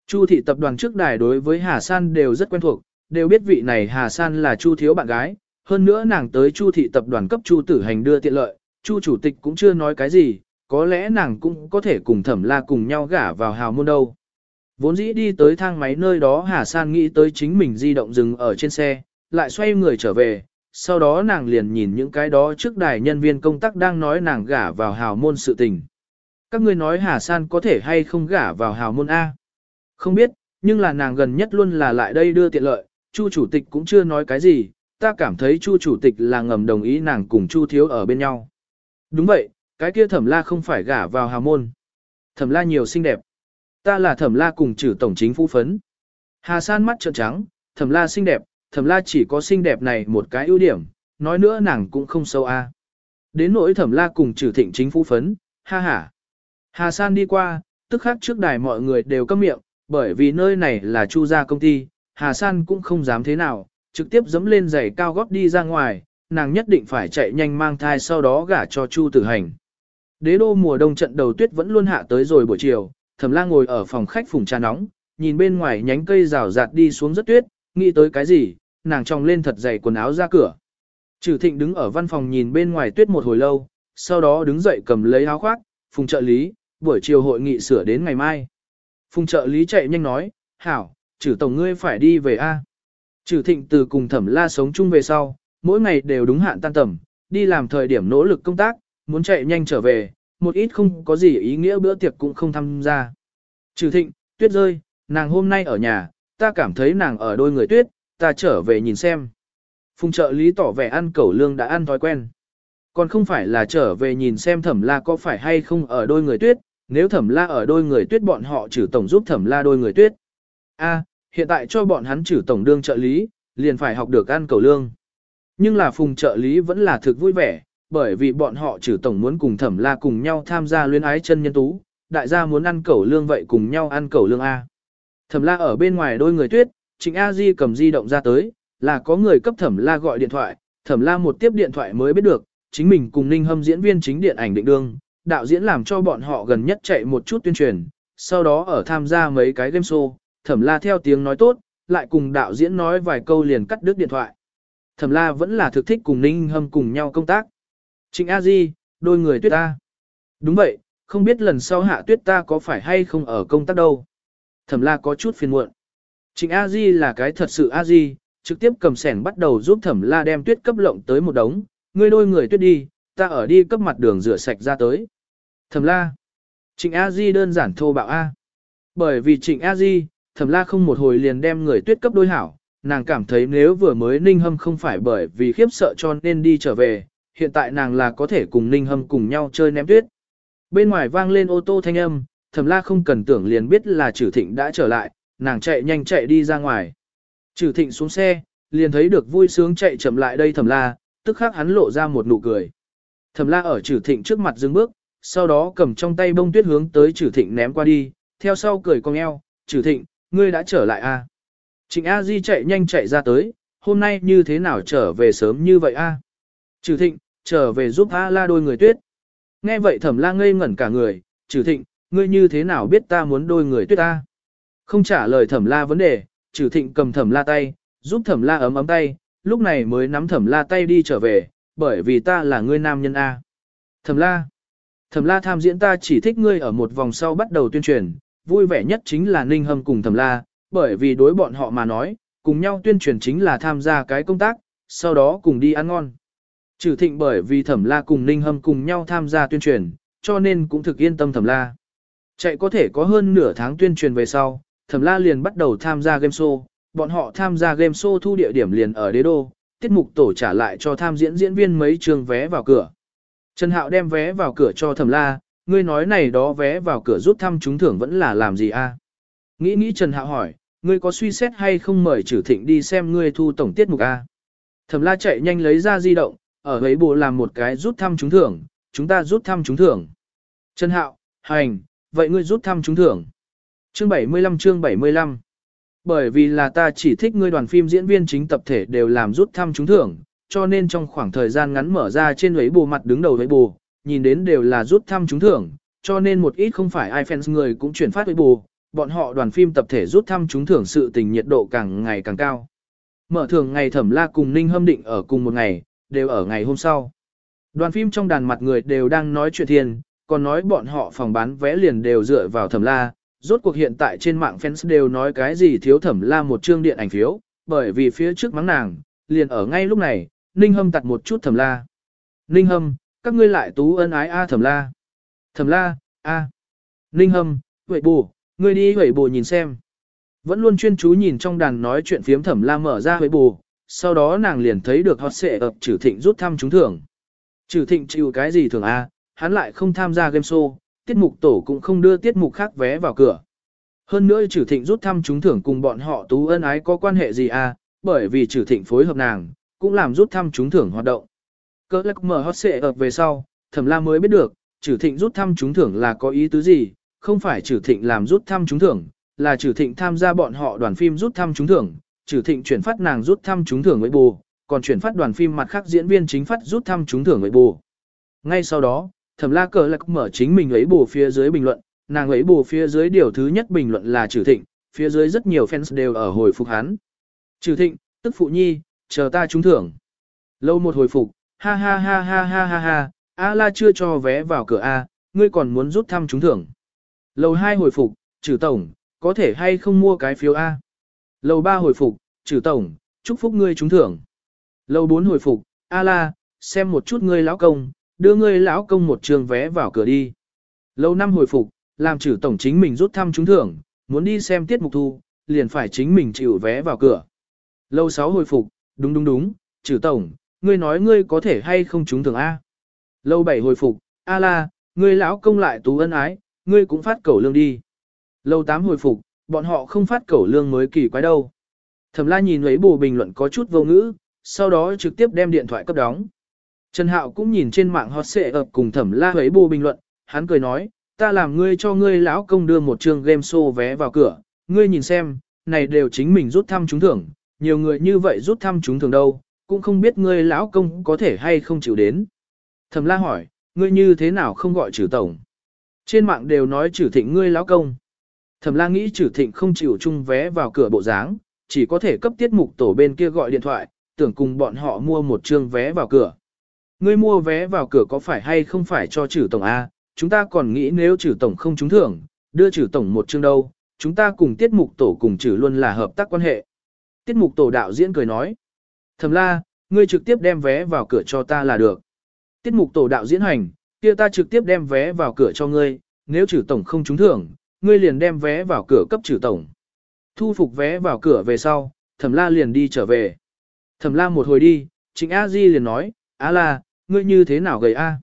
Chu thị tập đoàn trước đài đối với Hà San đều rất quen thuộc, đều biết vị này Hà San là Chu thiếu bạn gái, hơn nữa nàng tới Chu thị tập đoàn cấp Chu Tử Hành đưa tiện lợi, Chu chủ tịch cũng chưa nói cái gì, có lẽ nàng cũng có thể cùng Thẩm La cùng nhau gả vào hào môn đâu. Vốn dĩ đi tới thang máy nơi đó Hà San nghĩ tới chính mình di động dừng ở trên xe, lại xoay người trở về, sau đó nàng liền nhìn những cái đó trước đài nhân viên công tác đang nói nàng gả vào hào môn sự tình. Các ngươi nói Hà San có thể hay không gả vào hào môn A? Không biết, nhưng là nàng gần nhất luôn là lại đây đưa tiện lợi, Chu chủ tịch cũng chưa nói cái gì, ta cảm thấy Chu chủ tịch là ngầm đồng ý nàng cùng Chu thiếu ở bên nhau. Đúng vậy, cái kia thẩm la không phải gả vào hào môn. Thẩm la nhiều xinh đẹp. Ta là thẩm la cùng trừ tổng chính phu phấn. Hà san mắt trợn trắng, thẩm la xinh đẹp, thẩm la chỉ có xinh đẹp này một cái ưu điểm, nói nữa nàng cũng không sâu a. Đến nỗi thẩm la cùng trừ thịnh chính phu phấn, ha ha. Hà san đi qua, tức khắc trước đài mọi người đều câm miệng, bởi vì nơi này là chu gia công ty, Hà san cũng không dám thế nào, trực tiếp dẫm lên giày cao gót đi ra ngoài, nàng nhất định phải chạy nhanh mang thai sau đó gả cho chu tử hành. Đế đô mùa đông trận đầu tuyết vẫn luôn hạ tới rồi buổi chiều, Thẩm La ngồi ở phòng khách phùng trà nóng, nhìn bên ngoài nhánh cây rào rạt đi xuống rất tuyết, nghĩ tới cái gì, nàng tròng lên thật dày quần áo ra cửa. Trừ Thịnh đứng ở văn phòng nhìn bên ngoài tuyết một hồi lâu, sau đó đứng dậy cầm lấy áo khoác, phùng trợ lý, buổi chiều hội nghị sửa đến ngày mai. Phùng trợ lý chạy nhanh nói, hảo, trừ tổng ngươi phải đi về A. Trừ Thịnh từ cùng Thẩm La sống chung về sau, mỗi ngày đều đúng hạn tan tầm, đi làm thời điểm nỗ lực công tác, muốn chạy nhanh trở về, một ít không có gì ý nghĩa bữa tiệc cũng không tham gia. Trừ thịnh, tuyết rơi, nàng hôm nay ở nhà, ta cảm thấy nàng ở đôi người tuyết, ta trở về nhìn xem. Phùng trợ lý tỏ vẻ ăn cẩu lương đã ăn thói quen. Còn không phải là trở về nhìn xem thẩm la có phải hay không ở đôi người tuyết, nếu thẩm la ở đôi người tuyết bọn họ trừ tổng giúp thẩm la đôi người tuyết. A, hiện tại cho bọn hắn trừ tổng đương trợ lý, liền phải học được ăn cẩu lương. Nhưng là phùng trợ lý vẫn là thực vui vẻ, bởi vì bọn họ trừ tổng muốn cùng thẩm la cùng nhau tham gia luyến ái chân nhân tú, đại gia muốn ăn cẩu lương vậy cùng nhau ăn cẩu lương A. Thẩm la ở bên ngoài đôi người tuyết, trịnh A Di cầm di động ra tới, là có người cấp thẩm la gọi điện thoại, thẩm la một tiếp điện thoại mới biết được, chính mình cùng ninh hâm diễn viên chính điện ảnh định đương, đạo diễn làm cho bọn họ gần nhất chạy một chút tuyên truyền, sau đó ở tham gia mấy cái game show, thẩm la theo tiếng nói tốt, lại cùng đạo diễn nói vài câu liền cắt đứt điện thoại. Thẩm la vẫn là thực thích cùng ninh hâm cùng nhau công tác. Trịnh A Di, đôi người tuyết ta. Đúng vậy, không biết lần sau hạ tuyết ta có phải hay không ở công tác đâu. Thẩm la có chút phiền muộn. Trịnh A Di là cái thật sự A Di, trực tiếp cầm sẻng bắt đầu giúp thẩm la đem tuyết cấp lộng tới một đống, ngươi đôi người tuyết đi, ta ở đi cấp mặt đường rửa sạch ra tới. Thẩm la. Trịnh A Di đơn giản thô bạo A. Bởi vì trịnh A Di, thẩm la không một hồi liền đem người tuyết cấp đôi hảo, nàng cảm thấy nếu vừa mới ninh hâm không phải bởi vì khiếp sợ cho nên đi trở về, hiện tại nàng là có thể cùng Ninh Hâm cùng nhau chơi ném tuyết. Bên ngoài vang lên ô tô thanh âm, thẩm la không cần tưởng liền biết là Trử thịnh đã trở lại, nàng chạy nhanh chạy đi ra ngoài. Trừ thịnh xuống xe, liền thấy được vui sướng chạy chậm lại đây thẩm la, tức khắc hắn lộ ra một nụ cười. Thẩm la ở trừ thịnh trước mặt dừng bước, sau đó cầm trong tay bông tuyết hướng tới trừ thịnh ném qua đi, theo sau cười cong eo, trừ thịnh, ngươi đã trở lại a? À? Trịnh A Di chạy nhanh chạy ra tới, hôm nay như thế nào trở về sớm như vậy a? À? Trừ thịnh, trở về giúp A la đôi người tuyết. Nghe vậy thẩm la ngây ngẩn cả người, trừ thịnh, ngươi như thế nào biết ta muốn đôi người tuyết ta? Không trả lời thẩm la vấn đề, trừ thịnh cầm thẩm la tay, giúp thẩm la ấm ấm tay, lúc này mới nắm thẩm la tay đi trở về, bởi vì ta là ngươi nam nhân A. Thẩm la, thẩm la tham diễn ta chỉ thích ngươi ở một vòng sau bắt đầu tuyên truyền, vui vẻ nhất chính là ninh hâm cùng thẩm la, bởi vì đối bọn họ mà nói, cùng nhau tuyên truyền chính là tham gia cái công tác, sau đó cùng đi ăn ngon. Trừ thịnh bởi vì thẩm la cùng ninh hâm cùng nhau tham gia tuyên truyền, cho nên cũng thực yên tâm thẩm la. Chạy có thể có hơn nửa tháng tuyên truyền về sau, thẩm la liền bắt đầu tham gia game show, bọn họ tham gia game show thu địa điểm liền ở đế đô, tiết mục tổ trả lại cho tham diễn diễn viên mấy trường vé vào cửa. Trần Hạo đem vé vào cửa cho thẩm la, ngươi nói này đó vé vào cửa rút thăm trúng thưởng vẫn là làm gì a? Nghĩ nghĩ Trần Hạo hỏi, ngươi có suy xét hay không mời Chử thịnh đi xem ngươi thu tổng tiết mục a? Thẩm la chạy nhanh lấy ra di động, ở ấy bộ làm một cái rút thăm trúng thưởng, chúng ta rút thăm trúng thưởng. Trần Hạo, hành, vậy ngươi rút thăm trúng thưởng. Chương 75 chương 75 Bởi vì là ta chỉ thích ngươi đoàn phim diễn viên chính tập thể đều làm rút thăm trúng thưởng, cho nên trong khoảng thời gian ngắn mở ra trên ấy bù mặt đứng đầu ấy bù, nhìn đến đều là rút thăm trúng thưởng, cho nên một ít không phải ai fans người cũng chuyển phát ấy bù, bọn họ đoàn phim tập thể rút thăm trúng thưởng sự tình nhiệt độ càng ngày càng cao. Mở thường ngày thẩm la cùng Ninh Hâm Định ở cùng một ngày, đều ở ngày hôm sau. Đoàn phim trong đàn mặt người đều đang nói chuyện thiên, còn nói bọn họ phòng bán vé liền đều dựa vào thẩm la. Rốt cuộc hiện tại trên mạng fans đều nói cái gì thiếu thẩm la một chương điện ảnh phiếu, bởi vì phía trước mắng nàng, liền ở ngay lúc này, Ninh Hâm tặt một chút thẩm la. Ninh Hâm, các ngươi lại tú ân ái a thẩm la. Thẩm la, a. Ninh Hâm, huệ bù, ngươi đi huệ bù nhìn xem. Vẫn luôn chuyên chú nhìn trong đàn nói chuyện phiếm thẩm la mở ra huệ bù, sau đó nàng liền thấy được hot xệ ập trừ thịnh rút thăm trúng thưởng. Trừ thịnh chịu cái gì thường a hắn lại không tham gia game show, tiết mục tổ cũng không đưa tiết mục khác vé vào cửa. Hơn nữa trừ thịnh rút thăm trúng thưởng cùng bọn họ tú ân ái có quan hệ gì à? bởi vì trừ thịnh phối hợp nàng, cũng làm rút thăm trúng thưởng hoạt động. Cơ lắc mở hot xệ ập về sau, thẩm la mới biết được, trừ thịnh rút thăm trúng thưởng là có ý tứ gì, không phải trừ thịnh làm rút thăm trúng thưởng, là trừ thịnh tham gia bọn họ đoàn phim rút thăm trúng thưởng, trừ thịnh chuyển phát nàng rút thăm trúng thưởng với bù, còn chuyển phát đoàn phim mặt khác diễn viên chính phát rút thăm trúng thưởng với bù. Ngay sau đó, thẩm la cờ lạc mở chính mình ấy bù phía dưới bình luận, nàng ấy bù phía dưới điều thứ nhất bình luận là trừ thịnh, phía dưới rất nhiều fans đều ở hồi phục hắn. Trừ thịnh, tức phụ nhi, chờ ta trúng thưởng. Lâu một hồi phục, ha ha ha ha ha ha ha, A la chưa cho vé vào cửa A, ngươi còn muốn rút thăm trúng thưởng. Lâu hai hồi phục, trừ tổng, có thể hay không mua cái phiếu A. Lầu ba hồi phục, trừ tổng, chúc phúc ngươi trúng thưởng. Lầu bốn hồi phục, a la, xem một chút ngươi lão công, đưa ngươi lão công một trường vé vào cửa đi. lâu năm hồi phục, làm trừ tổng chính mình rút thăm trúng thưởng, muốn đi xem tiết mục thu, liền phải chính mình chịu vé vào cửa. lâu sáu hồi phục, đúng đúng đúng, trừ tổng, ngươi nói ngươi có thể hay không trúng thưởng A. lâu bảy hồi phục, a la, ngươi lão công lại tú ân ái, ngươi cũng phát cầu lương đi. lâu tám hồi phục, bọn họ không phát cẩu lương mới kỳ quái đâu. Thẩm la nhìn ấy bù bình luận có chút vô ngữ, sau đó trực tiếp đem điện thoại cấp đóng. Trần Hạo cũng nhìn trên mạng hot xệ ập cùng thẩm la huế bù bình luận, hắn cười nói, ta làm ngươi cho ngươi lão công đưa một chương game show vé vào cửa, ngươi nhìn xem, này đều chính mình rút thăm trúng thưởng, nhiều người như vậy rút thăm trúng thưởng đâu, cũng không biết ngươi lão công có thể hay không chịu đến. Thẩm la hỏi, ngươi như thế nào không gọi trừ tổng? Trên mạng đều nói trừ thịnh ngươi lão công. Thẩm la nghĩ trừ thịnh không chịu chung vé vào cửa bộ dáng, chỉ có thể cấp tiết mục tổ bên kia gọi điện thoại, tưởng cùng bọn họ mua một chương vé vào cửa. Ngươi mua vé vào cửa có phải hay không phải cho trừ tổng A, chúng ta còn nghĩ nếu trừ tổng không trúng thưởng, đưa trừ tổng một chương đâu, chúng ta cùng tiết mục tổ cùng trừ luôn là hợp tác quan hệ. Tiết mục tổ đạo diễn cười nói, thầm la, ngươi trực tiếp đem vé vào cửa cho ta là được. Tiết mục tổ đạo diễn hành, kia ta trực tiếp đem vé vào cửa cho ngươi, nếu trừ tổng không trúng thưởng, ngươi liền đem vé vào cửa cấp trừ tổng. Thu phục vé vào cửa về sau, thẩm la liền đi trở về. Thẩm la một hồi đi, chính A Di liền nói, a la, ngươi như thế nào gầy A?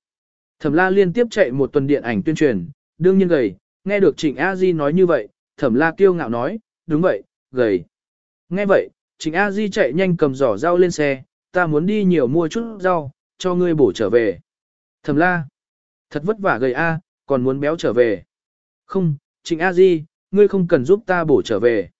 Thẩm la liên tiếp chạy một tuần điện ảnh tuyên truyền, đương nhiên gầy, nghe được trịnh A Di nói như vậy, thẩm la kiêu ngạo nói, đúng vậy, gầy. Nghe vậy, trịnh A Di chạy nhanh cầm giỏ rau lên xe, ta muốn đi nhiều mua chút rau, cho ngươi bổ trở về. Thẩm la, thật vất vả gầy A, còn muốn béo trở về. Không, Trịnh A Di, ngươi không cần giúp ta bổ trở về.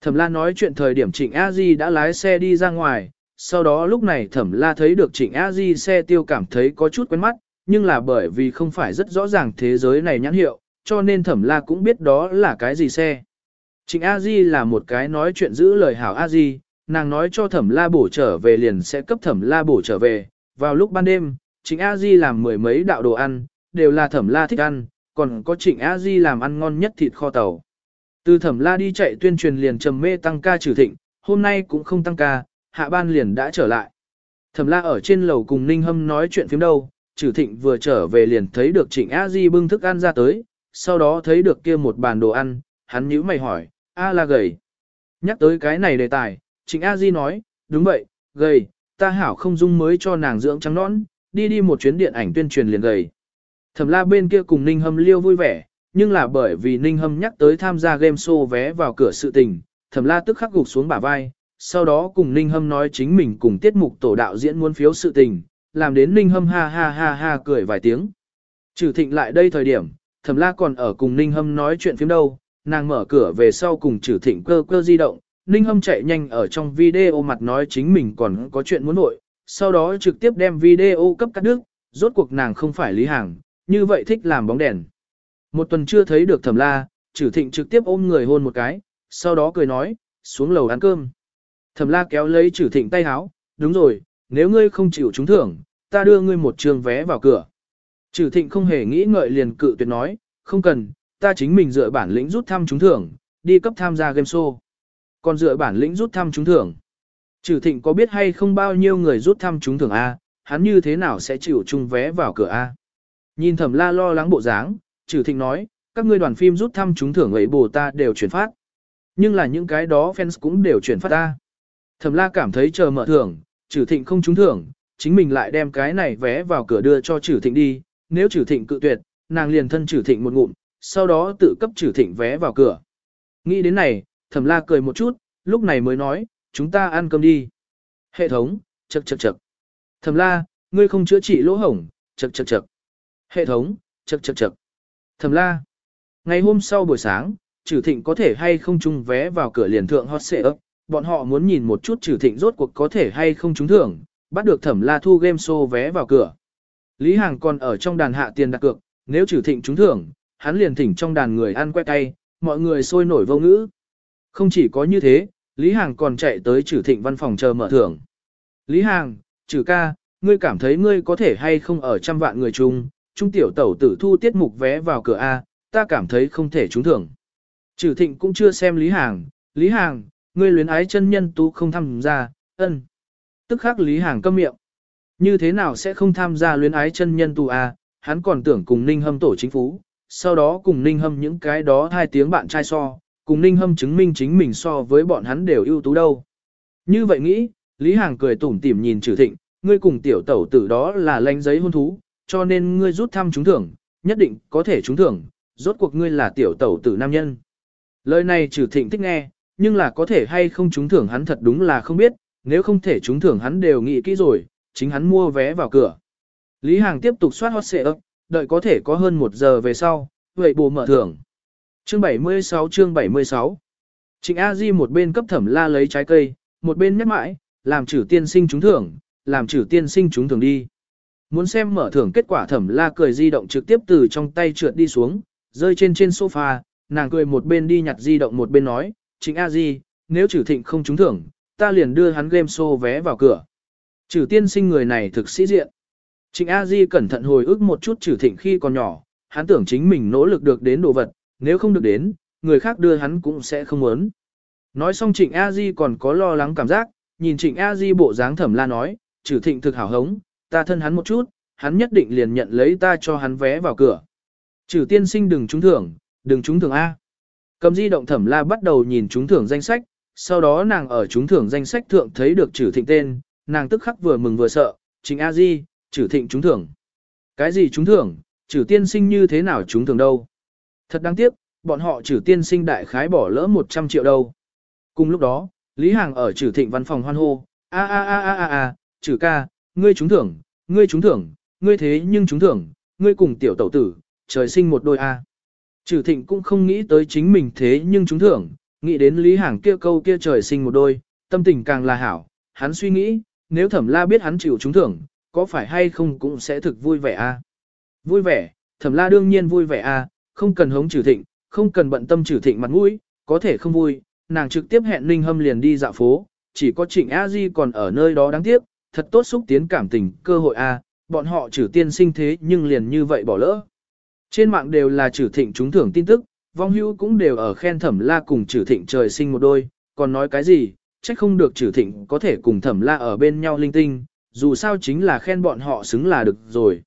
Thẩm la nói chuyện thời điểm Trịnh A Di đã lái xe đi ra ngoài, sau đó lúc này Thẩm la thấy được Trịnh A Di xe tiêu cảm thấy có chút quen mắt, nhưng là bởi vì không phải rất rõ ràng thế giới này nhãn hiệu, cho nên Thẩm la cũng biết đó là cái gì xe. Trịnh A Di là một cái nói chuyện giữ lời hảo A Di, nàng nói cho Thẩm la bổ trở về liền sẽ cấp Thẩm la bổ trở về. Vào lúc ban đêm, Trịnh A Di làm mười mấy đạo đồ ăn, đều là Thẩm la thích ăn, còn có Trịnh A Di làm ăn ngon nhất thịt kho tàu. Từ thẩm la đi chạy tuyên truyền liền trầm mê tăng ca trừ thịnh, hôm nay cũng không tăng ca, hạ ban liền đã trở lại. Thẩm la ở trên lầu cùng Ninh Hâm nói chuyện phiếm đâu, trừ thịnh vừa trở về liền thấy được trịnh A Di bưng thức ăn ra tới, sau đó thấy được kia một bàn đồ ăn, hắn nhíu mày hỏi, A la gầy. Nhắc tới cái này đề tài, trịnh A Di nói, đúng vậy, gầy, ta hảo không dung mới cho nàng dưỡng trắng nõn, đi đi một chuyến điện ảnh tuyên truyền liền gầy. Thẩm la bên kia cùng Ninh Hâm liêu vui vẻ, nhưng là bởi vì Ninh Hâm nhắc tới tham gia game show vé vào cửa sự tình, Thẩm la tức khắc gục xuống bả vai, sau đó cùng Ninh Hâm nói chính mình cùng tiết mục tổ đạo diễn muốn phiếu sự tình, làm đến Ninh Hâm ha ha ha ha cười vài tiếng. Trừ thịnh lại đây thời điểm, Thẩm la còn ở cùng Ninh Hâm nói chuyện phim đâu, nàng mở cửa về sau cùng trừ thịnh cơ cơ di động, Ninh Hâm chạy nhanh ở trong video mặt nói chính mình còn có chuyện muốn nội, sau đó trực tiếp đem video cấp cắt đứt, rốt cuộc nàng không phải lý hàng, như vậy thích làm bóng đèn. Một tuần chưa thấy được thẩm la, trừ thịnh trực tiếp ôm người hôn một cái, sau đó cười nói, xuống lầu ăn cơm. Thẩm la kéo lấy trừ thịnh tay háo, đúng rồi, nếu ngươi không chịu trúng thưởng, ta đưa ngươi một trường vé vào cửa. Trừ thịnh không hề nghĩ ngợi liền cự tuyệt nói, không cần, ta chính mình dựa bản lĩnh rút thăm trúng thưởng, đi cấp tham gia game show. Còn dựa bản lĩnh rút thăm trúng thưởng. Trừ thịnh có biết hay không bao nhiêu người rút thăm trúng thưởng A, hắn như thế nào sẽ chịu chung vé vào cửa A. Nhìn thẩm la lo lắng bộ dáng, trừ thịnh nói, các ngươi đoàn phim rút thăm trúng thưởng ấy bồ ta đều chuyển phát. Nhưng là những cái đó fans cũng đều chuyển phát ta. Thẩm la cảm thấy chờ mở thưởng, trừ thịnh không trúng thưởng, chính mình lại đem cái này vé vào cửa đưa cho trừ thịnh đi, nếu trừ thịnh cự tuyệt, nàng liền thân trừ thịnh một ngụm, sau đó tự cấp trừ thịnh vé vào cửa. Nghĩ đến này, thẩm la cười một chút, lúc này mới nói, chúng ta ăn cơm đi. Hệ thống, chật chật chật. Thẩm la, ngươi không chữa trị lỗ hổng, chật chật chật. Hệ thống, chật chật chật. Thẩm la. Ngày hôm sau buổi sáng, trừ thịnh có thể hay không chung vé vào cửa liền thượng hot xệ ấp. Bọn họ muốn nhìn một chút trừ thịnh rốt cuộc có thể hay không trúng thưởng, bắt được thẩm la thu game show vé vào cửa. Lý Hàng còn ở trong đàn hạ tiền đặt cược, nếu trừ thịnh trúng thưởng, hắn liền thỉnh trong đàn người ăn que tay, mọi người sôi nổi vô ngữ. Không chỉ có như thế, Lý Hàng còn chạy tới trừ thịnh văn phòng chờ mở thưởng. Lý Hàng, trừ ca, ngươi cảm thấy ngươi có thể hay không ở trăm vạn người chung, trung tiểu tẩu tử thu tiết mục vé vào cửa A, ta cảm thấy không thể trúng thưởng. Trừ thịnh cũng chưa xem Lý Hàng, Lý Hàng, ngươi luyến ái chân nhân tú không tham gia, ân. Tức khắc Lý Hàng câm miệng. Như thế nào sẽ không tham gia luyến ái chân nhân tu à? hắn còn tưởng cùng Ninh Hâm tổ chính phủ, sau đó cùng Ninh Hâm những cái đó hai tiếng bạn trai so, cùng Ninh Hâm chứng minh chính mình so với bọn hắn đều ưu tú đâu. Như vậy nghĩ, Lý Hàng cười tủm tỉm nhìn Trử Thịnh, ngươi cùng tiểu tẩu tử đó là lãnh giấy hôn thú, cho nên ngươi rút thăm trúng thưởng, nhất định có thể trúng thưởng, rốt cuộc ngươi là tiểu tẩu tử nam nhân. Lời này Trử Thịnh thích nghe, nhưng là có thể hay không trúng thưởng hắn thật đúng là không biết, nếu không thể trúng thưởng hắn đều nghĩ kỹ rồi, chính hắn mua vé vào cửa. Lý Hàng tiếp tục soát hot xệ ấp, đợi có thể có hơn một giờ về sau, vậy bù mở thưởng. Chương 76 chương 76 Trịnh A Di một bên cấp thẩm la lấy trái cây, một bên nhắc mãi, làm trừ tiên sinh trúng thưởng, làm trừ tiên sinh trúng thưởng đi. Muốn xem mở thưởng kết quả thẩm la cười di động trực tiếp từ trong tay trượt đi xuống, rơi trên trên sofa, nàng cười một bên đi nhặt di động một bên nói, Trịnh A Di, nếu trừ thịnh không trúng thưởng, ta liền đưa hắn game show vé vào cửa. Trừ tiên sinh người này thực sĩ diện. Trịnh A Di cẩn thận hồi ức một chút trừ thịnh khi còn nhỏ, hắn tưởng chính mình nỗ lực được đến đồ vật, nếu không được đến, người khác đưa hắn cũng sẽ không muốn. Nói xong Trịnh A Di còn có lo lắng cảm giác, nhìn Trịnh A Di bộ dáng thẩm la nói, trừ thịnh thực hảo hống, ta thân hắn một chút, hắn nhất định liền nhận lấy ta cho hắn vé vào cửa. Trừ tiên sinh đừng trúng thưởng, đừng trúng thưởng A. Cầm di động thẩm la bắt đầu nhìn trúng thưởng danh sách, sau đó nàng ở trúng thưởng danh sách thượng thấy được trừ thịnh tên, nàng tức khắc vừa mừng vừa sợ, chính A Di, trừ thịnh trúng thưởng. Cái gì trúng thưởng, trừ tiên sinh như thế nào trúng thưởng đâu. Thật đáng tiếc, bọn họ trừ tiên sinh đại khái bỏ lỡ 100 triệu đâu. Cùng lúc đó, Lý Hàng ở trừ thịnh văn phòng hoan hô, a a a a a a, trừ ca, ngươi trúng thưởng, ngươi trúng thưởng, ngươi thế nhưng trúng thưởng, ngươi cùng tiểu tẩu tử, trời sinh một đôi a. Trừ thịnh cũng không nghĩ tới chính mình thế nhưng chúng thưởng, nghĩ đến Lý Hàng kia câu kia trời sinh một đôi, tâm tình càng là hảo, hắn suy nghĩ, nếu thẩm la biết hắn chịu chúng thưởng, có phải hay không cũng sẽ thực vui vẻ a. Vui vẻ, thẩm la đương nhiên vui vẻ a, không cần hống trừ thịnh, không cần bận tâm trừ thịnh mặt mũi, có thể không vui, nàng trực tiếp hẹn Ninh Hâm liền đi dạo phố, chỉ có Trịnh A Di còn ở nơi đó đáng tiếc, thật tốt xúc tiến cảm tình, cơ hội a, bọn họ trừ tiên sinh thế nhưng liền như vậy bỏ lỡ. Trên mạng đều là trừ thịnh trúng thưởng tin tức, vong hưu cũng đều ở khen thẩm la cùng trừ thịnh trời sinh một đôi, còn nói cái gì, trách không được trừ thịnh có thể cùng thẩm la ở bên nhau linh tinh, dù sao chính là khen bọn họ xứng là được rồi.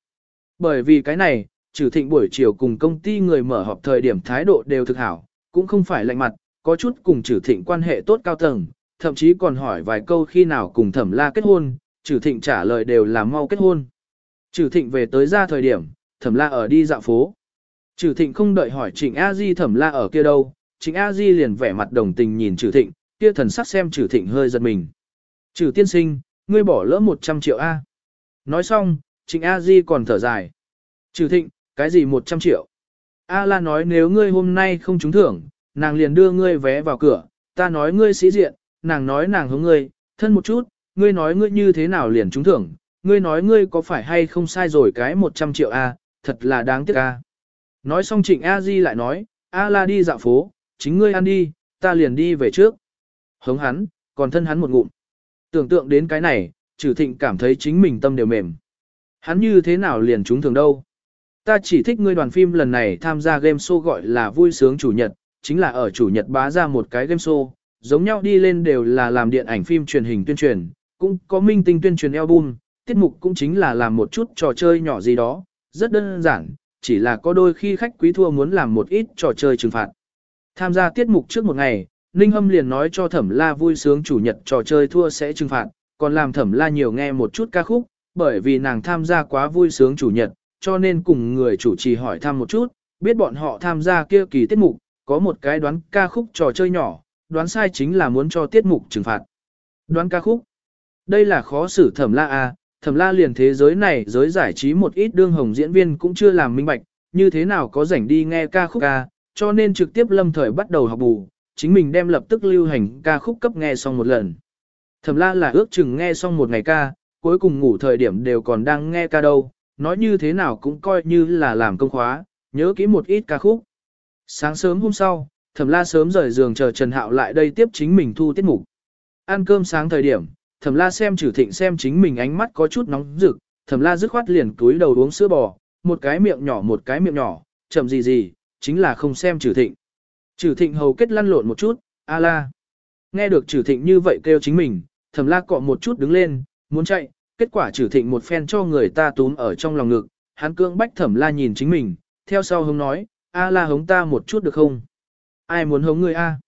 Bởi vì cái này, trừ thịnh buổi chiều cùng công ty người mở họp thời điểm thái độ đều thực hảo, cũng không phải lạnh mặt, có chút cùng trừ thịnh quan hệ tốt cao tầng, thậm chí còn hỏi vài câu khi nào cùng thẩm la kết hôn, trừ thịnh trả lời đều là mau kết hôn. Trừ thịnh về tới ra thời điểm, thẩm la ở đi dạo phố. Trừ thịnh không đợi hỏi trịnh A Di thẩm la ở kia đâu, trịnh A Di liền vẻ mặt đồng tình nhìn trừ thịnh, kia thần sắc xem trừ thịnh hơi giật mình. Trừ tiên sinh, ngươi bỏ lỡ 100 triệu A. Nói xong, trịnh A Di còn thở dài. Trừ thịnh, cái gì 100 triệu? A la nói nếu ngươi hôm nay không trúng thưởng, nàng liền đưa ngươi vé vào cửa, ta nói ngươi sĩ diện, nàng nói nàng hướng ngươi, thân một chút, ngươi nói ngươi như thế nào liền trúng thưởng, ngươi nói ngươi có phải hay không sai rồi cái 100 triệu A, thật là đáng tiếc ca. Nói xong trịnh A Di lại nói, A la đi dạo phố, chính ngươi ăn đi, ta liền đi về trước. Hống hắn, còn thân hắn một ngụm. Tưởng tượng đến cái này, trừ thịnh cảm thấy chính mình tâm đều mềm. Hắn như thế nào liền trúng thường đâu. Ta chỉ thích ngươi đoàn phim lần này tham gia game show gọi là vui sướng chủ nhật, chính là ở chủ nhật bá ra một cái game show, giống nhau đi lên đều là làm điện ảnh phim truyền hình tuyên truyền, cũng có minh tinh tuyên truyền album, tiết mục cũng chính là làm một chút trò chơi nhỏ gì đó, rất đơn giản, chỉ là có đôi khi khách quý thua muốn làm một ít trò chơi trừng phạt. Tham gia tiết mục trước một ngày, Ninh Hâm liền nói cho Thẩm La vui sướng chủ nhật trò chơi thua sẽ trừng phạt, còn làm Thẩm La nhiều nghe một chút ca khúc, bởi vì nàng tham gia quá vui sướng chủ nhật, cho nên cùng người chủ trì hỏi thăm một chút, biết bọn họ tham gia kia kỳ tiết mục, có một cái đoán ca khúc trò chơi nhỏ, đoán sai chính là muốn cho tiết mục trừng phạt. Đoán ca khúc. Đây là khó xử Thẩm La a, Thẩm La liền thế giới này giới giải trí một ít đương hồng diễn viên cũng chưa làm minh bạch, như thế nào có rảnh đi nghe ca khúc ca, cho nên trực tiếp lâm thời bắt đầu học bù, chính mình đem lập tức lưu hành ca khúc cấp nghe xong một lần. Thẩm La là ước chừng nghe xong một ngày ca, cuối cùng ngủ thời điểm đều còn đang nghe ca đâu, nói như thế nào cũng coi như là làm công khóa, nhớ kỹ một ít ca khúc. Sáng sớm hôm sau, Thẩm La sớm rời giường chờ Trần Hạo lại đây tiếp chính mình thu tiết mục. Ăn cơm sáng thời điểm, Thẩm La xem trừ Thịnh xem chính mình ánh mắt có chút nóng rực, Thẩm La dứt khoát liền túi đầu uống sữa bò, một cái miệng nhỏ một cái miệng nhỏ, chậm gì gì, chính là không xem trừ Thịnh. Trừ Thịnh hầu kết lăn lộn một chút, a la. Nghe được trừ Thịnh như vậy kêu chính mình, Thẩm La cọ một chút đứng lên, muốn chạy, kết quả trừ Thịnh một phen cho người ta túm ở trong lòng ngực, hắn cưỡng bách Thẩm La nhìn chính mình, theo sau hống nói, a la hống ta một chút được không? Ai muốn hống người a?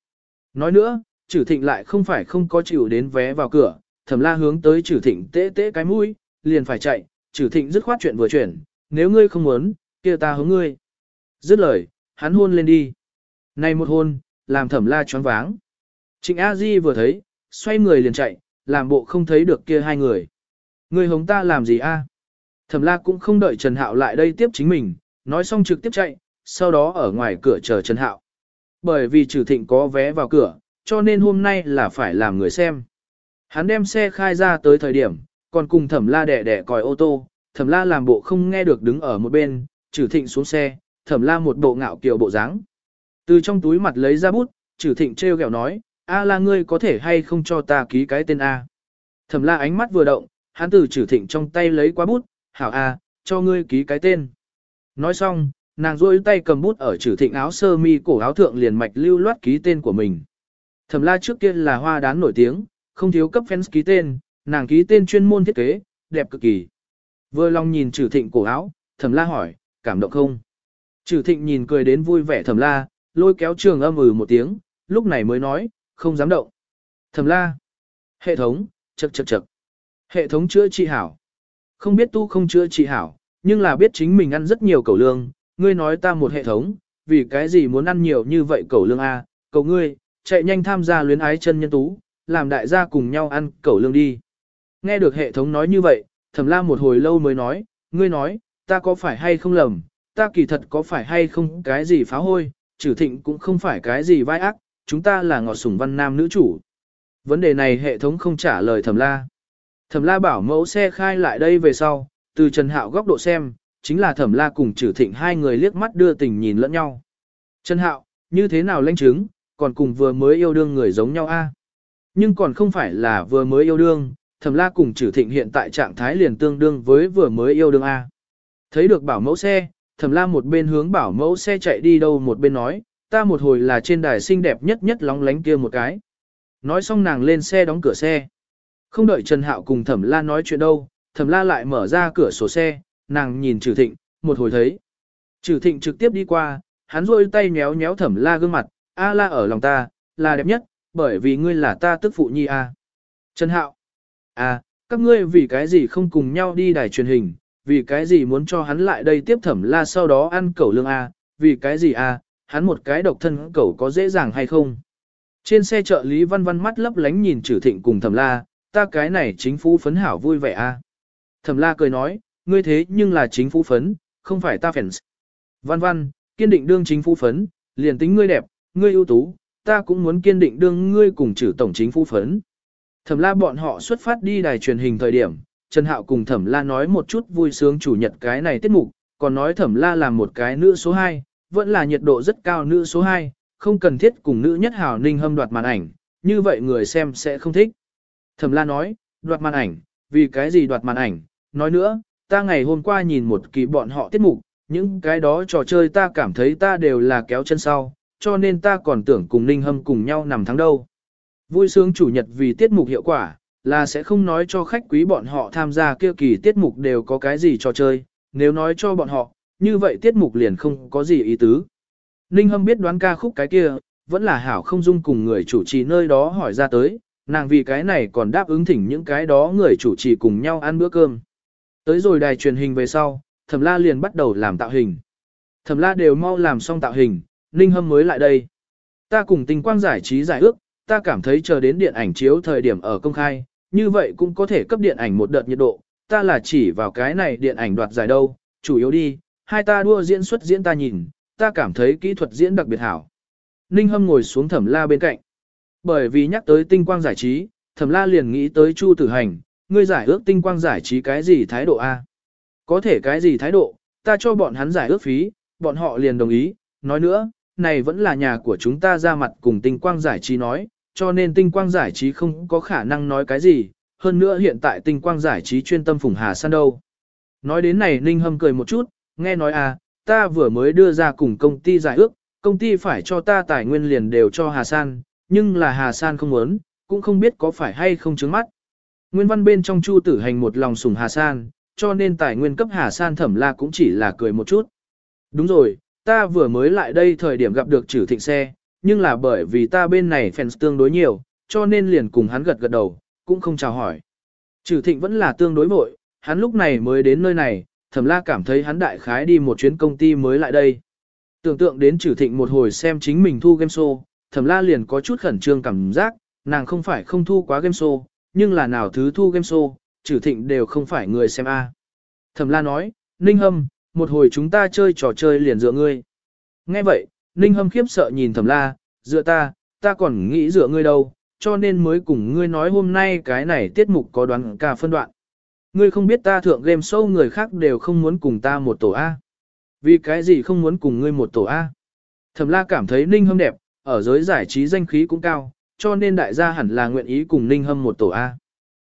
Nói nữa, trừ Thịnh lại không phải không có chịu đến vé vào cửa, Thẩm La hướng tới Chử Thịnh tễ tễ cái mũi, liền phải chạy, Chử Thịnh dứt khoát chuyện vừa chuyển, nếu ngươi không muốn, kia ta hướng ngươi. Dứt lời, hắn hôn lên đi. Này một hôn, làm thẩm la choáng váng. Trịnh A Di vừa thấy, xoay người liền chạy, làm bộ không thấy được kia hai người. Người hống ta làm gì a? Thẩm la cũng không đợi Trần Hạo lại đây tiếp chính mình, nói xong trực tiếp chạy, sau đó ở ngoài cửa chờ Trần Hạo. Bởi vì trừ thịnh có vé vào cửa, cho nên hôm nay là phải làm người xem. Hắn đem xe khai ra tới thời điểm, còn cùng thẩm la đẻ đẻ còi ô tô, thẩm la làm bộ không nghe được đứng ở một bên, trừ thịnh xuống xe, thẩm la một bộ ngạo kiều bộ dáng. Từ trong túi mặt lấy ra bút, trừ thịnh treo gẹo nói, A la ngươi có thể hay không cho ta ký cái tên A. Thẩm la ánh mắt vừa động, hắn từ trừ thịnh trong tay lấy qua bút, hảo A, cho ngươi ký cái tên. Nói xong, nàng rôi tay cầm bút ở trừ thịnh áo sơ mi cổ áo thượng liền mạch lưu loát ký tên của mình. Thẩm la trước kia là hoa đán nổi tiếng, không thiếu cấp fans ký tên, nàng ký tên chuyên môn thiết kế, đẹp cực kỳ. Vừa lòng nhìn trừ thịnh cổ áo, thẩm la hỏi, cảm động không? Trừ thịnh nhìn cười đến vui vẻ thẩm la, lôi kéo trường âm ừ một tiếng, lúc này mới nói, không dám động. Thẩm la. Hệ thống, chậc chậc chậc. Hệ thống chữa trị hảo. Không biết tu không chữa trị hảo, nhưng là biết chính mình ăn rất nhiều cẩu lương, ngươi nói ta một hệ thống, vì cái gì muốn ăn nhiều như vậy cẩu lương a? cầu ngươi, chạy nhanh tham gia luyến ái chân nhân tú, làm đại gia cùng nhau ăn cẩu lương đi. Nghe được hệ thống nói như vậy, thẩm la một hồi lâu mới nói, ngươi nói, ta có phải hay không lầm, ta kỳ thật có phải hay không cái gì phá hôi, trừ thịnh cũng không phải cái gì vai ác, chúng ta là ngọt sủng văn nam nữ chủ. Vấn đề này hệ thống không trả lời thẩm la. Thẩm la bảo mẫu xe khai lại đây về sau, từ Trần Hạo góc độ xem, chính là thẩm la cùng trừ thịnh hai người liếc mắt đưa tình nhìn lẫn nhau. Trần Hạo, như thế nào lãnh chứng, còn cùng vừa mới yêu đương người giống nhau a? Nhưng còn không phải là vừa mới yêu đương, thẩm la cùng trừ thịnh hiện tại trạng thái liền tương đương với vừa mới yêu đương a. Thấy được bảo mẫu xe, thẩm la một bên hướng bảo mẫu xe chạy đi đâu một bên nói, ta một hồi là trên đài xinh đẹp nhất nhất lóng lánh kia một cái. Nói xong nàng lên xe đóng cửa xe. Không đợi Trần Hạo cùng Thẩm La nói chuyện đâu, Thẩm La lại mở ra cửa sổ xe, nàng nhìn trừ Thịnh, một hồi thấy. trừ Thịnh trực tiếp đi qua, hắn rôi tay nhéo nhéo Thẩm La gương mặt, A La ở lòng ta, là đẹp nhất, bởi vì ngươi là ta tức phụ nhi a. Trần Hạo, à, các ngươi vì cái gì không cùng nhau đi đài truyền hình, vì cái gì muốn cho hắn lại đây tiếp Thẩm La sau đó ăn cẩu lương a, vì cái gì a, hắn một cái độc thân cẩu có dễ dàng hay không? Trên xe trợ lý văn văn mắt lấp lánh nhìn trừ Thịnh cùng Thẩm La, ta cái này chính phủ phấn hảo vui vẻ a. Thẩm La cười nói, ngươi thế nhưng là chính phủ phấn, không phải ta fans. Văn văn, kiên định đương chính phủ phấn, liền tính ngươi đẹp, ngươi ưu tú, ta cũng muốn kiên định đương ngươi cùng trừ tổng chính phủ phấn. Thẩm La bọn họ xuất phát đi đài truyền hình thời điểm, Trần Hạo cùng Thẩm La nói một chút vui sướng chủ nhật cái này tiết mục, còn nói Thẩm La là một cái nữ số 2, vẫn là nhiệt độ rất cao nữ số 2, không cần thiết cùng nữ nhất hào ninh hâm đoạt màn ảnh, như vậy người xem sẽ không thích. Thẩm La nói, đoạt màn ảnh, vì cái gì đoạt màn ảnh, nói nữa, ta ngày hôm qua nhìn một kỳ bọn họ tiết mục, những cái đó trò chơi ta cảm thấy ta đều là kéo chân sau, cho nên ta còn tưởng cùng Ninh Hâm cùng nhau nằm thắng đâu. Vui sướng chủ nhật vì tiết mục hiệu quả, là sẽ không nói cho khách quý bọn họ tham gia kia kỳ tiết mục đều có cái gì cho chơi, nếu nói cho bọn họ, như vậy tiết mục liền không có gì ý tứ. Ninh Hâm biết đoán ca khúc cái kia, vẫn là hảo không dung cùng người chủ trì nơi đó hỏi ra tới, nàng vì cái này còn đáp ứng thỉnh những cái đó người chủ trì cùng nhau ăn bữa cơm. Tới rồi đài truyền hình về sau, Thẩm La liền bắt đầu làm tạo hình. Thẩm La đều mau làm xong tạo hình, Ninh Hâm mới lại đây. Ta cùng tình quang giải trí giải ước, ta cảm thấy chờ đến điện ảnh chiếu thời điểm ở công khai, như vậy cũng có thể cấp điện ảnh một đợt nhiệt độ, ta là chỉ vào cái này điện ảnh đoạt giải đâu, chủ yếu đi, hai ta đua diễn xuất diễn ta nhìn, ta cảm thấy kỹ thuật diễn đặc biệt hảo. Ninh Hâm ngồi xuống thẩm la bên cạnh. Bởi vì nhắc tới tinh quang giải trí, thẩm la liền nghĩ tới Chu Tử Hành, ngươi giải ước tinh quang giải trí cái gì thái độ A? Có thể cái gì thái độ, ta cho bọn hắn giải ước phí, bọn họ liền đồng ý, nói nữa, này vẫn là nhà của chúng ta ra mặt cùng tinh quang giải trí nói, cho nên tinh quang giải trí không có khả năng nói cái gì, hơn nữa hiện tại tinh quang giải trí chuyên tâm phủng Hà San đâu. Nói đến này Ninh Hâm cười một chút, nghe nói à, ta vừa mới đưa ra cùng công ty giải ước, công ty phải cho ta tài nguyên liền đều cho Hà San, nhưng là Hà San không muốn, cũng không biết có phải hay không chứng mắt. Nguyên văn bên trong Chu Tử Hành một lòng sủng Hà San, cho nên tài nguyên cấp Hà San thẩm la cũng chỉ là cười một chút. Đúng rồi, ta vừa mới lại đây thời điểm gặp được trừ thịnh xe, nhưng là bởi vì ta bên này fans tương đối nhiều, cho nên liền cùng hắn gật gật đầu, cũng không chào hỏi. Trừ thịnh vẫn là tương đối vội, hắn lúc này mới đến nơi này, thẩm la cảm thấy hắn đại khái đi một chuyến công ty mới lại đây. Tưởng tượng đến trừ thịnh một hồi xem chính mình thu game show, thẩm la liền có chút khẩn trương cảm giác, nàng không phải không thu quá game show, nhưng là nào thứ thu game show, trừ thịnh đều không phải người xem a. Thẩm la nói, Ninh Hâm, một hồi chúng ta chơi trò chơi liền dựa ngươi. Nghe vậy, Ninh Hâm khiếp sợ nhìn thẩm la, dựa ta, ta còn nghĩ dựa ngươi đâu, cho nên mới cùng ngươi nói hôm nay cái này tiết mục có đoán cả phân đoạn. Ngươi không biết ta thượng game show người khác đều không muốn cùng ta một tổ A. Vì cái gì không muốn cùng ngươi một tổ A? Thẩm la cảm thấy Ninh Hâm đẹp, ở giới giải trí danh khí cũng cao, cho nên đại gia hẳn là nguyện ý cùng Ninh Hâm một tổ A.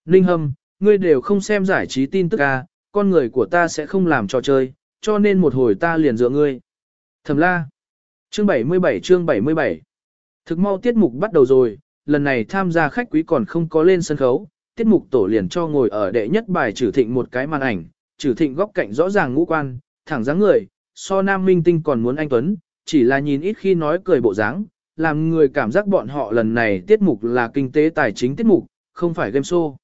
Ninh Hâm, ngươi đều không xem giải trí tin tức A, con người của ta sẽ không làm trò chơi, cho nên một hồi ta liền dựa ngươi. Thẩm la. Chương 77 chương 77 Thực mau tiết mục bắt đầu rồi, lần này tham gia khách quý còn không có lên sân khấu, tiết mục tổ liền cho ngồi ở đệ nhất bài trừ thịnh một cái màn ảnh, trừ thịnh góc cạnh rõ ràng ngũ quan, thẳng dáng người, so nam minh tinh còn muốn anh Tuấn, chỉ là nhìn ít khi nói cười bộ dáng, làm người cảm giác bọn họ lần này tiết mục là kinh tế tài chính tiết mục, không phải game show.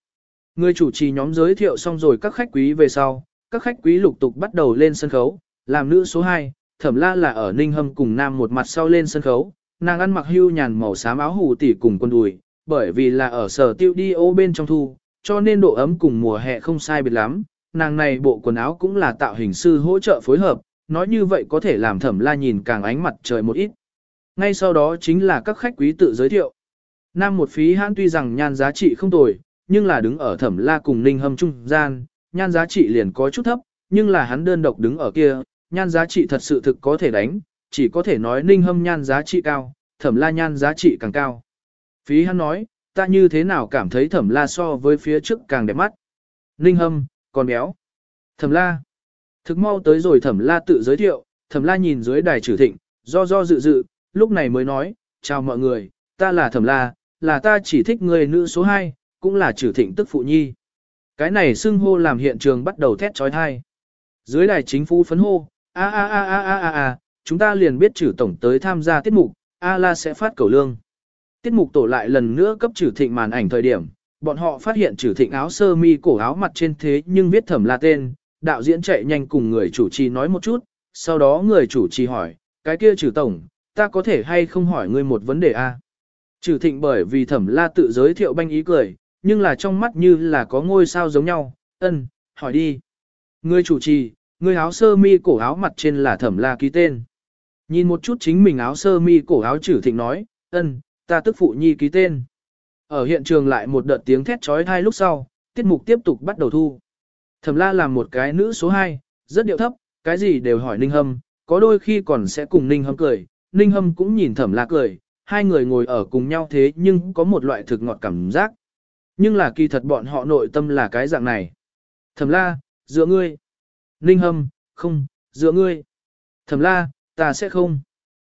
Người chủ trì nhóm giới thiệu xong rồi các khách quý về sau, các khách quý lục tục bắt đầu lên sân khấu, làm nữ số 2, thẩm la là ở ninh hâm cùng nam một mặt sau lên sân khấu, nàng ăn mặc hưu nhàn màu xám áo hủ tỉ cùng quần đùi, bởi vì là ở sở tiêu đi ô bên trong thu, cho nên độ ấm cùng mùa hè không sai biệt lắm, nàng này bộ quần áo cũng là tạo hình sư hỗ trợ phối hợp, nói như vậy có thể làm thẩm la nhìn càng ánh mặt trời một ít. Ngay sau đó chính là các khách quý tự giới thiệu. Nam một phí hãn tuy rằng nhan giá trị không tồi, nhưng là đứng ở thẩm la cùng ninh hâm trung gian, nhan giá trị liền có chút thấp, nhưng là hắn đơn độc đứng ở kia, nhan giá trị thật sự thực có thể đánh, chỉ có thể nói ninh hâm nhan giá trị cao, thẩm la nhan giá trị càng cao. Phí hắn nói, ta như thế nào cảm thấy thẩm la so với phía trước càng đẹp mắt. Ninh hâm, còn béo. Thẩm la. Thực mau tới rồi thẩm la tự giới thiệu, thẩm la nhìn dưới đài trừ thịnh, do do dự dự, lúc này mới nói, chào mọi người, ta là thẩm la, là ta chỉ thích người nữ số 2, cũng là trừ thịnh tức phụ nhi. Cái này xưng hô làm hiện trường bắt đầu thét trói thai. Dưới đài chính phủ phấn hô, a a a a a a a, chúng ta liền biết trừ tổng tới tham gia tiết mục, a la sẽ phát cầu lương. Tiết mục tổ lại lần nữa cấp trừ thịnh màn ảnh thời điểm, bọn họ phát hiện trừ thịnh áo sơ mi cổ áo mặt trên thế nhưng viết thẩm la tên, đạo diễn chạy nhanh cùng người chủ trì nói một chút, sau đó người chủ trì hỏi, cái kia trừ tổng, ta có thể hay không hỏi ngươi một vấn đề a? Trừ thịnh bởi vì thẩm la tự giới thiệu banh ý cười, nhưng là trong mắt như là có ngôi sao giống nhau, ân, hỏi đi. Người chủ trì, người áo sơ mi cổ áo mặt trên là thẩm la ký tên. Nhìn một chút chính mình áo sơ mi cổ áo chử thịnh nói, ân, ta tức phụ nhi ký tên. Ở hiện trường lại một đợt tiếng thét trói thai lúc sau, tiết mục tiếp tục bắt đầu thu. Thẩm la làm một cái nữ số 2, rất điệu thấp, cái gì đều hỏi Ninh Hâm, có đôi khi còn sẽ cùng Ninh Hâm cười, Ninh Hâm cũng nhìn thẩm la cười, hai người ngồi ở cùng nhau thế nhưng có một loại thực ngọt cảm giác. Nhưng là kỳ thật bọn họ nội tâm là cái dạng này. Thẩm la, dựa ngươi. Ninh Hâm, không, dựa ngươi. Thẩm la, ta sẽ không.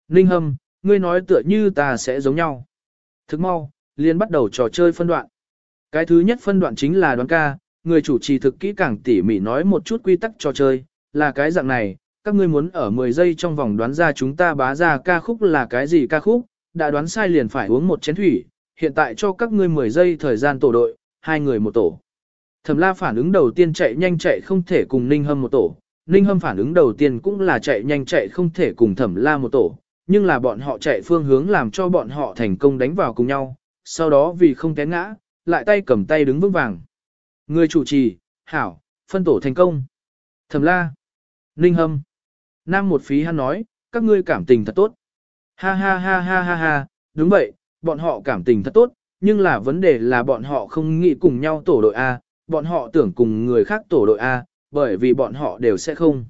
Ninh Hâm, ngươi nói tựa như ta sẽ giống nhau. Thức mau, liền bắt đầu trò chơi phân đoạn. Cái thứ nhất phân đoạn chính là đoán ca, người chủ trì thực kỹ càng tỉ mỉ nói một chút quy tắc trò chơi, là cái dạng này, các ngươi muốn ở 10 giây trong vòng đoán ra chúng ta bá ra ca khúc là cái gì ca khúc, đã đoán sai liền phải uống một chén thủy, hiện tại cho các ngươi 10 giây thời gian tổ đội, hai người một tổ. Thẩm la phản ứng đầu tiên chạy nhanh chạy không thể cùng Ninh Hâm một tổ, Ninh Hâm phản ứng đầu tiên cũng là chạy nhanh chạy không thể cùng Thẩm la một tổ, nhưng là bọn họ chạy phương hướng làm cho bọn họ thành công đánh vào cùng nhau, sau đó vì không té ngã, lại tay cầm tay đứng vững vàng. Người chủ trì, hảo, phân tổ thành công. Thẩm la, Ninh Hâm, Nam một phí hắn nói, các ngươi cảm tình thật tốt. Ha ha ha ha ha ha, đúng vậy, bọn họ cảm tình thật tốt, nhưng là vấn đề là bọn họ không nghĩ cùng nhau tổ đội A, bọn họ tưởng cùng người khác tổ đội A, bởi vì bọn họ đều sẽ không.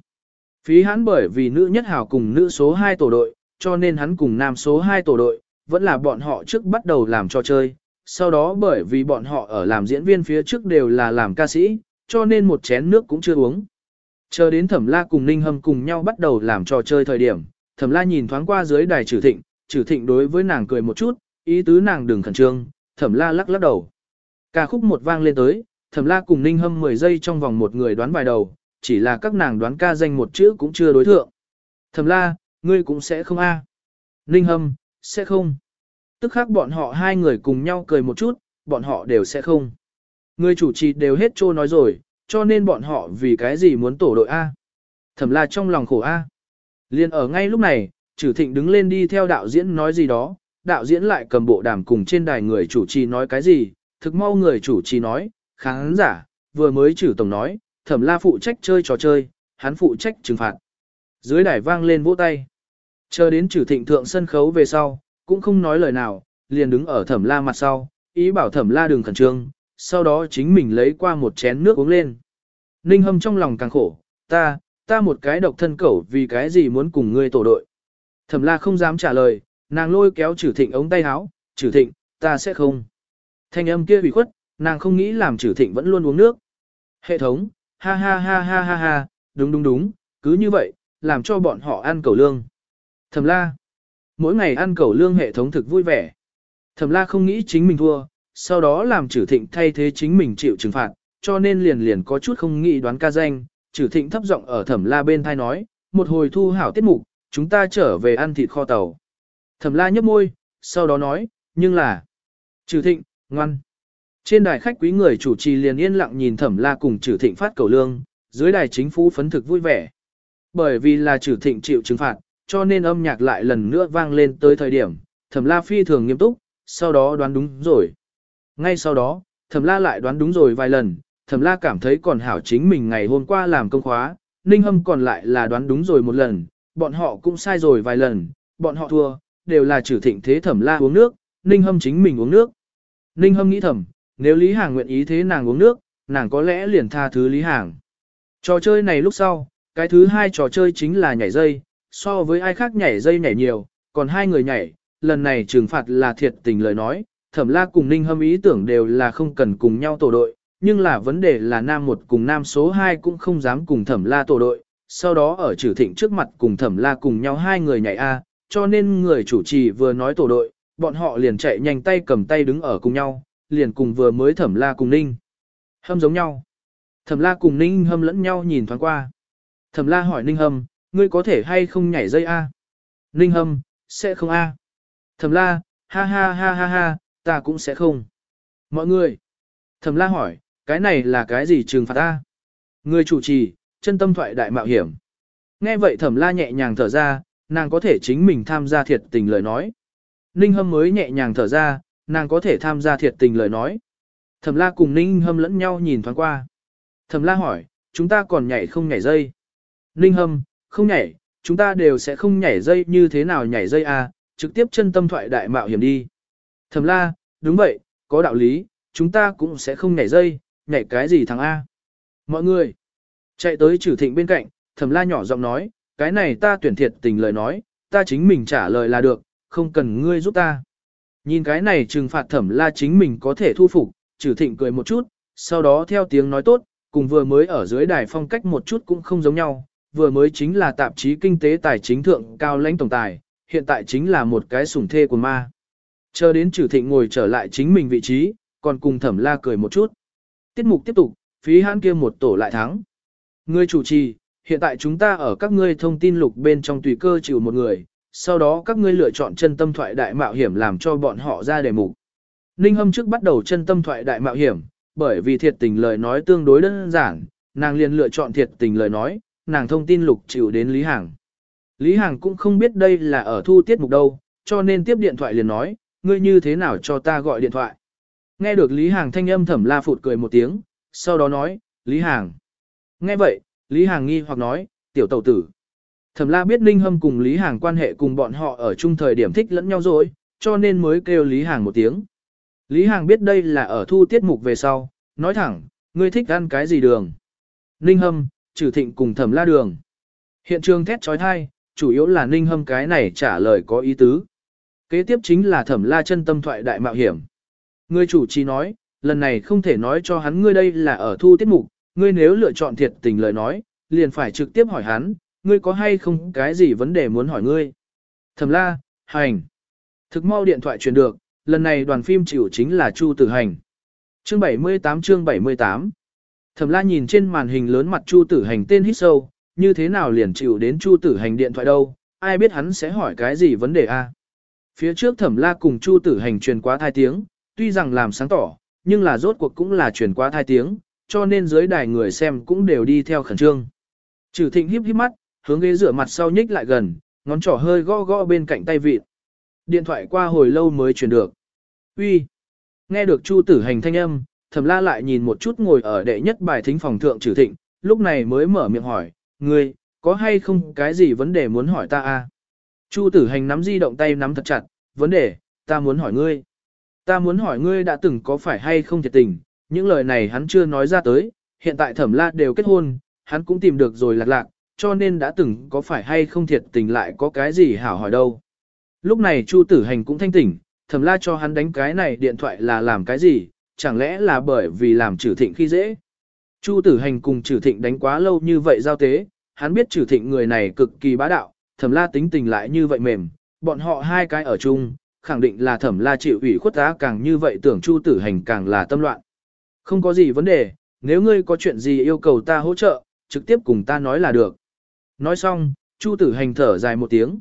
Phí hắn bởi vì nữ nhất hào cùng nữ số 2 tổ đội, cho nên hắn cùng nam số 2 tổ đội, vẫn là bọn họ trước bắt đầu làm trò chơi, sau đó bởi vì bọn họ ở làm diễn viên phía trước đều là làm ca sĩ, cho nên một chén nước cũng chưa uống. Chờ đến thẩm la cùng ninh hâm cùng nhau bắt đầu làm trò chơi thời điểm, thẩm la nhìn thoáng qua dưới đài trừ thịnh, trừ thịnh đối với nàng cười một chút, ý tứ nàng đừng khẩn trương, thẩm la lắc lắc đầu. Ca khúc một vang lên tới, thẩm la cùng ninh hâm 10 giây trong vòng một người đoán bài đầu, chỉ là các nàng đoán ca danh một chữ cũng chưa đối thượng. Thẩm la, ngươi cũng sẽ không a Ninh hâm, sẽ không. Tức khác bọn họ hai người cùng nhau cười một chút, bọn họ đều sẽ không. Người chủ trì đều hết trô nói rồi, cho nên bọn họ vì cái gì muốn tổ đội A. Thẩm la trong lòng khổ A. Liên ở ngay lúc này, Trử thịnh đứng lên đi theo đạo diễn nói gì đó, đạo diễn lại cầm bộ đàm cùng trên đài người chủ trì nói cái gì, thực mau người chủ trì nói, khán giả, vừa mới trừ tổng nói, thẩm la phụ trách chơi trò chơi, hắn phụ trách trừng phạt. Dưới đài vang lên vỗ tay. Chờ đến trừ thịnh thượng sân khấu về sau, cũng không nói lời nào, liền đứng ở thẩm la mặt sau, ý bảo thẩm la đừng khẩn trương, sau đó chính mình lấy qua một chén nước uống lên. Ninh hâm trong lòng càng khổ, ta, ta một cái độc thân cẩu vì cái gì muốn cùng ngươi tổ đội. Thẩm la không dám trả lời, nàng lôi kéo trừ thịnh ống tay áo, trừ thịnh, ta sẽ không. Thanh âm kia bị khuất, nàng không nghĩ làm trừ thịnh vẫn luôn uống nước. Hệ thống, ha ha ha ha ha ha, đúng đúng đúng, cứ như vậy, làm cho bọn họ ăn cầu lương. Thẩm la, mỗi ngày ăn cầu lương hệ thống thực vui vẻ. Thẩm la không nghĩ chính mình thua, sau đó làm trừ thịnh thay thế chính mình chịu trừng phạt, cho nên liền liền có chút không nghĩ đoán ca danh, trừ thịnh thấp giọng ở thẩm la bên thai nói, một hồi thu hảo tiết mục, chúng ta trở về ăn thịt kho tàu. Thẩm la nhấp môi, sau đó nói, nhưng là, trừ thịnh, ngoan. Trên đài khách quý người chủ trì liền yên lặng nhìn thẩm la cùng trừ thịnh phát cầu lương, dưới đài chính phủ phấn thực vui vẻ. Bởi vì là trừ thịnh chịu trừng phạt, cho nên âm nhạc lại lần nữa vang lên tới thời điểm, thẩm la phi thường nghiêm túc, sau đó đoán đúng rồi. Ngay sau đó, thẩm la lại đoán đúng rồi vài lần, thẩm la cảm thấy còn hảo chính mình ngày hôm qua làm công khóa, ninh hâm còn lại là đoán đúng rồi một lần, bọn họ cũng sai rồi vài lần, bọn họ thua, đều là trừ thịnh thế thẩm la uống nước, ninh hâm chính mình uống nước. Ninh hâm nghĩ thầm, nếu Lý Hàng nguyện ý thế nàng uống nước, nàng có lẽ liền tha thứ Lý Hàng. Trò chơi này lúc sau, cái thứ hai trò chơi chính là nhảy dây, so với ai khác nhảy dây nhảy nhiều, còn hai người nhảy, lần này trừng phạt là thiệt tình lời nói, thẩm la cùng ninh hâm ý tưởng đều là không cần cùng nhau tổ đội, nhưng là vấn đề là nam một cùng nam số 2 cũng không dám cùng thẩm la tổ đội, sau đó ở trừ thịnh trước mặt cùng thẩm la cùng nhau hai người nhảy A, cho nên người chủ trì vừa nói tổ đội, bọn họ liền chạy nhanh tay cầm tay đứng ở cùng nhau, liền cùng vừa mới thẩm la cùng ninh. Hâm giống nhau. Thẩm la cùng ninh hâm lẫn nhau nhìn thoáng qua. Thẩm la hỏi ninh hâm, ngươi có thể hay không nhảy dây a? Ninh hâm, sẽ không a. Thẩm la, ha ha ha ha ha, ta cũng sẽ không. Mọi người. Thẩm la hỏi, cái này là cái gì trừng phạt ta? Người chủ trì, chân tâm thoại đại mạo hiểm. Nghe vậy thẩm la nhẹ nhàng thở ra, nàng có thể chính mình tham gia thiệt tình lời nói. Ninh hâm mới nhẹ nhàng thở ra, nàng có thể tham gia thiệt tình lời nói. Thẩm la cùng Ninh hâm lẫn nhau nhìn thoáng qua. Thẩm la hỏi, chúng ta còn nhảy không nhảy dây? Ninh hâm, không nhảy, chúng ta đều sẽ không nhảy dây như thế nào nhảy dây à, trực tiếp chân tâm thoại đại mạo hiểm đi. Thẩm la, đúng vậy, có đạo lý, chúng ta cũng sẽ không nhảy dây, nhảy cái gì thằng A. Mọi người, chạy tới trừ thịnh bên cạnh, thẩm la nhỏ giọng nói, cái này ta tuyển thiệt tình lời nói, ta chính mình trả lời là được, không cần ngươi giúp ta. Nhìn cái này trừng phạt thẩm la chính mình có thể thu phục, trừ thịnh cười một chút, sau đó theo tiếng nói tốt, cùng vừa mới ở dưới đài phong cách một chút cũng không giống nhau, vừa mới chính là tạp chí kinh tế tài chính thượng cao lãnh tổng tài, hiện tại chính là một cái sủng thê của ma. Chờ đến trừ thịnh ngồi trở lại chính mình vị trí, còn cùng thẩm la cười một chút. Tiết mục tiếp tục, phí hãn kia một tổ lại thắng. Ngươi chủ trì, hiện tại chúng ta ở các ngươi thông tin lục bên trong tùy cơ chịu một người, sau đó các ngươi lựa chọn chân tâm thoại đại mạo hiểm làm cho bọn họ ra đề mục. Ninh Hâm trước bắt đầu chân tâm thoại đại mạo hiểm, bởi vì thiệt tình lời nói tương đối đơn giản, nàng liền lựa chọn thiệt tình lời nói, nàng thông tin lục chịu đến Lý Hằng, Lý Hằng cũng không biết đây là ở thu tiết mục đâu, cho nên tiếp điện thoại liền nói, ngươi như thế nào cho ta gọi điện thoại. Nghe được Lý Hằng thanh âm thẩm la phụt cười một tiếng, sau đó nói, Lý Hằng, Nghe vậy, Lý Hàng nghi hoặc nói, tiểu tẩu tử. Thẩm la biết Ninh Hâm cùng Lý Hàng quan hệ cùng bọn họ ở chung thời điểm thích lẫn nhau rồi, cho nên mới kêu Lý Hàng một tiếng. Lý Hàng biết đây là ở thu tiết mục về sau, nói thẳng, ngươi thích ăn cái gì đường. Ninh Hâm, trừ thịnh cùng thẩm la đường. Hiện trường thét trói thai, chủ yếu là Ninh Hâm cái này trả lời có ý tứ. Kế tiếp chính là thẩm la chân tâm thoại đại mạo hiểm. Người chủ trì nói, lần này không thể nói cho hắn ngươi đây là ở thu tiết mục, ngươi nếu lựa chọn thiệt tình lời nói, liền phải trực tiếp hỏi hắn, ngươi có hay không cái gì vấn đề muốn hỏi ngươi. Thẩm la, hành. Thực mau điện thoại truyền được, lần này đoàn phim chịu chính là Chu Tử Hành. Chương 78 chương 78 Thẩm la nhìn trên màn hình lớn mặt Chu Tử Hành tên hít sâu, như thế nào liền chịu đến Chu Tử Hành điện thoại đâu, ai biết hắn sẽ hỏi cái gì vấn đề a? Phía trước Thẩm la cùng Chu Tử Hành truyền quá thai tiếng, tuy rằng làm sáng tỏ, nhưng là rốt cuộc cũng là truyền quá thai tiếng, cho nên dưới đài người xem cũng đều đi theo khẩn trương. Trừ thịnh híp híp mắt, hướng ghế rửa mặt sau nhích lại gần, ngón trỏ hơi gõ gõ bên cạnh tay vịt. Điện thoại qua hồi lâu mới truyền được. Uy. Nghe được Chu Tử Hành thanh âm, Thẩm La lại nhìn một chút ngồi ở đệ nhất bài thính phòng thượng Trừ Thịnh, lúc này mới mở miệng hỏi, "Ngươi, có hay không cái gì vấn đề muốn hỏi ta a?" À? Chu Tử Hành nắm di động tay nắm thật chặt, "Vấn đề, ta muốn hỏi ngươi." Ta muốn hỏi ngươi đã từng có phải hay không thiệt tình, những lời này hắn chưa nói ra tới, hiện tại thẩm la đều kết hôn, hắn cũng tìm được rồi lạc lạc, cho nên đã từng có phải hay không thiệt tình lại có cái gì hảo hỏi đâu. Lúc này Chu Tử Hành cũng thanh tỉnh, thẩm la cho hắn đánh cái này điện thoại là làm cái gì, chẳng lẽ là bởi vì làm trừ thịnh khi dễ. Chu Tử Hành cùng trừ thịnh đánh quá lâu như vậy giao tế, hắn biết trừ thịnh người này cực kỳ bá đạo, thẩm la tính tình lại như vậy mềm, bọn họ hai cái ở chung, khẳng định là thẩm la chịu ủy khuất giá càng như vậy tưởng chu tử hành càng là tâm loạn. Không có gì vấn đề, nếu ngươi có chuyện gì yêu cầu ta hỗ trợ, trực tiếp cùng ta nói là được. Nói xong, chu tử hành thở dài một tiếng.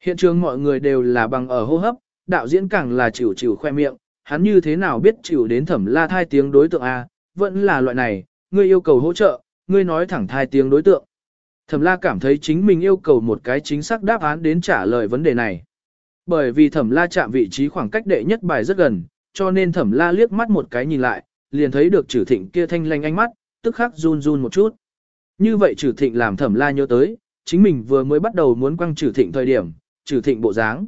Hiện trường mọi người đều là bằng ở hô hấp, đạo diễn càng là chịu chịu khoe miệng, hắn như thế nào biết chịu đến thẩm la thai tiếng đối tượng A, vẫn là loại này, ngươi yêu cầu hỗ trợ, ngươi nói thẳng thai tiếng đối tượng. Thẩm la cảm thấy chính mình yêu cầu một cái chính xác đáp án đến trả lời vấn đề này. Bởi vì thẩm la chạm vị trí khoảng cách đệ nhất bài rất gần, cho nên thẩm la liếc mắt một cái nhìn lại, liền thấy được trừ thịnh kia thanh lanh ánh mắt, tức khắc run run một chút. Như vậy trừ thịnh làm thẩm la nhớ tới, chính mình vừa mới bắt đầu muốn quăng trừ thịnh thời điểm, trừ thịnh bộ dáng.